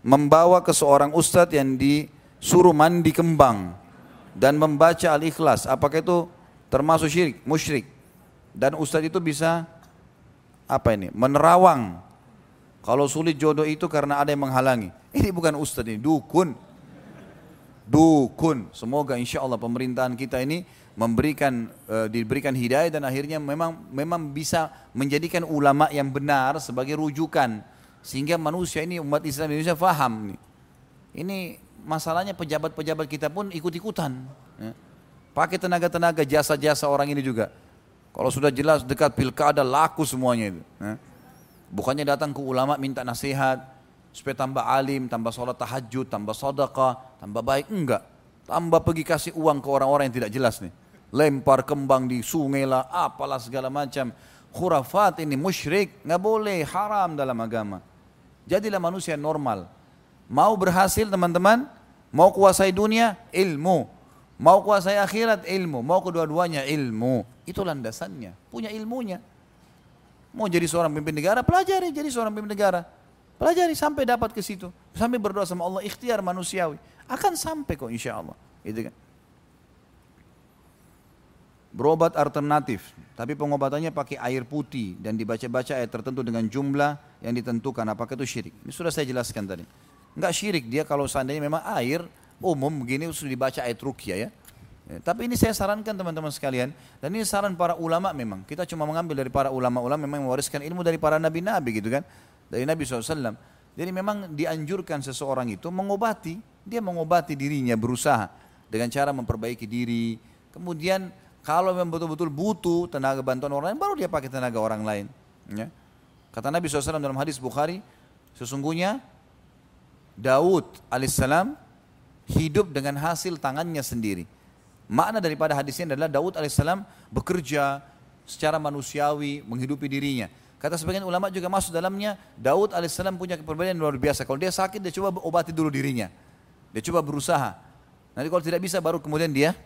membawa ke seorang ustadz yang disuruh mandi kembang dan membaca al-ikhlas, apakah itu termasuk syirik, musyrik? Dan ustadz itu bisa apa ini? Menerawang kalau sulit jodoh itu karena ada yang menghalangi. Ini bukan ustadz ini, dukun. Dukun. Semoga insya Allah pemerintahan kita ini memberikan e, diberikan hidayah dan akhirnya memang memang bisa menjadikan ulama yang benar sebagai rujukan sehingga manusia ini umat Islam Indonesia faham nih. Ini masalahnya pejabat-pejabat kita pun ikut-ikutan. Ya. Pakai tenaga-tenaga jasa-jasa orang ini juga. Kalau sudah jelas dekat pilkada laku semuanya itu. Ya. Bukannya datang ke ulama minta nasihat supaya tambah alim, tambah sholat tahajud, tambah sedekah, tambah baik. Enggak. Tambah pergi kasih uang ke orang-orang yang tidak jelas nih. Lempar kembang di sungai lah, apalah segala macam. Khurafat ini musyrik, nggak boleh, haram dalam agama. Jadilah manusia normal. Mau berhasil teman-teman, mau kuasai dunia, ilmu. Mau kuasai akhirat, ilmu. Mau kedua-duanya, ilmu. Itu landasannya, punya ilmunya. Mau jadi seorang pemimpin negara, pelajari jadi seorang pemimpin negara. Pelajari sampai dapat ke situ. Sampai berdoa sama Allah, ikhtiar manusiawi. Akan sampai kok insya Allah. Itu kan. Berobat alternatif, tapi pengobatannya pakai air putih dan dibaca-baca ayat tertentu dengan jumlah yang ditentukan. Apakah itu syirik? Ini sudah saya jelaskan tadi. Enggak syirik dia kalau seandainya memang air umum begini sudah dibaca ayat rukyah ya. Tapi ini saya sarankan teman-teman sekalian dan ini saran para ulama memang kita cuma mengambil dari para ulama-ulama memang mewariskan ilmu dari para nabi-nabi gitu kan dari Nabi SAW jadi memang dianjurkan seseorang itu mengobati dia mengobati dirinya berusaha dengan cara memperbaiki diri kemudian kalau memang betul-betul butuh tenaga bantuan orang lain baru dia pakai tenaga orang lain ya. Kata Nabi SAW dalam hadis Bukhari sesungguhnya Daud alaihissalam hidup dengan hasil tangannya sendiri Makna daripada hadisnya adalah Daud alaihissalam bekerja secara manusiawi menghidupi dirinya. Kata sebagian ulama juga masuk dalamnya Daud alaihissalam punya kepribadian luar biasa. Kalau dia sakit dia coba obati dulu dirinya. Dia coba berusaha. Nanti kalau tidak bisa baru kemudian dia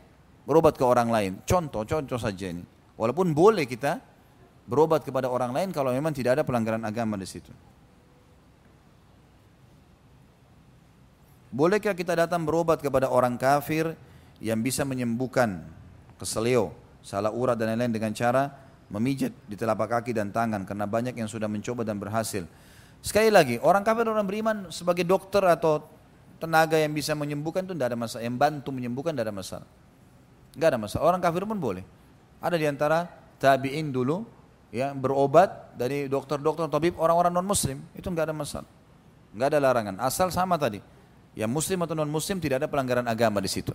berobat ke orang lain. Contoh, contoh saja ini. Walaupun boleh kita berobat kepada orang lain kalau memang tidak ada pelanggaran agama di situ. Bolehkah kita datang berobat kepada orang kafir yang bisa menyembuhkan keselio, salah urat dan lain-lain dengan cara memijat di telapak kaki dan tangan karena banyak yang sudah mencoba dan berhasil. Sekali lagi, orang kafir orang beriman sebagai dokter atau tenaga yang bisa menyembuhkan itu tidak ada masalah, yang bantu menyembuhkan tidak ada masalah. Tidak ada masalah. Orang kafir pun boleh. Ada di antara tabiin dulu ya berobat dari dokter-dokter tabib orang-orang non muslim itu nggak ada masalah. Nggak ada larangan. Asal sama tadi. Yang muslim atau non muslim tidak ada pelanggaran agama di situ.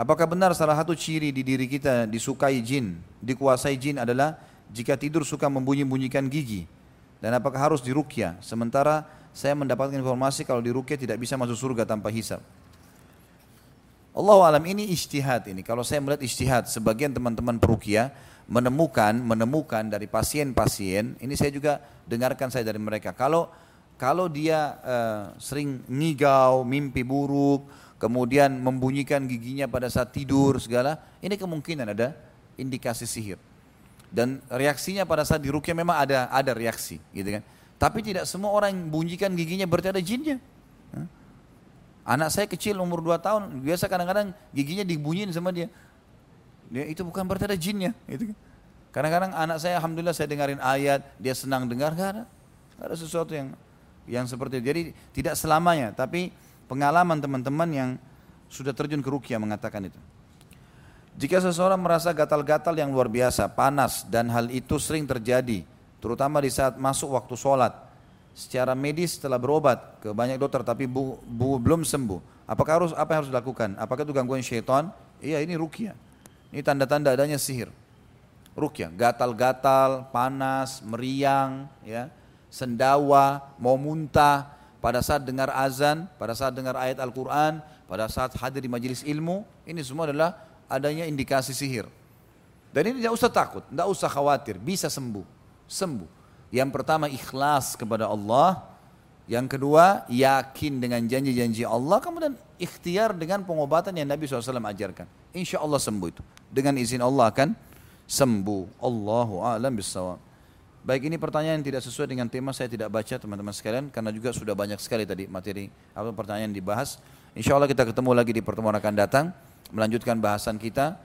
Apakah benar salah satu ciri di diri kita disukai jin, dikuasai jin adalah jika tidur suka membunyi-bunyikan gigi? Dan apakah harus dirukyah? Sementara saya mendapatkan informasi kalau dirukyah tidak bisa masuk surga tanpa hisap. Allah alam ini istihad ini. Kalau saya melihat istihad, sebagian teman-teman perukia menemukan menemukan dari pasien-pasien. Ini saya juga dengarkan saya dari mereka. Kalau kalau dia uh, sering ngigau, mimpi buruk, kemudian membunyikan giginya pada saat tidur segala, ini kemungkinan ada indikasi sihir. Dan reaksinya pada saat dirukyah memang ada ada reaksi, gitu kan. Tapi tidak semua orang yang bunyikan giginya berarti ada jinnya. Anak saya kecil umur 2 tahun, biasa kadang-kadang giginya dibunyiin sama dia. Dia itu bukan berarti ada jinnya, gitu kan. Kadang-kadang anak saya alhamdulillah saya dengarin ayat, dia senang dengar, gak ada. Gak ada sesuatu yang yang seperti itu. Jadi tidak selamanya, tapi pengalaman teman-teman yang sudah terjun ke rukia mengatakan itu. Jika seseorang merasa gatal-gatal yang luar biasa, panas dan hal itu sering terjadi, terutama di saat masuk waktu sholat, secara medis setelah berobat ke banyak dokter tapi bu, bu, belum sembuh, apakah harus apa yang harus dilakukan? Apakah itu gangguan syaitan? Iya ini rukia. Ini tanda-tanda adanya sihir. Rukyah, gatal-gatal, panas, meriang, ya, sendawa, mau muntah, pada saat dengar azan, pada saat dengar ayat Al-Quran, pada saat hadir di majelis ilmu, ini semua adalah adanya indikasi sihir. Dan ini tidak usah takut, tidak usah khawatir, bisa sembuh, sembuh. Yang pertama ikhlas kepada Allah, yang kedua yakin dengan janji-janji Allah, kemudian ikhtiar dengan pengobatan yang Nabi SAW ajarkan. Insya Allah sembuh itu. Dengan izin Allah akan sembuh. Allahu a'lam bissawab. Baik ini pertanyaan yang tidak sesuai dengan tema saya tidak baca teman-teman sekalian karena juga sudah banyak sekali tadi materi atau pertanyaan yang dibahas. Insya Allah kita ketemu lagi di pertemuan akan datang melanjutkan bahasan kita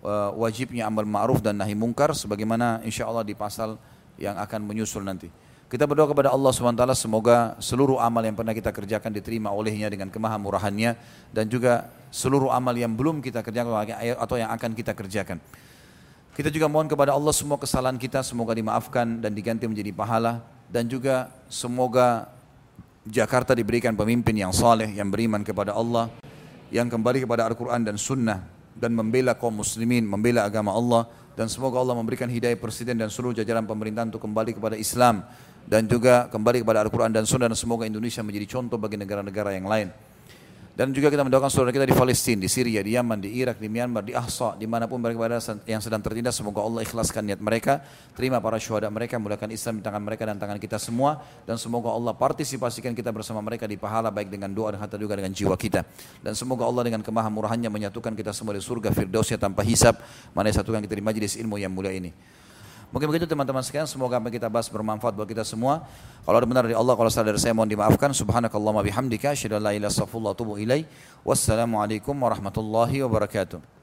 uh, wajibnya amal ma'ruf dan nahi mungkar sebagaimana insya Allah di pasal yang akan menyusul nanti. Kita berdoa kepada Allah SWT semoga seluruh amal yang pernah kita kerjakan diterima olehnya dengan kemahamurahannya dan juga seluruh amal yang belum kita kerjakan atau yang akan kita kerjakan. Kita juga mohon kepada Allah semua kesalahan kita semoga dimaafkan dan diganti menjadi pahala dan juga semoga Jakarta diberikan pemimpin yang saleh yang beriman kepada Allah yang kembali kepada Al-Quran dan Sunnah dan membela kaum muslimin, membela agama Allah dan semoga Allah memberikan hidayah presiden dan seluruh jajaran pemerintahan untuk kembali kepada Islam dan juga kembali kepada Al-Quran dan Sunnah dan semoga Indonesia menjadi contoh bagi negara-negara yang lain. Dan juga kita mendoakan saudara kita di Palestina, di Syria, di Yaman, di Irak, di Myanmar, di Ahsa, di mana pun mereka berada yang sedang tertindas, semoga Allah ikhlaskan niat mereka, terima para syuhada mereka, mulakan Islam di tangan mereka dan tangan kita semua, dan semoga Allah partisipasikan kita bersama mereka di pahala baik dengan doa dan harta juga dengan jiwa kita. Dan semoga Allah dengan kemahamurahannya menyatukan kita semua di surga Firdausnya tanpa hisap, mana satukan kita di majlis ilmu yang mulia ini. Mungkin begitu teman-teman sekalian, semoga apa kita bahas bermanfaat buat kita semua. Kalau ada benar dari Allah, kalau salah dari saya mohon dimaafkan. Subhanakallahumma bihamdika, asyhadu an la ilaha illallah ilaih. Wassalamualaikum warahmatullahi wabarakatuh.